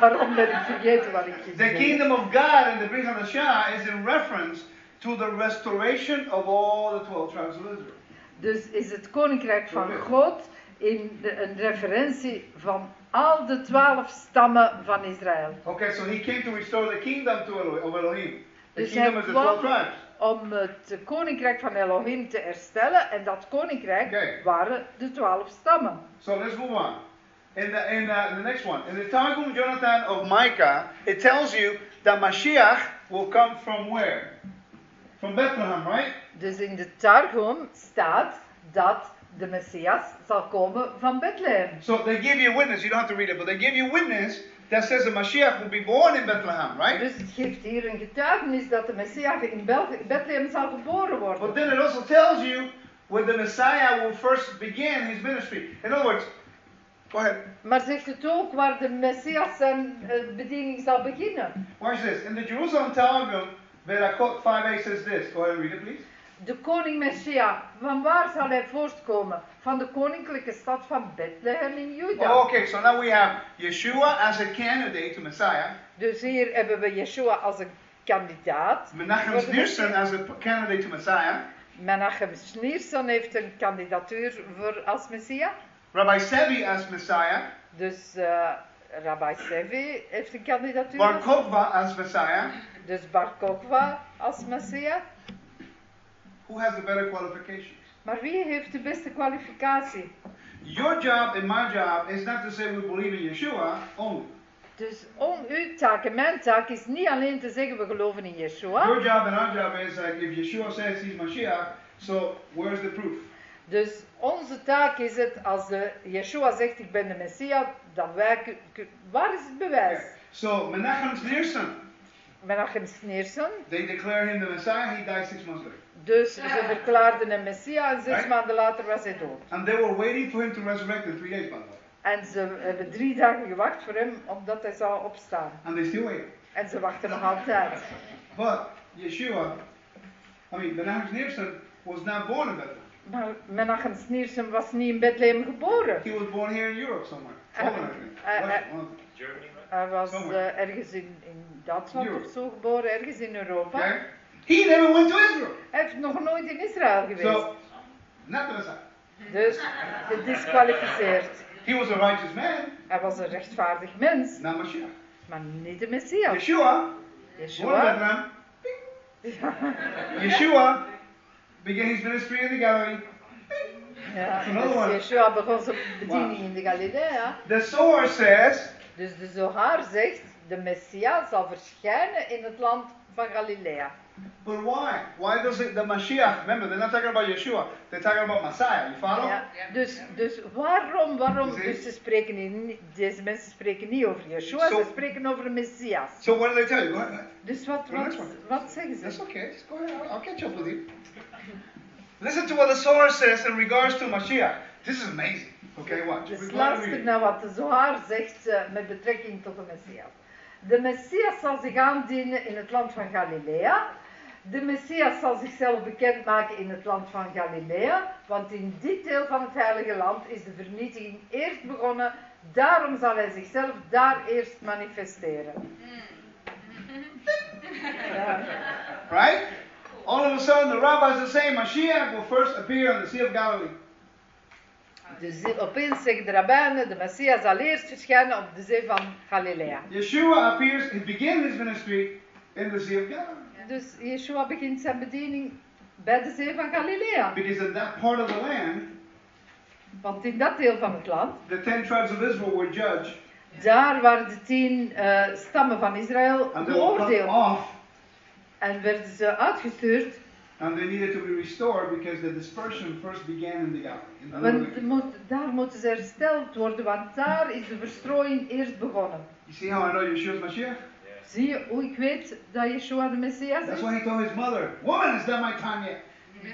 Daarom ben ik vergeten wat ik The gezegd heb. kingdom of God in the Brit Hadashah is in reference to the restoration of all the 12 tribes of Israel. Dus is het koninkrijk van God in de, een referentie van al de twaalf stammen van Israël. Okay, so he came to restore the kingdom to Elo- of Elohim. The Dus kingdom is the 12 kwam tribes. om het koninkrijk van Elohim te herstellen en dat koninkrijk waren de twaalf stammen. So let's move on. In the, in the next one, in the Targum Jonathan of Micah, it tells you that Mashiach will come from where? From Bethlehem, right? Dus in de Targum staat dat de Messias zal komen van Bethlehem. So they give you witness. You don't have to read it, but they give you witness that says the Mashiach will be born in Bethlehem, right? Dus het geeft hier een getuigenis dat de Messias in Bethlehem zal geboren But worden. then it also tells you when the Messiah will first begin his ministry. In other words, go ahead. Maar zegt het ook waar de Messias zijn eh, bediening zal beginnen. Watch this. In the Jerusalem Targum, Verakot 5a says this. Go ahead and read it, please. De koning Messia, van waar zal hij voortkomen? Van de koninklijke stad van Bethlehem in Juda. Oh, okay, so now we have Yeshua as a candidate to Messiah, Dus hier hebben we Yeshua als een kandidaat. Menachem Sneerson as a candidate to Messiah, Menachem Schneerson heeft een kandidatuur voor als Messia. Rabbi Sevi as Messiah, Dus eh, Rabbi Sevi heeft een kandidatuur. Bar Kokhba as Messiah. Dus Bar Kokhba als Messia. Who has the better qualifications? Maar wie heeft de beste kwalificatie? Your job and my job is not to say we believe in Yeshua only. Dus om uw taak en mijn taak is niet alleen te zeggen we geloven in Yeshua. Your job and our job is like if Yeshua says he's Mashiach, so where's the proof? Dus onze taak is het, als de Yeshua zegt ik ben de Messias, dan wij, waar is het bewijs? So Menachem Sneerson, Menachem Sneerson, they declare him the Messiah, he died six months later. Dus ze verklaarden hem Messias en zes Right. maanden later was hij dood. And they were waiting for him to resurrect in three days, by the way. En ze hebben drie dagen gewacht voor hem, omdat hij zou opstaan. And they still wait. En ze wachten nog altijd. But Yeshua, I mean, Menachem Sneerson was not born in Bethlehem. Maar Menachem Sneerson was niet in Bethlehem geboren. He was born here in Europe somewhere. Them. Germany, right? Hij was eh, ergens in, in Duitsland Europe. of zo geboren, ergens in Europa. Okay? He never went to Israel. Hij heeft nog nooit in Israël geweest. So, not the Messiah. Dus gedisqualificeerd. He was a righteous man, Hij was een rechtvaardig mens, not Mashiach. maar niet de Messias. Yeshua, Yeshua, Yeshua began his ministry in the Galilee. Ja, dus Yeshua begon zijn bediening in de Galilea. The Zohar says Dus de Zohar zegt, de Messias zal verschijnen in het land van Galilea. But why? Why does it the Mashiach? Remember, they're not talking about Yeshua. They're talking about Messiah. You follow? Ja, dus, dus waarom, waarom, dus ze spreken niet, deze mensen spreken niet over Yeshua, Zo- ze spreken over Messias. So what do they tell you? Go ahead. Dus wat, wat, wat zeggen That's ze? okay. Just go ahead. I'll, catch up with you. Listen to what the Zohar says in regards to Mashiach. This is amazing. Okay, watch. Dus luister naar wat de Zohar zegt eh, met betrekking tot de Messias. De Messias zal zich aandienen in het land van Galilea. De Messias zal zichzelf bekendmaken in het land van Galilea, want in dit deel van het Heilige Land is de vernietiging eerst begonnen. Daarom zal hij zichzelf daar eerst manifesteren. Ja. *laughs* Right? All of a sudden, the rabbis are saying Mashiach will first appear on the Sea of Galilee. Dus opeens zeggen de rabbijnen, de Messias zal eerst verschijnen op de zee van Galilea. Yeshua appears, he begins his ministry in the Sea of Galilee. Dus Yeshua begint zijn bediening bij de zee van Galilea. Because in that part of the land, Want in dat deel van het land, the ten tribes of Israel were judged. daar waren de tien eh, stammen van Israël beoordeeld. En werden ze uitgestuurd, And they needed to be restored because the dispersion first began in the Galilee. In the want moet- daar moeten ze hersteld worden, want daar is de verstrooiing eerst begonnen. You see how I know Yeshua's Mashiach? Zie je hoe ik weet dat Yeshua de Messias That's is? why he told his mother, Woman, it's not my time yet.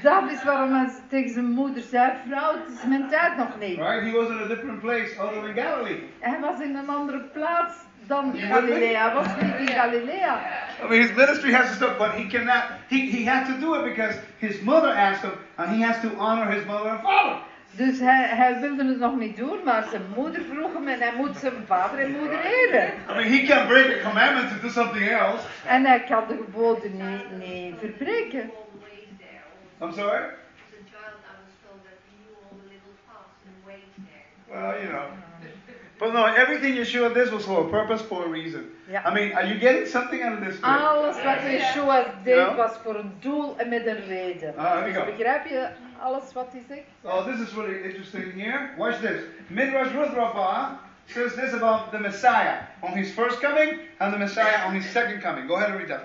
Dat is waarom hij tegen zijn moeder zei, vrouw, het is mijn tijd nog niet. Right? He was in a different place other than Galilee. Hij was in een andere plaats dan Galilea, hij was niet in Galilea. I mean, his ministry has to start, but he cannot, he, he had to do it because his mother asked him, and he has to honor his mother and father. Dus hij, hij wilde het nog niet doen, maar zijn moeder vroeg hem en hij moet zijn vader en moeder eren. I mean, he can't break a commandment to do something else. En hij kan de geboden niet, niet verbreken. I'm sorry? As a child, I was told that he knew all the little paths and ways there. Well, you know. But no, everything Yeshua did was for a purpose, for a reason. Ja. I mean, are you getting something out of this? Alles wat Yeshua deed was voor een doel en met een reden. Ah, there you go. Begrijp je alles wat hij zegt? Oh, this is really interesting here. Watch this. Midrash Rudrapa says this about the Messiah on his first coming and the Messiah on his second coming. Go ahead and read that.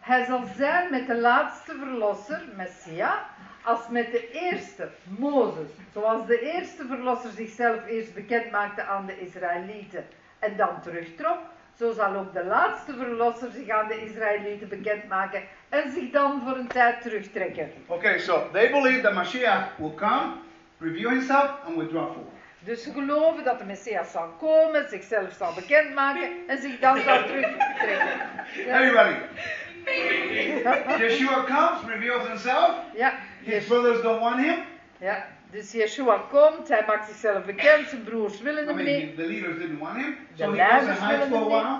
Hij zal zijn met de laatste verlosser, Messia, als met de eerste, Mozes. Zoals de eerste verlosser zichzelf eerst bekend maakte aan de Israëlieten en dan terugtrok, zo zal ook de laatste verlosser zich aan de Israëlieten bekendmaken en zich dan voor een tijd terugtrekken. Okay, so they believe that Mashiach will come, reveal himself, and withdraw forward. Dus ze geloven dat de Messias zal komen, zichzelf zal bekendmaken en zich dan zal terugtrekken. *laughs* Ja, Everybody. *laughs* Yeshua comes, reveals himself. ja, His Yes- brothers don't want him. ja. Dus Yeshua komt, hij maakt zichzelf bekend, zijn broers willen I hem mean, niet. the leaders didn't want him. So he goes and leiders hides willen for a while,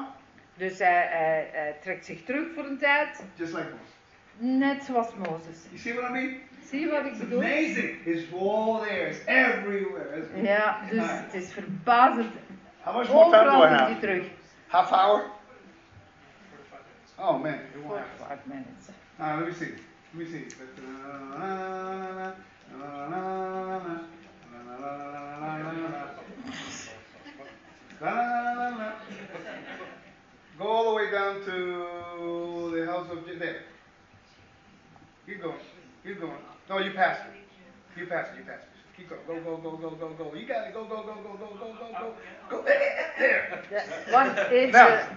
Dus hij, hij- hij trekt zich terug voor een tijd, just like Moses. net zoals Mozes. You see what I mean? Zie je wat ik It's bedoel? amazing. It's all there. It's everywhere. It's Ja, dus het is verbazend. How much more time do I have? terug. Half hour? Oh man, it won't Voor have. vijf minuten. Uh, let me see. Let me see. Go all the way down to the house of Je- there. Keep going. Keep going. No, you passed it. You passed it. You passed it. Keep going. Go, go, go, go, go, go. You got it. Go, go, go, go, go, go, go, go. Go there. Wacht. Now,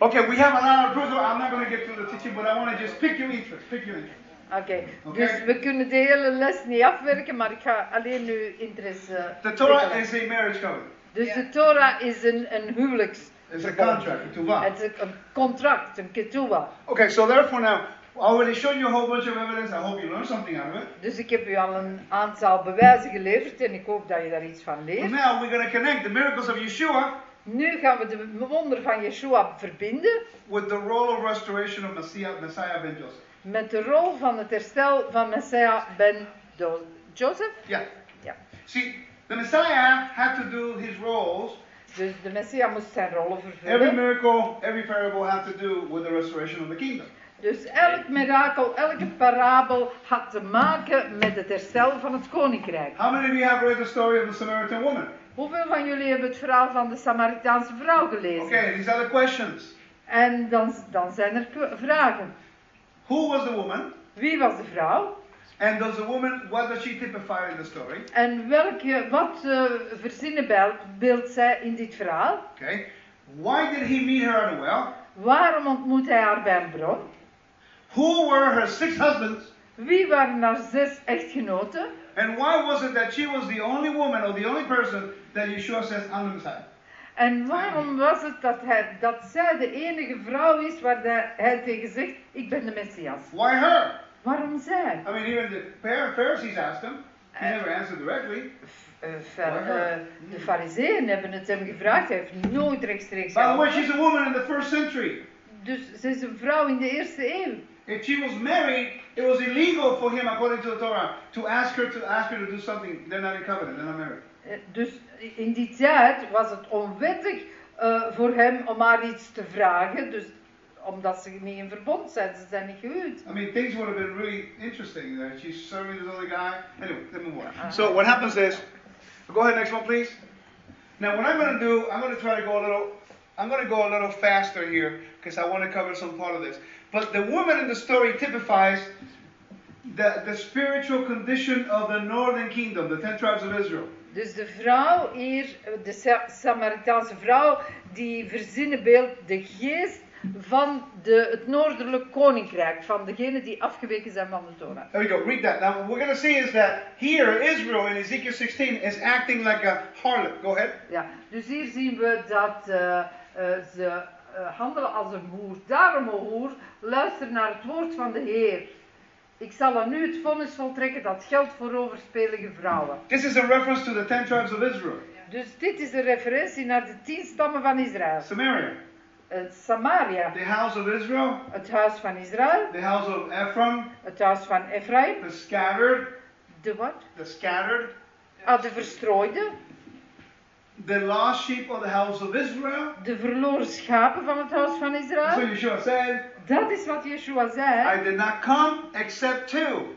okay, we have a lot of proof. I'm not going to get through the teaching, but I want to just pick your interest. Pick your interest. Oké, Oké. dus we kunnen de hele les niet afwerken, maar ik ga alleen nu interesse. The Torah is a marriage covenant. Dus de Torah is een, een huwelijks. It's a contract, a. Het is een contract, een ketubah. Okay, so therefore now, I already showed you a whole bunch of evidence. I hope you learned something out of it. Dus ik heb u al een aantal bewijzen geleverd en ik hoop dat je daar iets van But leert. now we're going to connect the miracles of Yeshua Nu gaan we de wonder van Yeshua verbinden with the role of restoration of Messiah, Messiah ben Joseph. met de rol van het herstel van Messiah ben Do- Joseph. Yeah. Ja. See, the Messiah had to do his roles. Dus de Messiah moest zijn rollen Every vervullen. miracle, every parable had to do with the restoration of the kingdom. Dus elk mirakel, elke parabel had te maken met het herstel van het koninkrijk. How many of you have read the story of the Samaritan woman? Hoeveel van jullie hebben het verhaal van de Samaritaanse vrouw gelezen? Okay, these are the questions. En dan, dan zijn er vragen. Who was the woman? Wie was de vrouw? And does the woman, what does she typify in the story? En welke, wat uh, verzinnenbeeld beeldt zij in dit verhaal? Okay. Why did he meet her at a well? Waarom ontmoet hij haar bij een bron? Who were her six husbands? Wie waren haar zes echtgenoten? And why was it that she was the only woman or the only person that Yeshua says, I'm the Messiah? En waarom was het dat, hij, dat zij de enige vrouw is waar de- hij tegen zegt, ik ben de Messias? Why her? Waarom zij? I mean, even the Phar- Pharisees asked him. He never answered directly. Eh, eh, de fariseeën hebben het hem gevraagd, hij heeft nooit rechtstreeks By the way, she's a woman in the first century. Dus ze is een vrouw in de eerste eeuw. If she was married, it was illegal for him, according to the Torah, to ask her to ask her to do something. They're not in covenant. They're not married. Eh, Dus in die tijd was het onwettig eh, voor hem om haar iets te vragen, dus omdat ze niet in verbond zijn, ze zijn niet gehuwd. I mean, things would have been really interesting there. She's serving this other guy. Anyway, let's move on. So what happens is, go ahead, next one, please. Now, what I'm going to do, I'm going to try to go a little, I'm going to go a little faster here because I want to cover some part of this. But the woman in the story typifies the, the spiritual condition of the northern kingdom, the ten tribes of Israel. Dus de vrouw hier, de Sa- Samaritaanse vrouw, die verzinnenbeeldt de geest van de, het noordelijk koninkrijk, van degenen die afgeweken zijn van de Torah. There we go. Read that. Now, what we're going to see is that here, Israel in Ezekiel 16 is acting like a harlot. Go ahead. Ja, dus hier zien we dat eh, eh, ze eh, handelen als een hoer. Daarom, o hoer, luister naar het woord van de Heer. Ik zal aan u het vonnis voltrekken dat geldt voor overspelige vrouwen. This is a reference to the ten tribes of Israel. Dus dit is een referentie naar de tien stammen van Israël. Samaria, Samaria, the house of Israel, het huis van Israël, the house of Ephraim, het huis van Ephraim, the scattered, de wat? the scattered, Ah, de verstrooide, the lost sheep of the house of Israel. de verloren schapen van het huis van Israël. what Yeshua said. Dat is wat Yeshua zei. I did not come except to,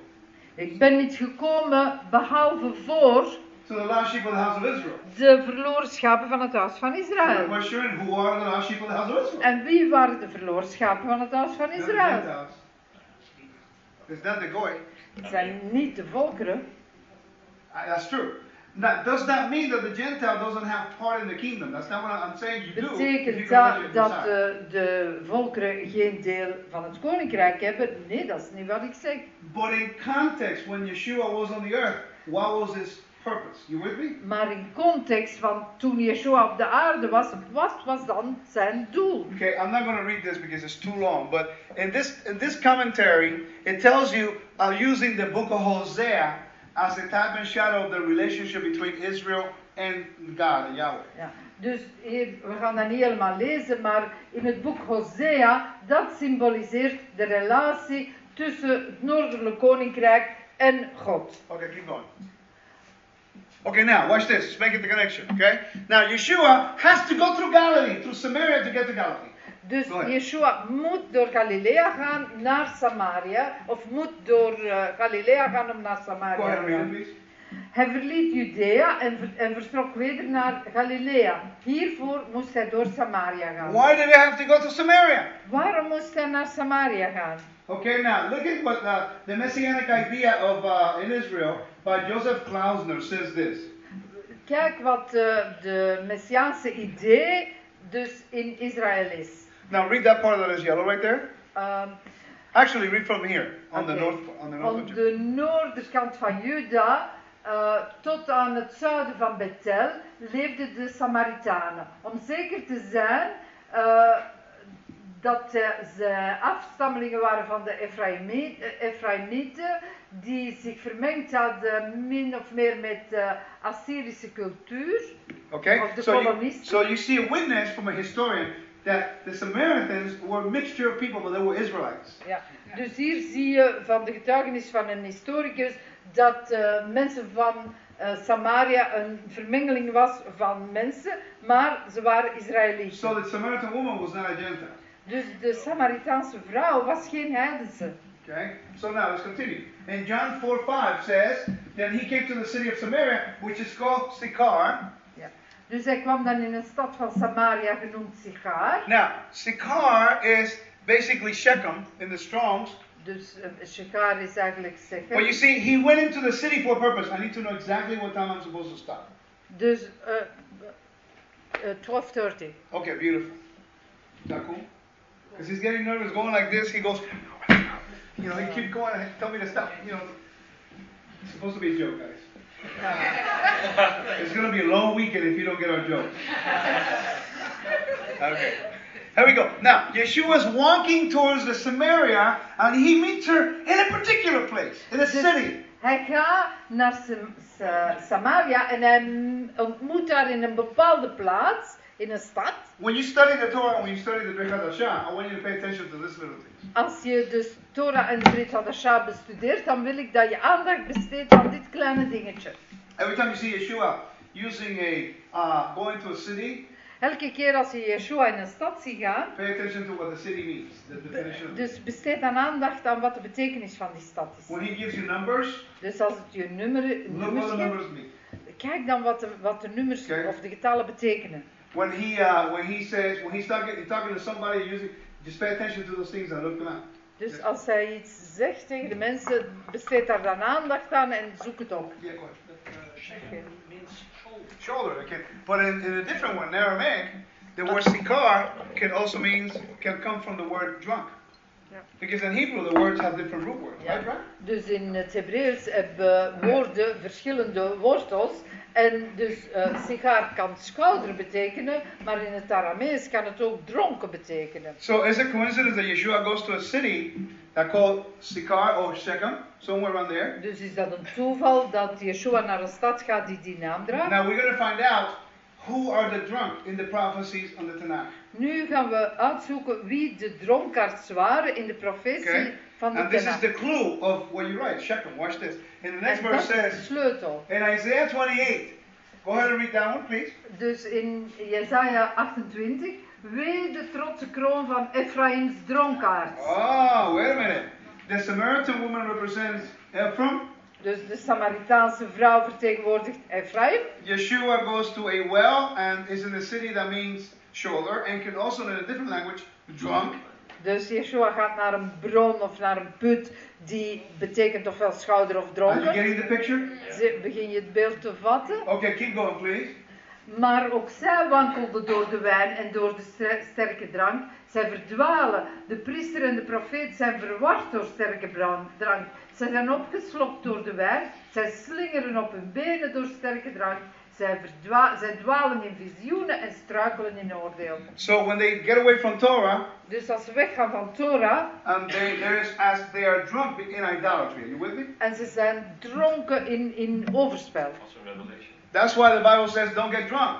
Ik ben niet gekomen behalve voor to the lost sheep of the house of Israel. de verloren schapen van het huis van Israël. question, who are the lost sheep of the house of Israel? En wie waren de verloren schapen van het huis van Israël? It's not the goy. Het zijn niet de volkeren. Uh, That's true. That does not mean that the Gentile doesn't have part in the kingdom. That's not what I'm saying. You do. Betekent dat dat de, de volkeren geen deel van het koninkrijk hebben? Nee, dat is niet wat ik zeg. But in context, when Yeshua was on the earth, what was his purpose? You with me? Maar in context van toen Yeshua op de aarde was, wat was dan zijn doel? Okay, I'm not going to read this because it's too long. But in this in this commentary, it tells you uh, using the book of Hosea as a type and shadow of the relationship between Israel and God and Yahweh. Ja, dus we gaan dat niet helemaal lezen, maar in het boek Hosea, dat symboliseert de relatie tussen het noordelijke koninkrijk en God. Okay, keep going. Okay, now watch this. Let's the connection. Okay. Now Yeshua has to go through Galilee, through Samaria to get to Galilee. Dus. Yeshua moet door Galilea gaan naar Samaria, of moet door eh, Galilea gaan om naar Samaria te and read it, gaan. please. Hij verliet Judea en, ver- en vertrok weder naar Galilea. Hiervoor moest hij door Samaria gaan. Why did he have to go to Samaria? Waarom moest hij naar Samaria gaan? Okay, now look at what uh, the messianic idea of uh, in Israel by Joseph Klausner says this. Kijk wat eh, de Messiaanse idee dus in Israël is. Now read that part that is yellow right there. Ehm, Actually, read from here on the north on the north. Op de noorderkant van Juda eh, tot aan het zuiden van Bethel leefden de Samaritanen. Om zeker te zijn eh, dat eh, ze afstammelingen waren van de Ephraimi- eh, die zich vermengd hadden min of meer met de Assyrische cultuur. Okay, Of the so you, colonists. so you see a witness from a historian that the Samaritans were a mixture of people, but they were Israelites. Ja. Dus hier zie je van de getuigenis van een historicus dat eh, mensen van Samaria een vermengeling was van mensen, maar ze waren Israëlieten. So the Samaritan woman was not a Gentile. Dus de Samaritaanse vrouw was geen heidense. Okay? So now let's continue. In John 4 5 says, Then he came to the city of Samaria, which is called Sychar. Dus hij kwam dan in een stad van Samaria genoemd Sigar. Now, Sychar is basically Shechem in the Strongs. Dus uh, Sigar is eigenlijk But you see, he went into the city for a purpose. I need to know exactly what time I'm supposed to stop. Dus uh, uh, 12.30. Okay, beautiful. Is that cool? Because he's getting nervous, going like this. He goes, you know, he keep going tell me to stop. You know, it's supposed to be a joke, guys. It's gonna be a long weekend if you don't get our joke. Okay. Here we go. Now, Yeshua Yeshua's walking towards the Samaria, and he meets her in a particular place, in a city. Hij gaat naar Samaria en hij uh, m- ontmoet haar in een bepaalde plaats, in een stad. When you study the Torah, when you study the Brit Hadashah, I want you to pay attention to this little thing. Als je dus Torah en Brit Hadashah bestudeert, dan wil ik dat je aandacht besteedt aan dit kleine dingetje. Every time you see Yeshua using a uh, going to a city, Elke keer als je Yeshua in een stad ziet gaan, pay attention to what the city means, the definition. dus besteed dan aandacht aan wat de betekenis van die stad is. When he gives you numbers, Dus als het je nummer, nummers geeft, numbers mean. kijk dan wat de, wat de nummers Oké. of de getallen betekenen. When he uh, when he says when he's talking he's talking to somebody using just pay attention to those things and look them out. Dus als hij iets zegt tegen de mensen, besteed daar dan aandacht aan en zoek het op. Yeah, go ahead. Uh, Shechem means shoulder. Shoulder, okay. But in, in a different one, in Aramaic, the word sikar can also means can come from the word drunk. Yeah. Because in Hebrew the words have different root words, Ja. right? Right? Dus in het Hebreeuws hebben woorden verschillende wortels. En dus eh sigaar kan schouder betekenen, maar in het Aramees kan het ook dronken betekenen. So is it coincidence that Yeshua goes to a city that called Sikar or Shechem, somewhere around there? Dus is dat een toeval dat Yeshua naar een stad gaat die die naam draagt? Now we're going to find out who are the drunk in the prophecies on the Tanakh. Nu gaan we uitzoeken wie de dronkaards waren in de profetie Okay? van de And this is Tanakh. the clue of what you write, Shechem. Watch this. In the next En verse dat is de says, sleutel. in Isaiah 28, go ahead and read that one, please. Dus in Jesaja 28, wee de trotse kroon van Ephraïms dronkaards. Oh, ah, wait a minute. The Samaritan woman represents Ephraim. Dus de Samaritaanse vrouw vertegenwoordigt Ephraim. Yeshua goes to a well and is in a city that means shoulder and can also, in a different language, drunk. Dus Yeshua gaat naar een bron of naar een put die betekent ofwel schouder of Are you dronken. getting the picture? Ze- Begin je het beeld te vatten. Okay, keep going, please. Maar ook zij wankelde door de wijn en door de ster- sterke drank. Zij verdwalen. De priester en de profeet zijn verward door sterke drank. Zij zijn opgeslokt door de wijn. Zij slingeren op hun benen door sterke drank. Zij, verdwa- zij dwalen in visioenen en struikelen in oordeel. So when they get away from Torah, Dus als ze weggaan van Torah um, they, as they are drunk in idolatry. Are you with me? en ze zijn dronken in, in overspel. That's why the Bible says don't get drunk.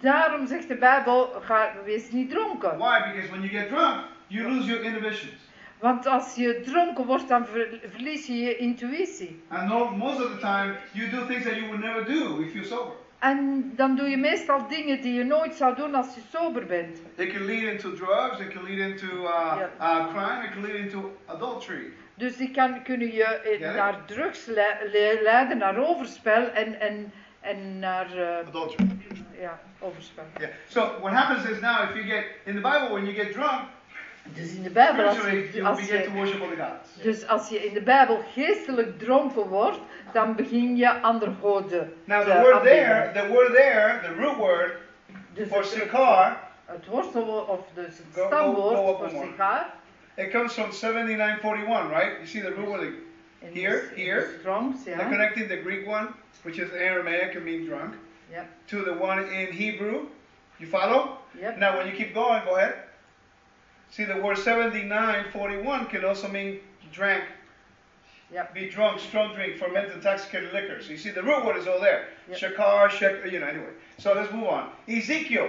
Daarom zegt de Bijbel, ga, wees niet dronken. Why? Because when you get drunk, you lose your inhibitions. Want als je dronken wordt, dan ver- verlies je je intuïtie. And no, most of the time, you do things that you would never do if you're sober. En dan doe je meestal dingen die je nooit zou doen als je sober bent. It can lead into drugs. It can lead into uh, Yep. uh, crime. It can lead into adultery. Dus die kan, kunnen je eh, naar drugs le- le- leiden, naar overspel en, en, en naar eh, Adultery. ja, overspel. Yeah. So what happens is now, if you get in the Bible, when you get drunk, Dus in de Bijbel, als je, als dus als je in de Bijbel geestelijk dronken wordt, dan begin je andere goden Now the word there, the word there, the root word Dus for sikar, het wortelwoord, of dus het stamwoord voor sigaar. it comes from 7941, right? You see the root word, Here, in here. Strongs, they're ja. connecting the Greek one, which is Aramaic and means drunk, Ja. to the one in Hebrew. You follow? Yep. Now, when you keep going, go ahead. See, the word 7941 can also mean drank, Yep. be drunk, strong drink, fermented, intoxicated liquor. So you see, the root word is all there. Yep. Shakar, shek, you know, anyway. So let's move on. Ezekiel.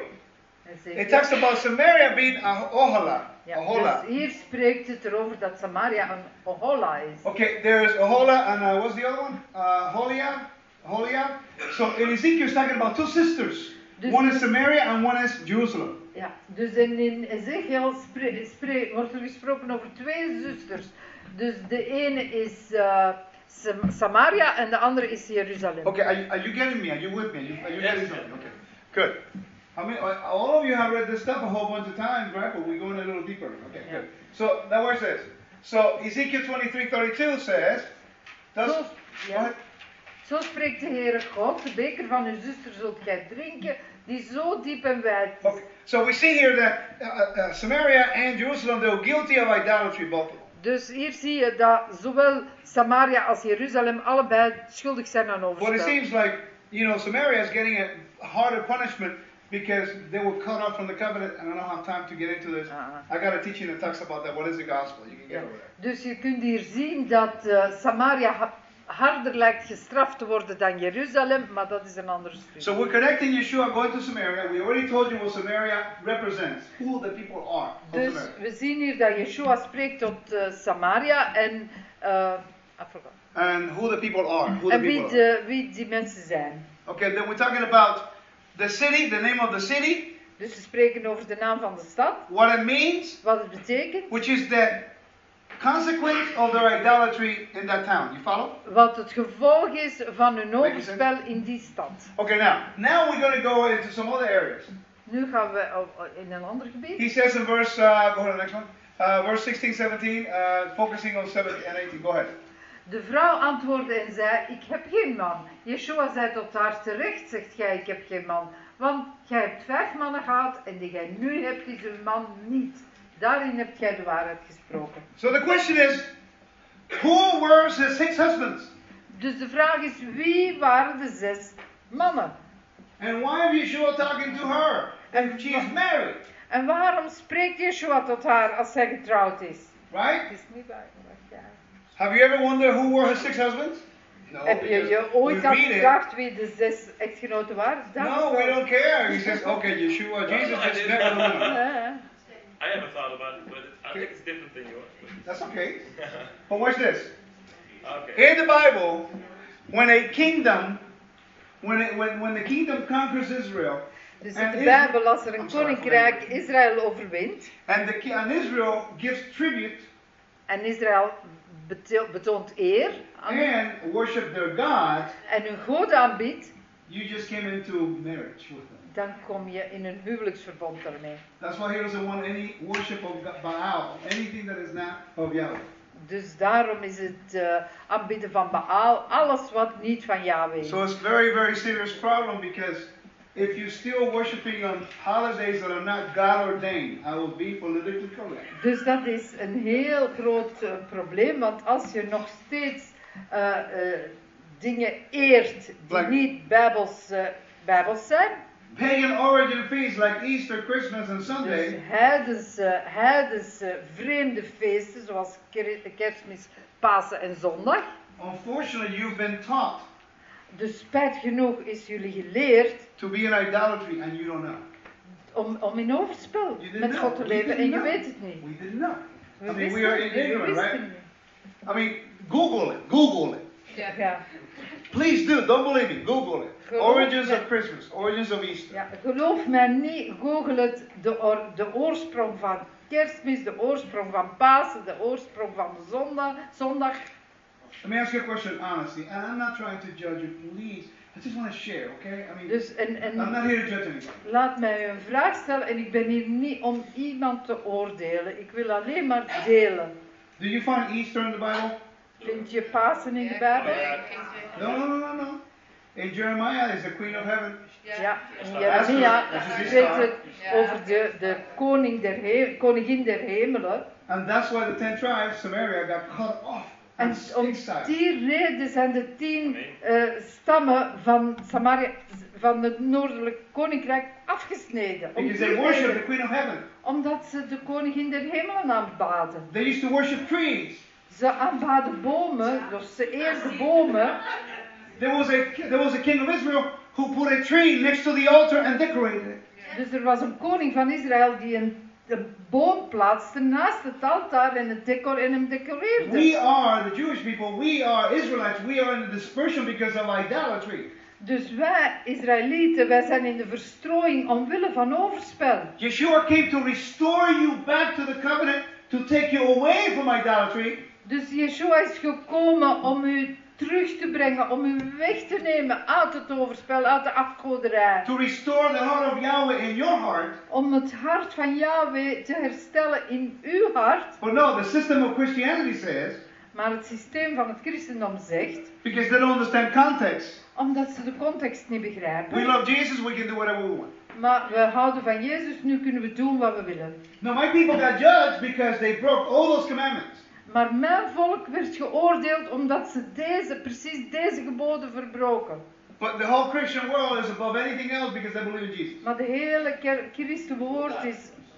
Ze- It talks about Samaria being a Ohola. Ja, Ahola. dus hier spreekt het erover dat Samaria een Ohola is. Okay, there's Ahola and uh, what's the other one? Uh, Holia. Holia. So in Ezekiel, is talking about two sisters. Dus- one is Samaria and one is Jerusalem. Ja, dus in, in Ezekiel wordt er gesproken over twee zusters. Dus de ene is eh, Sam- Samaria en de andere is Jeruzalem. Okay, are you, are you getting me? Are you with me? Are you, are you Yes. getting something? Okay, good. I mean, uh, all of you have read this stuff a whole bunch of times, right? But we're going a little deeper. Okay, Yeah. good. So now watch this. So Ezekiel 23, 32 says, does, ja. ahead. Zo spreekt de Heere God, de beker van uw zuster zult gij drinken, die zo diep en wijd is. Okay, so we see here that uh, uh, Samaria and Jerusalem, they were guilty of idolatry, both. Dus hier zie je dat zowel Samaria als Jeruzalem allebei schuldig zijn aan But it overspel. seems like, you know, Samaria is getting a harder punishment because they were cut off from the covenant, and I don't have time to get into this. Ah. I got a teaching that talks about that. What is the gospel? You can get Ja. over there. Dus je kunt hier zien dat eh, Samaria harder lijkt gestraft te worden dan Jeruzalem, maar dat is een ander stuk. So we're connecting Yeshua going to Samaria. We already told you what Samaria represents, who the people are Dus Samaria. we zien hier dat Yeshua spreekt tot eh, Samaria en, forgot. And who the people are, who the en wie, people are. de, wie die mensen zijn. Okay, then we're talking about the city, the name of the city, Dus we spreken over de naam van de stad, what it means, wat het betekent, which is the consequence of their idolatry in that town. You follow? wat het gevolg is van hun overspel in die stad. Okay, now, now we're going to go into some other areas. Nu gaan we in een ander gebied. He says in verse, uh, go ahead, the next one. Uh, verse 16, 17, uh, focusing on 17 and 18. Go ahead. De vrouw antwoordde en zei, ik heb geen man. Yeshua zei tot haar, terecht zegt gij, ik heb geen man. Want gij hebt vijf mannen gehad en die gij nu hebt is uw man niet. Daarin hebt gij de waarheid gesproken. So the question is, who were his six husbands? Dus de vraag is, wie waren de zes mannen? And why is Yeshua talking to her? And she is married, En waarom spreekt Yeshua tot haar als zij getrouwd is? right? Het is niet waar. ja. Have you ever wondered who were his six husbands? No. Heb je because je ooit we read it. afgevraagd wie de zes echtgenoten waren? Dat No, we don't care. He says, okay, Yeshua, Jesus just did. *laughs* married a woman. Ja. I haven't thought about it, but I think it's different than yours. That's okay. *laughs* But watch this. okay. In the Bible, when a kingdom, when, it, when, when the kingdom conquers Israel, Dus En in de Israël- Bijbel, als er een koninkrijk. Israël overwint, and, the, ki- and Israel gives tribute en Israël bete- betoont eer aan and worship their God, en hun God aanbiedt, you just came into marriage with them. Dan kom je in een huwelijksverbond daarmee. That's why he doesn't want any worship of Baal, anything that is not of Yahweh. Dus daarom is het eh, aanbidden van Baal alles wat niet van Yahweh is. So it's very, very serious problem because if you're still worshiping on holidays that are not God ordained, I will be politically correct. Dus dat is een heel groot eh, probleem, want als je nog steeds eh, dingen eert die Like- niet bijbels, bijbels zijn, Pagan origin feasts like Easter, Christmas, and dus Sunday heidense, heidense vreemde feesten zoals ker- kerstmis, Pasen en zondag, Unfortunately, you've been taught dus spijt genoeg is jullie geleerd to be in idolatry and you don't know. om, om in overspel met know. God te leven en je weet het niet. We didn't know. We I mean, we are in ignorant, right? I mean, Google it. Google it. Ja. Please do. Don't believe me. Google it. Geloof Origins me. of Christmas. Origins of Easter. Ja, geloof mij niet, google het, de, de oorsprong van kerstmis, de oorsprong van Pasen, de oorsprong van de zondag, zondag. Let me ask you a question honestly, and I'm not trying to judge you. Please, I just want to share, okay? I mean, Dus en, I'm not here to judge anybody. laat mij een vraag stellen en ik ben hier niet om iemand te oordelen. Ik wil alleen maar delen. Do you find Easter in the Bible? Vind je Pasen in de Bijbel? No, no, no, no, no. In Jeremiah is the Queen of Heaven. Ja, in Jeremia spreekt het over de, de koning der he- koningin der hemelen. And that's why the ten tribes, Samaria, got cut off En om die reden zijn de tien eh, stammen van Samaria, van het noordelijk koninkrijk afgesneden. Because they worship the Queen of Heaven. Omdat ze de koningin der hemelen aanbaden. They used to worship trees. Ze aanbaden bomen, dus ze eerden bomen. There was a there was a king of Israel who put a tree next to the altar and decorated it. Dus er was een koning van Israël die een, een boom plaatste naast het altaar en, het decor, en hem decoreerde. We are the Jewish people. We are Israelites. We are in the dispersion because of idolatry. Dus wij, Israëlieten, wij zijn in de verstrooiing omwille van overspel. Yeshua came to restore you back to the covenant, to take you away from idolatry, Dus Yeshua is gekomen om u terug te brengen, om u weg te nemen uit het overspel, uit de afgoderij. to restore the heart of Yahweh in your heart. Om het hart van Yahweh te herstellen in uw hart. But no, the system of Christianity says, Maar het systeem van het christendom zegt, because they don't understand context, omdat ze de context niet begrijpen. we love Jesus, we can do whatever we want. Maar we houden van Jezus, nu kunnen we doen wat we willen. No, my people got judged because they broke all those commandments. Maar mijn volk werd geoordeeld omdat ze deze, precies deze geboden verbroken. But the whole Christian world is above anything else because they believe in Jesus. Maar de hele christenwoord is,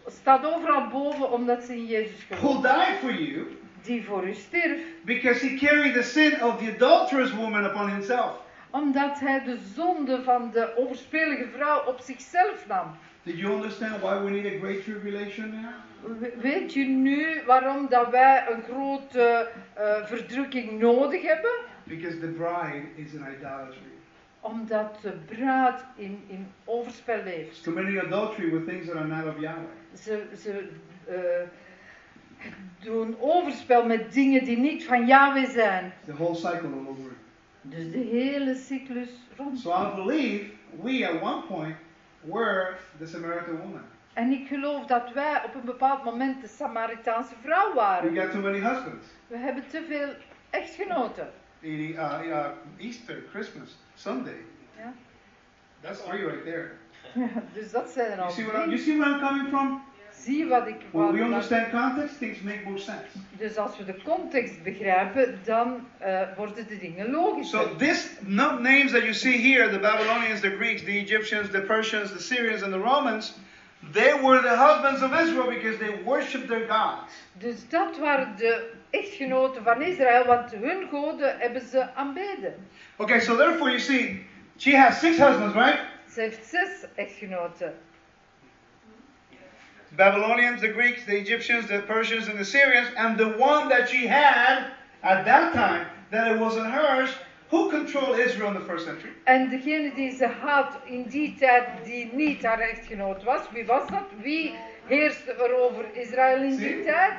staat overal boven omdat ze in Jezus Who geloven. died for you Die voor u stierf. because he carried the sin of the adulterous woman upon himself. Omdat hij de zonde van de overspelige vrouw op zichzelf nam. Did you understand why we need a great tribulation now? We- Weet je nu waarom dat wij een grote eh, verdrukking nodig hebben? Because the bride is in idolatry. Omdat de bruid in, in overspel leeft. Committing adultery with things that are not of Yahweh. Ze, ze eh, doen overspel met dingen die niet van Yahweh zijn. The whole cycle all over. Dus de hele cyclus rond. So I believe we at one point were the Samaritan woman. En ik geloof dat wij op een bepaald moment de Samaritaanse vrouw We waren. got too many husbands. We hebben te veel echtgenoten. Eating, uh, uh, Easter, Christmas, Sunday. Ja. That's three right there. *laughs* dus dat zijn er You al see, what I'm, you drie. see where I'm coming from? Zie wat ik When we understand context, things make more sense. Dus als we de context begrijpen, dan eh, worden de dingen logisch. So this names that you see here, the Babylonians, the Greeks, the Egyptians, the Persians, the Syrians, and the Romans, they were the husbands of Israel because they worshipped their gods. Dus dat waren de echtgenoten van Israël, want hun goden hebben ze aanbeden. Okay, so therefore you see, she has six husbands, right? Ze heeft zes echtgenoten. The Babylonians, the Greeks, the Egyptians, the Persians, and the Syrians, and the one that she had at that time, that it wasn't hers, who controlled Israel in the first century? En degene die ze had in die tijd, die niet haar echtgenoot was, wie was dat? Wie heerste er over Israël in die tijd?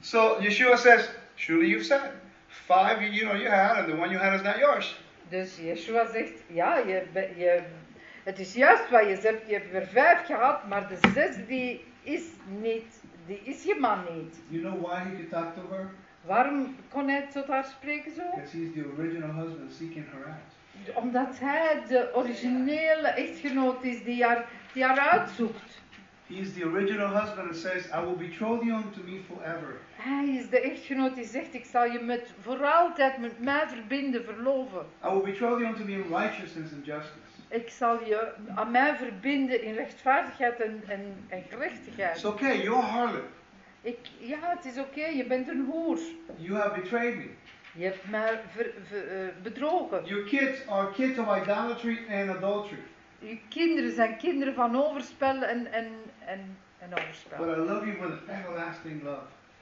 So Yeshua says, Surely you've said. Five you, you know you had, and the one you had is not yours. Dus Yeshua zegt, ja, je, je, het is juist wat je zegt, je hebt er vijf gehad, maar de zes die is niet, die is je man niet. You know why he could talk to her? Waarom kon hij tot haar spreken zo? Because he's the original husband seeking her out. Omdat hij de originele echtgenoot is die haar, die haar uitzoekt. He's the original husband that says, I will betroth you unto me forever. Hij is de echtgenoot die zegt, ik zal je met, voor altijd met mij verbinden, verloven. I will betroth you unto me in righteousness and justice. Ik zal je aan mij verbinden in rechtvaardigheid en, en, en gerechtigheid. It's okay, you're harlot. Ik, ja, het is oké, je bent een hoer. You have betrayed me. Je hebt mij ver- ver- eh, bedrogen. Your kids are kids of idolatry and adultery. Je kinderen zijn kinderen van overspel en, en, en, en But overspel. I love you with everlasting love.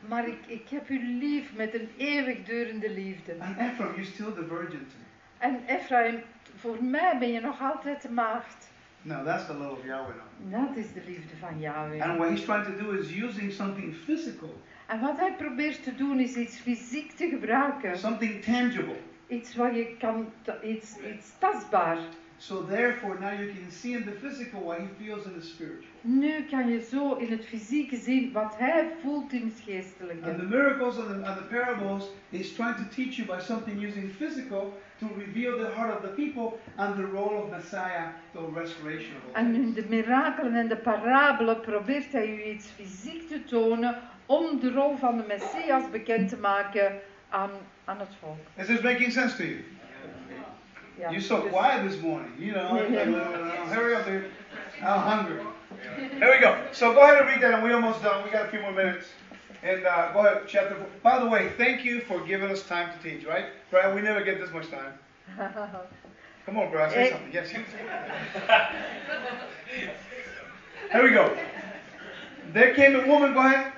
Maar ik, ik heb u lief met een eeuwigdurende liefde. And Ephraim, you're still the virgin to me. En Ephraim, voor mij ben je nog altijd de maagd. Now that's the love of Yahweh. Dat is de liefde van Yahweh. And what he's trying to do is using something physical, En wat hij probeert te doen is iets fysiek te gebruiken. something tangible. Iets wat je kan, iets, iets tastbaar. So therefore now you can see in the physical what he feels in the spiritual. Nu kan je zo in het fysieke zien wat hij voelt in het And the geestelijke. miracles and the, and the parables is trying to teach you by something using physical to reveal the heart of the people and the role of Messiah, the restoration of all En in de mirakelen en de parabelen probeert hij u iets fysiek te tonen om de rol van de Messias bekend te maken aan, aan het volk. Is this making sense to you? Ja, You're so quiet this morning. You know, Yeah, *laughs* yeah. uh, hurry up there. I'm hungry. Here we go. So go ahead and read that, and we're almost done. We got a few more minutes. And uh, go ahead, chapter four. By the way, thank you for giving us time to teach, right? Brad, we never get this much time. *laughs* Come on, Brad, say Eh. something. Yes, you. Here we go. There came a woman, go ahead.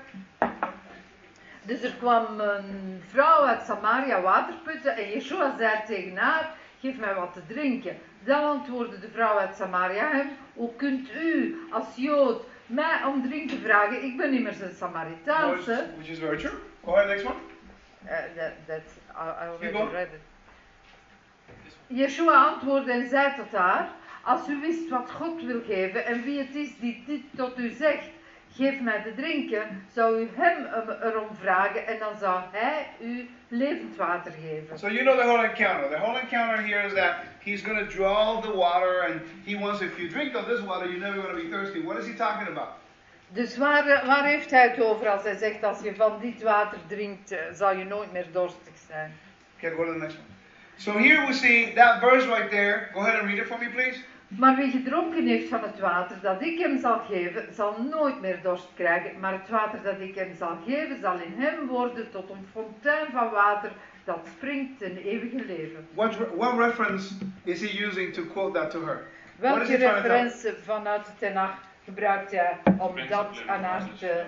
Dus er kwam een vrouw uit Samaria water putten en Yeshua zei tegen haar, geef mij wat te drinken. Dan antwoordde de vrouw uit Samaria hem, hoe kunt u als Jood mij om drinken vragen? Ik ben immers een Samaritaanse. which is very true. Go ahead, next one. Uh, that, that's, I, I already going. read it. Yeshua antwoordde en zei tot haar, als u wist wat God wil geven en wie het is die dit tot u zegt, geef mij te drinken, zou u hem er- erom vragen en dan zou hij u levend water geven. So you know the whole encounter. The whole encounter here is that he's going to draw the water, and he wants if you drink of this water, you're never going to be thirsty. What is he talking about? Dus waar, waar heeft hij het over als hij zegt, als je van dit water drinkt, eh, zal je nooit meer dorstig zijn? Okay, go to the next one. So here we see that verse right there. Go ahead and read it for me, please. Maar wie gedronken heeft van het water dat ik hem zal geven, zal nooit meer dorst krijgen. Maar het water dat ik hem zal geven, zal in hem worden tot een fontein van water dat springt ten eeuwige leven. What, what reference is he using to quote that to her? Welke referentie vanuit de Tenach gebruikt hij om dat aan haar te...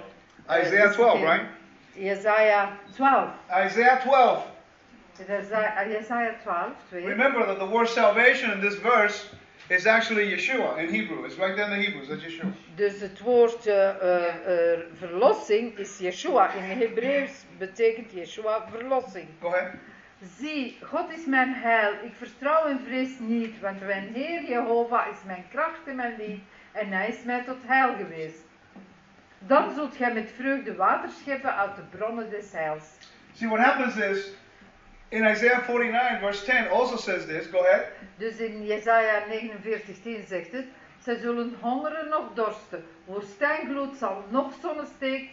eh, Isaiah 12, discussiëren? right? Jesaja 12. Isaiah 12. Jesaja Jesaja 12, 2. Remember that the word salvation in this verse is actually Yeshua in Hebrew. It's right there in the Hebrews. That's Yeshua. Dus het woord eh, eh, eh, verlossing is Yeshua. In Hebreeuws betekent Yeshua verlossing. Go ahead. Zie, God is mijn heil. Ik vertrouw en vrees niet, want mijn Heer Jehovah is mijn kracht en mijn lied en hij is mij tot heil geweest. Dan zult gij met vreugde water scheppen uit de bronnen des heils. See, what happens is, in Isaiah 49, verse 10 also says this. Go ahead. Dus in Jesaja 49:10 zegt het, zij zullen hongeren nog dorsten. Woestijngloed zal nog zonnesteek,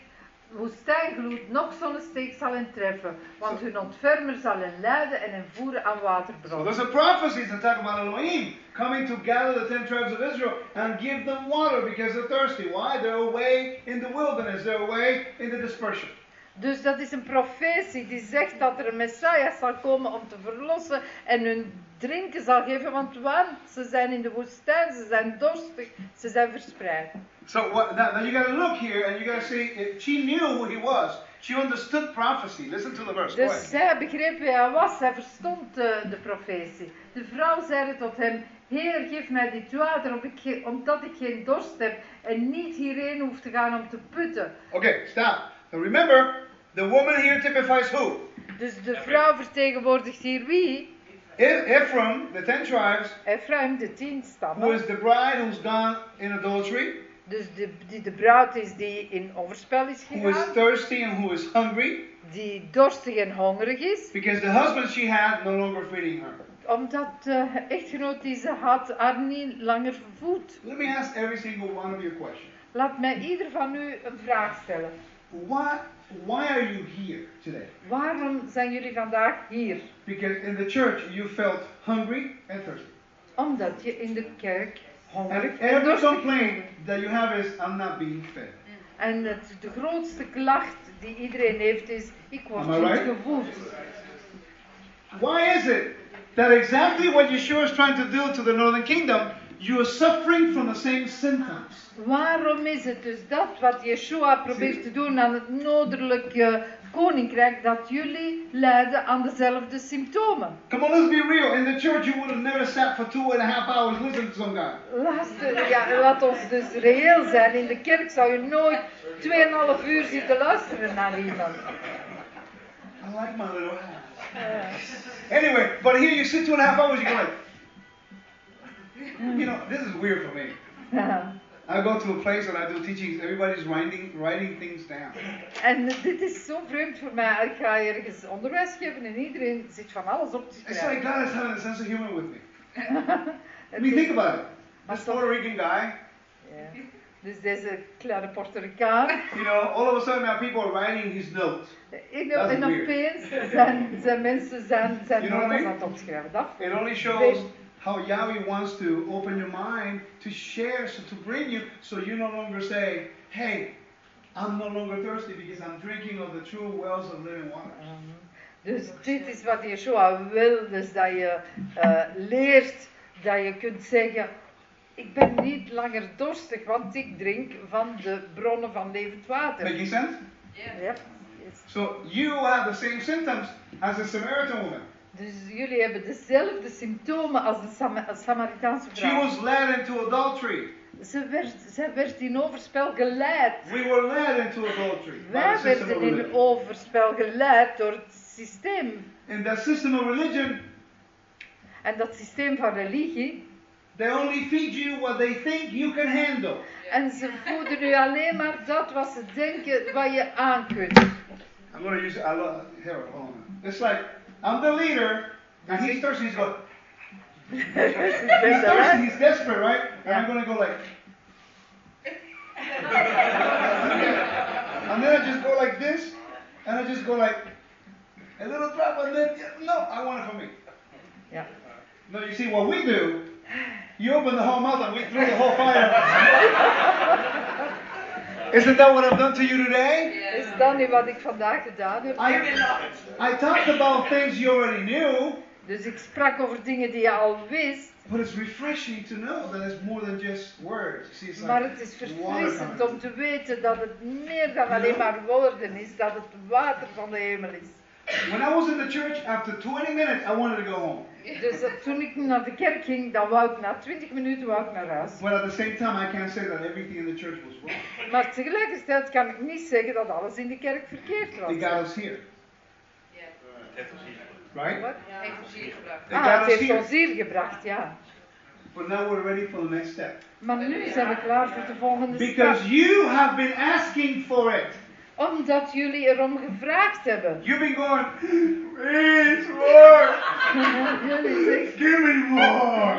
woestijngloed nog zonnesteek zal hen treffen, want hun ontfermer zal hen leiden en hen voeren aan So waterbronnen. there's a prophecy to talk about Elohim coming to gather the ten tribes of Israel and give them water because they're thirsty. Why? They're away in the wilderness. They're away in the dispersion. Dus dat is een profetie die zegt dat er een Messias zal komen om te verlossen en hun drinken zal geven, want, want ze zijn in de woestijn, ze zijn dorstig, ze zijn verspreid. So what, now, now you got to look here and you got to see if she knew who he was. She understood prophecy. Listen to the verse. Dus zij begreep wie hij was, zij verstond de, de profetie. De vrouw zeide tot hem, Heer, geef mij dit water, omdat ik, ge- omdat ik geen dorst heb en niet hierheen hoef te gaan om te putten. Okay, stop. So remember, the woman here typifies who? Dus de vrouw vertegenwoordigt hier wie? E- Ephraim, the ten tribes, Ephraim, de tien who stammen. is the bride who's gone in adultery, Dus de, die de bruid is die in overspel is who is gegaan. thirsty and who is hungry, die dorstig en hongerig is, because the husband she had no longer feeding her. omdat de echtgenoot die ze had haar niet langer vervoed. Let me ask every single one of you a question. Laat mij ieder van u een vraag stellen. Why, why are you here today? Waarom zijn jullie vandaag hier? Because in the church you felt hungry and thirsty. Omdat je in de kerk hongerig And en every complaint that you have is, I'm not being fed. En het, de grootste klacht die iedereen heeft is, ik word niet right? gevoed. Why is it that exactly what Yeshua is trying to do to the northern kingdom, you are suffering from the same symptoms? Waarom is het dus dat wat Yeshua probeert te doen aan het noordelijke koninkrijk, dat jullie lijden aan dezelfde symptomen? Come on, let's be real. In the church, you would have never sat for two and a half hours listening to some guy. Luister, ja, laat ons dus reëel zijn. In de kerk zou je nooit 2,5 uur zitten luisteren naar iemand. I like my little house. Anyway, but here you sit two and a half hours, you go like, *laughs* you know, this is weird for me. *laughs* I go to a place and I do teachings. Everybody's writing writing things down. En dit is zo vreemd voor mij. Ik ga ergens onderwijs geven en iedereen zit van alles op te It's like schrijven. God is having a sense of humor with me. *laughs* I mean, think about it. This Puerto Rican guy. Dus deze kleine Puerto Ricaan. you know, all of a sudden now people are writing his notes. En, That's en opeens zijn, zijn mensen zijn, zijn You know I mean? aan het opschrijven. Dat It only shows how Yahweh wants to open your mind to share, so to bring you, so you no longer say, hey, I'm no longer thirsty because I'm drinking of the true wells of living water. Dus dit is wat Yeshua wil, dus dat je eh, leert dat je kunt zeggen, ik ben niet langer dorstig, want ik drink van de bronnen van levend water. Making sense? Ja, yes. So you have the same symptoms as the Samaritan woman. Dus jullie hebben dezelfde symptomen als de Sama- Samaritaanse She vrouw. was led into adultery. Ze werd, zij werd in overspel geleid. We were led into adultery. Wij werden in overspel geleid door het systeem. In that system of religion, En dat systeem van religie. they only feed you what they think you can handle. En ze voeden u alleen maar dat wat ze denken wat je aan kunt. I'm going to use I love here. Hold on. It's like I'm the leader, and he's thirsty. He's going. He's thirsty. He's desperate, right? And Yeah. I'm going to go like. and then I just go like this, and I just go like a little drop, and then no, I want it for me. Ja. No, you see what we do. You open the whole mouth and we throw the whole fire. *laughs* Isn't that what I've done to you today? Is dat niet wat ik vandaag gedaan heb? I, I talked about things you already knew, Dus ik sprak over dingen die je al wist. but it's refreshing to know that it's more than just words. See, it's Maar like het is verfrissend om te weten dat het meer dan alleen maar woorden is. Dat het water van de hemel is. When I was in the church, after 20 minutes, I wanted to go home. Dus dat toen ik naar de kerk ging, dan wou ik na 20 minuten wou ik naar huis. But at the same time, I can't say that everything in the church was wrong. Maar tegelijkertijd kan ik niet zeggen dat alles in de kerk verkeerd was. It got us here, Het heeft ons hier gebracht. right? Wat? It Ah, het heeft ons hier gebracht, ja. But now we're ready for the next step. Maar nu zijn we klaar voor de volgende stap. Because you have been asking for it. Omdat jullie erom gevraagd hebben. You've been going, please, *laughs* jullie zeggen, give me more.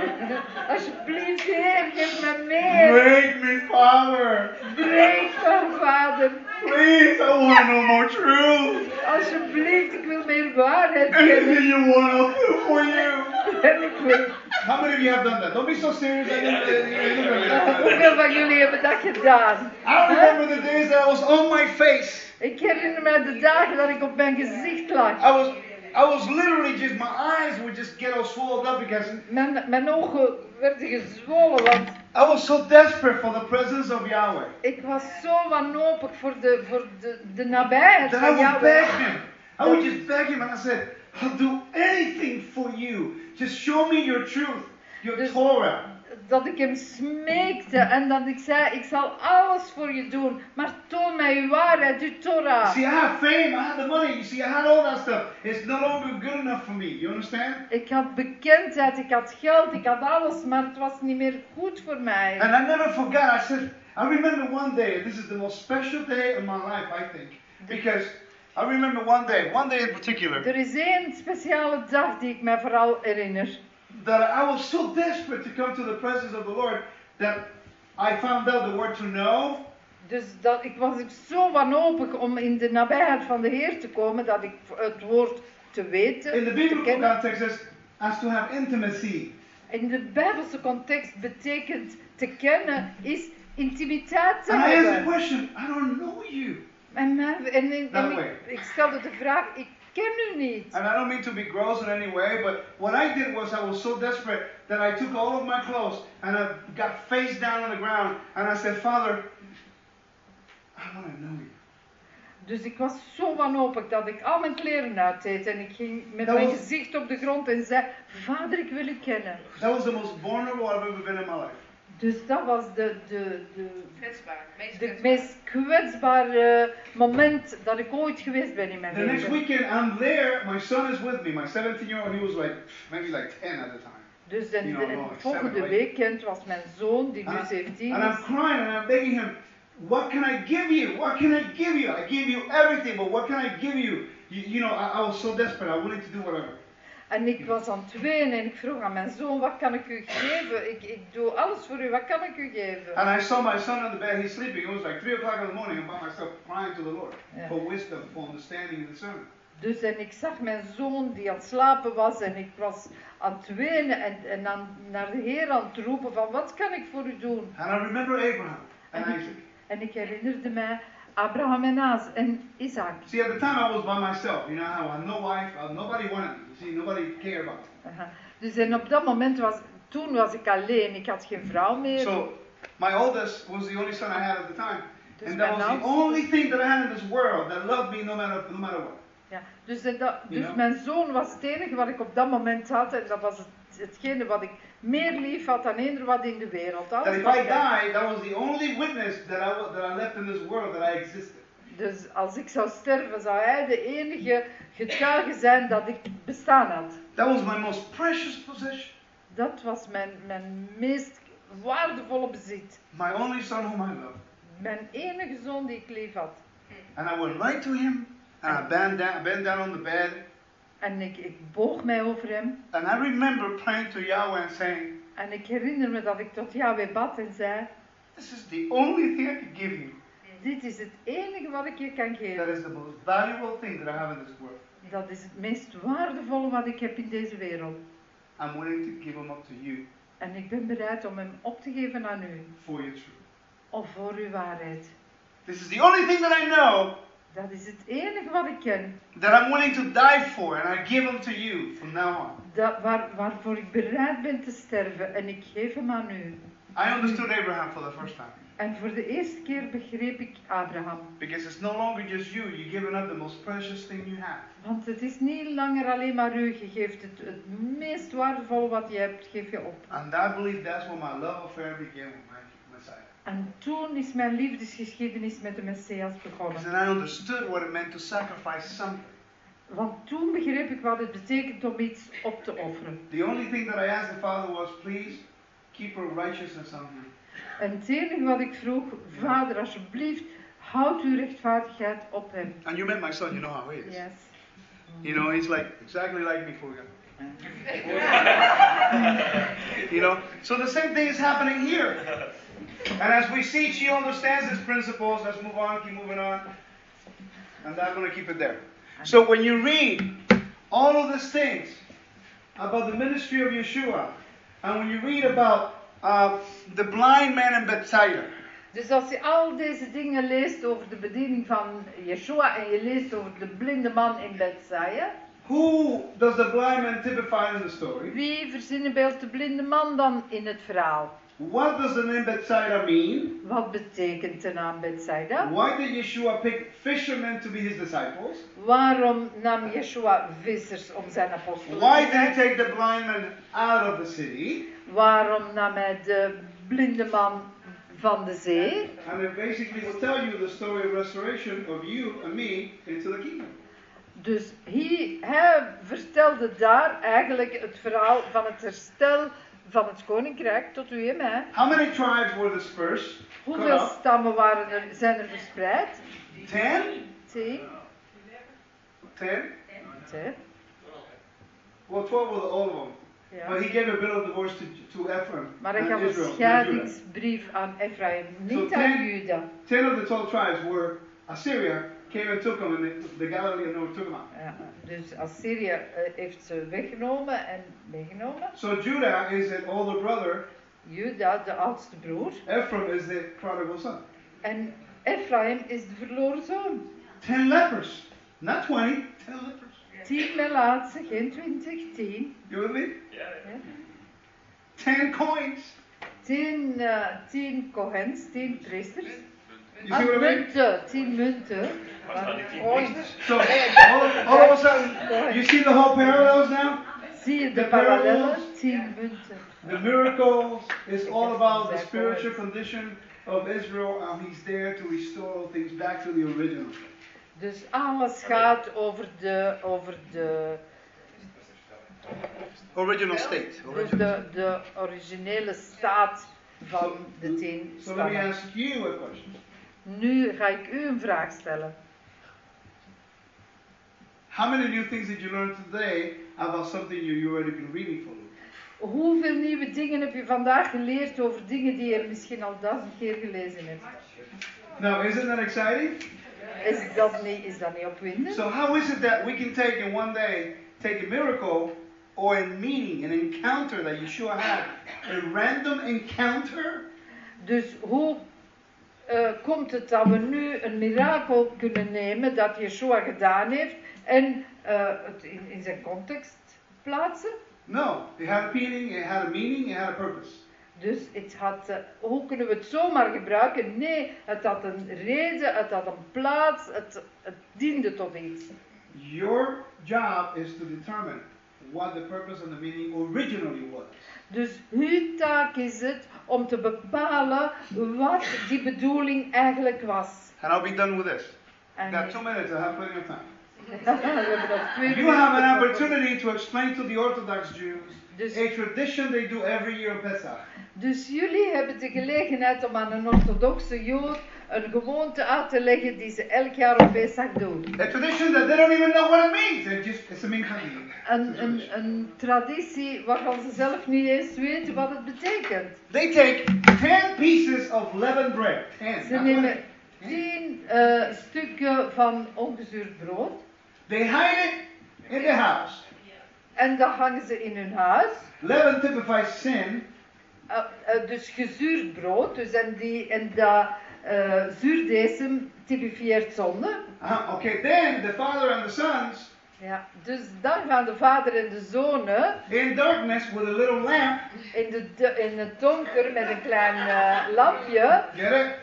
alsjeblieft Heer, geef me meer. Break me, Father. Breek me, vader. Please, I want to know more truth. Alsjeblieft, ik wil meer waarheid kennen. Anything you want, I'll do for you. En ik wil... How many of you have done that? Don't be so serious. I didn't, uh. Hoeveel van jullie hebben dat gedaan? I remember the days that I was on my face. Ik herinner me de dagen dat ik op mijn gezicht lag. I was, I was literally just, my eyes would just get all swelled up because Mijn, mijn ogen werden gezwollen, want I was so desperate for the presence of Yahweh. ik was zo wanhopig voor de, voor de, de nabijheid That I van would beg him. I would just beg him and I said, I'll do anything for you. Just show me your truth, your Dus- Torah. Dat ik hem smeekte en dat ik zei, ik zal alles voor je doen, maar toon mij uw waarheid, uw Torah. See, I had fame, I had the money. You see, I had all that stuff. It's no longer good enough for me. You understand? Ik had bekendheid, ik had geld, ik had alles, maar het was niet meer goed voor mij. And I never forgot. I said, I remember one day, this is the most special day of my life, I think. Because I remember one day, one day in particular, Er is één speciale dag die ik mij vooral herinner. That I was so desperate to come to the presence of the Lord that I found out the word to know. Dus dat, ik was zo wanhopig om in de nabijheid van de Heer te komen, dat ik het woord te weten, In the biblical context, is as to have intimacy. In de Bijbelse context betekent te kennen is intimiteit te And I asked the question, I don't know you. En, mij- en, en- en ik, ik stelde de vraag, ik ken u niet. And I don't mean to be gross in any way, but what I did was I was so desperate that I took all of my clothes and I got face down on the ground and I said, Father, I want to know you. Dus ik was zo wanhopig dat ik al mijn kleren uitdeed en ik ging met mijn was- gezicht op de grond en zei, vader ik wil u kennen. That was the most vulnerable I've ever been in my life. Dus dat was de, de, de, Kwetsbaar, meest de kwetsbaar. meest kwetsbare moment dat ik ooit geweest ben in mijn The next leven. weekend, I'm there. My son is with me. My 17 year old, he was like maybe like 10 at the time. Dus You de, know, het volgende seven, weekend was mijn zoon, die nu And, I, 17 and I'm is. crying and I'm begging him, What can I give you? What can I give you? I give you everything, but what can I give you? You, you know, I, I was so desperate. I wanted to do whatever. En ik was aan het wenen en ik vroeg aan mijn zoon, wat kan ik u geven? Ik, ik doe alles voor u, wat kan ik u geven? And I saw my son on the bed. He's sleeping. It was like 3 o'clock in the morning. I'm by myself crying to the Lord Yeah. for wisdom, for understanding in the sermon. Dus en ik zag mijn zoon die aan het slapen was en ik was aan het wenen en, en aan, naar de Heer aan het roepen van wat kan ik voor u doen? And I remember Abraham and And- Isaac. En ik herinnerde mij Abraham en, en Isaac. See, at the time I was by myself. You know how I had no wife, uh, nobody wanted me. See, nobody cared about me. Dus en op dat moment was, toen was ik alleen, ik had geen vrouw meer. So my oldest was the only son I had at the time. Dus And that was the only thing that I had in this world that loved me no matter no matter what. Ja, dus, dat, dus mijn zoon was het enige wat ik op dat moment had. En dat was het, hetgene wat ik meer lief had dan eender wat in de wereld. That Alles if I died, that was the only witness that I, that I left in this world that I existed. Dus als ik zou sterven, zou hij de enige getuige zijn dat ik bestaan had. That was my most precious possession. Dat was mijn, mijn meest waardevolle bezit. My only son whom I loved. Mijn enige zoon die ik lief had. And I went right to him and I bent down, bent down on the bed. En ik, ik boog mij over hem. And I remember praying to Yahweh and saying, En ik herinner me dat ik tot Yahweh bad en zei: This is the only thing I can give you. Dit is het enige wat ik je kan That geven. is the most valuable thing that I have in this world. Dat is het meest waardevolle wat ik heb in deze wereld. I'm willing to give him up to you En ik ben bereid om hem op te geven aan u. for your truth. Of voor uw waarheid. This is the only thing that I know Dat is het enige wat ik ken. that I'm willing to die for, and I give him to you from now on. Dat, waar, waarvoor ik bereid ben te sterven. En ik geef hem aan u. I understood Abraham for the first time. En voor de eerste keer begreep ik Abraham. Because it's no longer just you, you're giving up the most precious thing you have. Want het is niet langer alleen maar u. Je geeft het, het meest waardevolle wat je hebt, geef je op. And I believe that's when my love affair began with my. En toen is mijn liefdesgeschiedenis met de Messias begonnen. I understood what it meant to sacrifice something. Want toen begreep ik wat het betekent om iets op te offeren. The only thing that I asked the Father was, please keep her righteousness on me. En het enige wat ik vroeg, vader alsjeblieft, houd uw rechtvaardigheid op hem. And you met my son, you know how he is. Yes. You know, he's like exactly like me for you. *laughs* You know, so the same thing is happening here. And as we see, she understands these principles. Let's move on, keep moving on. And I'm going to keep it there. So when you read all of these things about the ministry of Yeshua, and when you read about uh, the blind man in Bethsaida, Dus als je al deze dingen leest over de bediening van Yeshua en je leest over de blinde man in Bethsaida, who does the blind man typify in the story? wie verzinnenbeeldt de blinde man dan in het verhaal? What does the name Bethsaida mean? Wat betekent de naam Bethsaida? Why did Yeshua pick fishermen to be his disciples? Waarom nam Yeshua vissers om zijn apostelen Why te did he take the blind man out of the city? Waarom nam hij de blinde man van de zee? And it basically will tell you the story of restoration of you and me into the kingdom. Dus hij, hij vertelde daar eigenlijk het verhaal van het herstel van het koninkrijk tot u en mij. How many tribes were dispersed? Hoeveel stammen waren er, zijn er verspreid? Ten? Tien. Ten? Tien. Well, twelve all of them. Ja. But he gave a bill of divorce to, to Ephraim Maar hij gaf een scheidingsbrief aan Ephraim, niet So aan ten- Juda. Ten of the twelve tribes were Assyria came and took them, and the, the Galilean them out. Ja, dus Assyrië eh, heeft ze weggenomen en meegenomen. So Judah is an older brother. Juda, de oudste broer. Ephraim is the prodigal son. En Ephraim is de verloren zoon. Ten lepers, not twenty. Ten lepers. Tien melaatse, geen twintig, tien. You with me? Ja, Ja. Ten coins. Tien, eh, tien kohens, tien priesters. You Ah, see what I mean? munten, tien munten. So all, all of a sudden, you see the whole parallels now. Zie je de parallellen? parallels. Tien munten. The miracles is all about the spiritual condition of Israel, and He's there to restore all things back to the original. Dus alles gaat over de, over de, Original state. dus de, de originele staat van de tien So let me ask you a question. Nu ga ik u een vraag stellen. How many new things did you learn today about something you, you already been reading for? Hoeveel nieuwe dingen heb je vandaag geleerd over dingen die je misschien al duizend keer gelezen hebt? Now, isn't that exciting? Is dat niet, is dat niet opwindend? So how is it that we can take in one day, take a miracle or a meeting, an encounter that Yeshua had, a random encounter, Dus hoe eh, komt het dat we nu een mirakel kunnen nemen dat Yeshua gedaan heeft en eh, het in, in zijn context plaatsen? No, it had a meaning, it had a meaning, it had a purpose. Dus het had, eh, hoe kunnen we het zomaar gebruiken? Nee, het had een reden, het had een plaats, het, het diende tot iets. Your job is to determine what the purpose and the meaning originally was. Dus uw taak is het om te bepalen wat die bedoeling eigenlijk was. And I'll be done with this. En Got two minutes, I have plenty of time. *laughs* You have an opportunity to explain to the Orthodox Jews Dus, a tradition they do every year on Pesach. dus jullie hebben de gelegenheid om aan een orthodoxe jood een gewoonte uit te leggen die ze elk jaar op Pesach doen. A tradition that they don't even know what it means. They just, it's a minchagim. Een, een, een traditie waarvan ze zelf niet eens weten wat het betekent. They take ten pieces of leavened bread. Ten. Ze nemen 20. tien eh, stukken van ongezuurd brood They hide it in the house. en dat hangen ze in hun huis. Leaven typifies sin. Uh, uh, dus gezuurd brood, dus en, die, en dat uh, zuurdesem typifieert zonde. Uh, okay, then the father and the sons Ja, dus dan gaan de vader en de zonen in darkness with a little lamp. in, de, in het donker met een klein eh, lampje, Get it?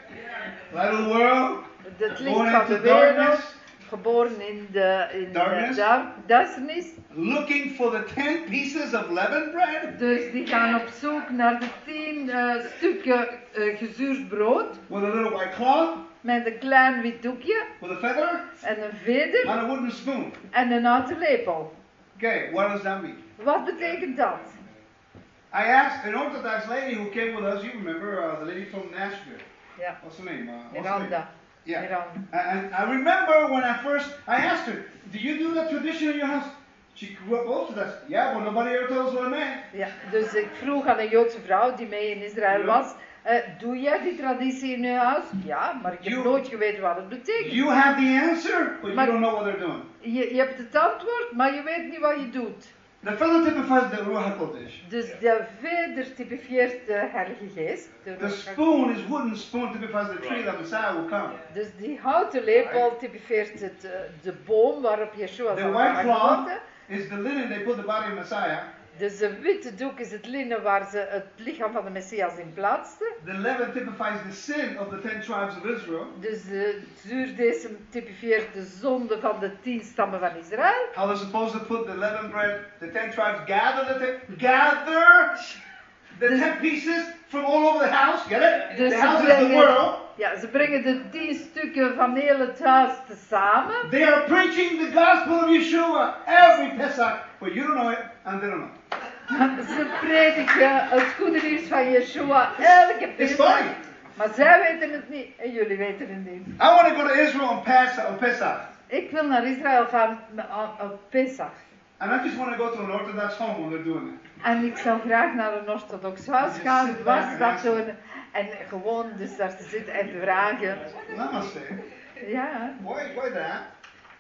The world. het licht van de wereld, darkness. Geboren in de, in de Darkness. dar- duisternis. Looking for the ten pieces of leavened bread Dus die gaan op zoek naar de tien eh, stukken eh, gezuurd brood with a little white cloth, met een klein wit doekje with a feather, en een veder and a wooden spoon. en een houten lepel. Okay, what does that mean? Wat betekent dat? I asked an Orthodox lady who came with us. You remember uh, the lady from Nashville? Ja, What's her name? Uh, what's her name? Miranda. Yeah. Miranda. And I remember when I first, I asked her, do you do that tradition in your house? She grew up Orthodox. Yeah, but nobody ever told us what meant. Ja, dus ik vroeg aan een Joodse vrouw die mee in Israël Ja. was, eh, doe jij die traditie in je huis? Ja, maar ik heb You- nooit geweten wat het betekent. You have the answer, but you don't know what they're doing. Je, je hebt het antwoord, maar je weet niet wat je doet. The feather typifies the Ruach HaKodesh. Dus de veder typifieert de Heilige Geest. de The spoon is wooden spoon typifies the tree that Messiah will come. Dus die houten lepel typifieert het, eh, de boom waarop Yeshua The zal white gaan cloth worden. is the linen they put the body of Messiah. Dus een witte doek is het linnen waar ze het lichaam van de Messias in plaatsten. The leaven typifies the sin of the ten tribes of Israel. Dus de zuurdesem typifieert de zonde van de tien stammen van Israël. How they're supposed to put the leavened bread, the ten tribes gather the ten, gather the ten pieces from all over the house. Get it? Dus the house is the world. ja, ze brengen de tien stukken van heel het huis tezamen. They are preaching the gospel of Yeshua every Pesach, but you don't know it and they don't know. Ze prediken het goede nieuws van Yeshua elke Pesach. Maar zij weten het niet en jullie weten het niet. I want to go to Israel on Pesach. On Pesach. Ik wil naar Israël gaan op Pesach. And I just want to go to an Orthodox home when they're doing it. En ik zou graag naar een orthodox huis gaan, and dat doen. En gewoon dus daar te zitten en te vragen. Namaste. Ja, Why, why that?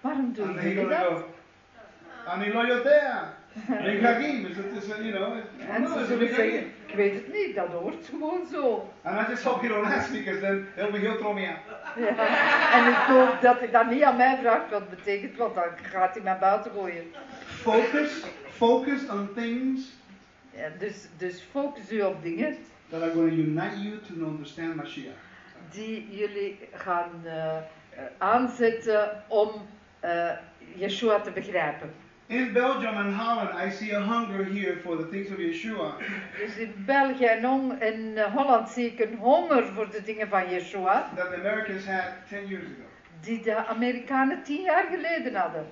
waarom you're gonna dat? go, Ani lo yodea. Minchagim, is it, is it, you know, En ze it's zullen minchagim. zeggen, ik weet het niet, dat hoort gewoon zo. And I just hope you don't ask me, because then they'll be he'll throw me. En ik hoop dat hij dan niet aan mij vraagt wat het betekent, want dan gaat hij mij buiten gooien. Focus, focus on things Ja, dus, dus focus u op dingen that are going to unite you to understand Mashiach. die jullie gaan eh, eh, aanzetten om eh Yeshua te begrijpen. In Belgium and Holland, I see a hunger here for the things of Yeshua. Dus in België en in eh, Holland zie ik een honger voor de dingen van Yeshua, that the Americans had 10 years ago. die de Amerikanen tien jaar geleden hadden.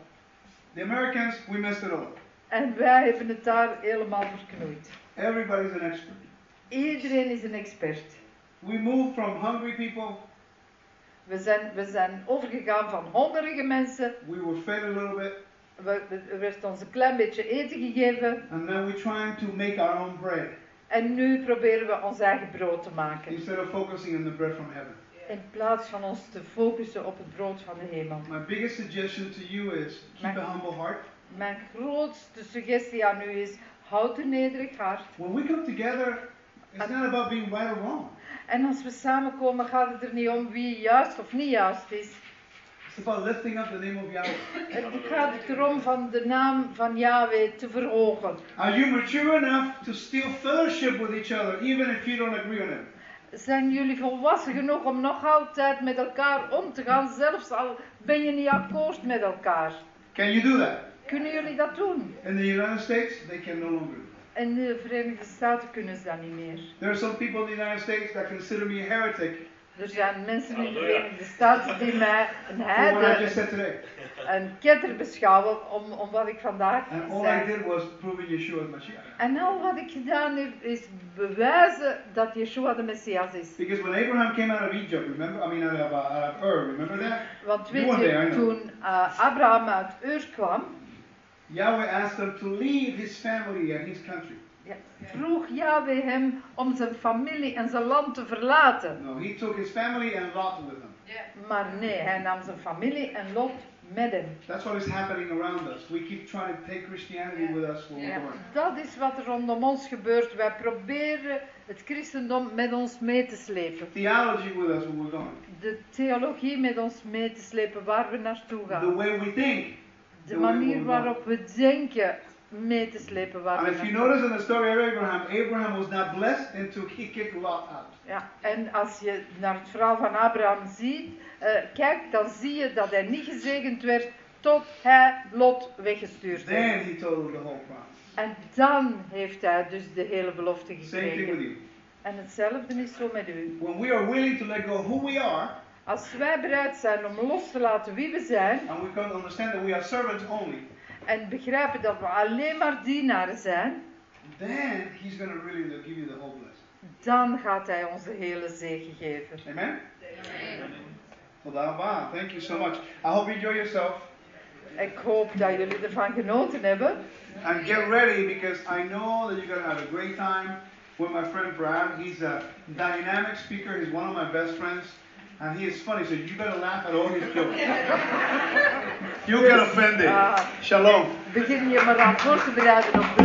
The Americans, we messed it all up. En wij hebben het daar helemaal verknoeid. Everybody's an expert. Iedereen is een expert. We moved from hungry people, We zijn, we zijn overgegaan van hongerige mensen. we were fed a little bit, We, we- er werd ons een klein beetje eten gegeven. and trying to make our own bread En nu proberen we ons eigen brood te maken. instead of focusing on the bread from heaven. In plaats van ons te focussen op het brood van de hemel. My biggest suggestion to you is keep a humble heart. Mijn grootste suggestie aan u is: houd een nederig hart. When we come together, it's not about being right or wrong. En als we samenkomen, gaat het er niet om wie juist of niet juist is. About lifting up the name of Yahweh. Het gaat erom van de naam van Yahweh te verhogen. Are you mature enough to still fellowship with each other, even if you don't agree on it? Zijn jullie volwassen genoeg om nog altijd met elkaar om te gaan, zelfs al ben je niet akkoord met elkaar? Can you do that? Kunnen jullie dat doen? In the United States, they can no longer. In de Verenigde Staten kunnen ze dat niet meer. There are some people in the United States that consider me a heretic Er zijn mensen in de Verenigde Staten die mij een heide, een ketter beschouwen om, om wat ik vandaag And all I zei. did was proving Yeshua as Mashiach. En al wat ik gedaan heb, is bewijzen dat Yeshua de Messias is. Because when Abraham came out of Egypt, remember? I mean, out of, uh, out of Ur, remember that? Want weet je, toen uh, Abraham uit Ur kwam, Yahweh asked him to leave his family and his country. Ja, vroeg Yahweh hem om zijn familie en zijn land te verlaten. No, he took his family and Lot with him. Maar nee, hij nam zijn familie en Lot met hem. That's what is happening around us. We keep trying to take Christianity with us when Ja, we're dat is wat er rondom ons gebeurt. Wij proberen het christendom met ons mee te slepen. Theology with us when we're going. De theologie met ons mee te slepen waar we naartoe The gaan. way we think. De the manier waarop we denken mee te slepen waar And if you notice in the story of Abraham, Abraham was not blessed until he kicked Lot out. Ja, en als je naar het verhaal van Abraham ziet, kijkt, dan zie je dat hij niet gezegend werd tot hij Lot weggestuurd Then heeft. he told the whole promise. En dan heeft hij dus de hele belofte Same thing with gekregen. you. En hetzelfde is zo met u. When we are willing to let go who we are, Als wij bereid zijn om los te laten wie we zijn and we can understand that we are servants only, en begrijpen dat we alleen maar dienaren zijn, then he's going to really give you the whole blessing. dan gaat hij ons de hele zegen geven. Amen? Tadawa. Thank you so much. I hope you enjoy yourself. Ik hoop dat jullie ervan genoten hebben. And get ready because I know that you're going to have a great time with my friend Brad. He's a dynamic speaker. He's one of my best friends. And he is funny, so you better laugh at all his *laughs* jokes. You'll get offended. Ah. Shalom. Begin je maar aan voor te bereiden op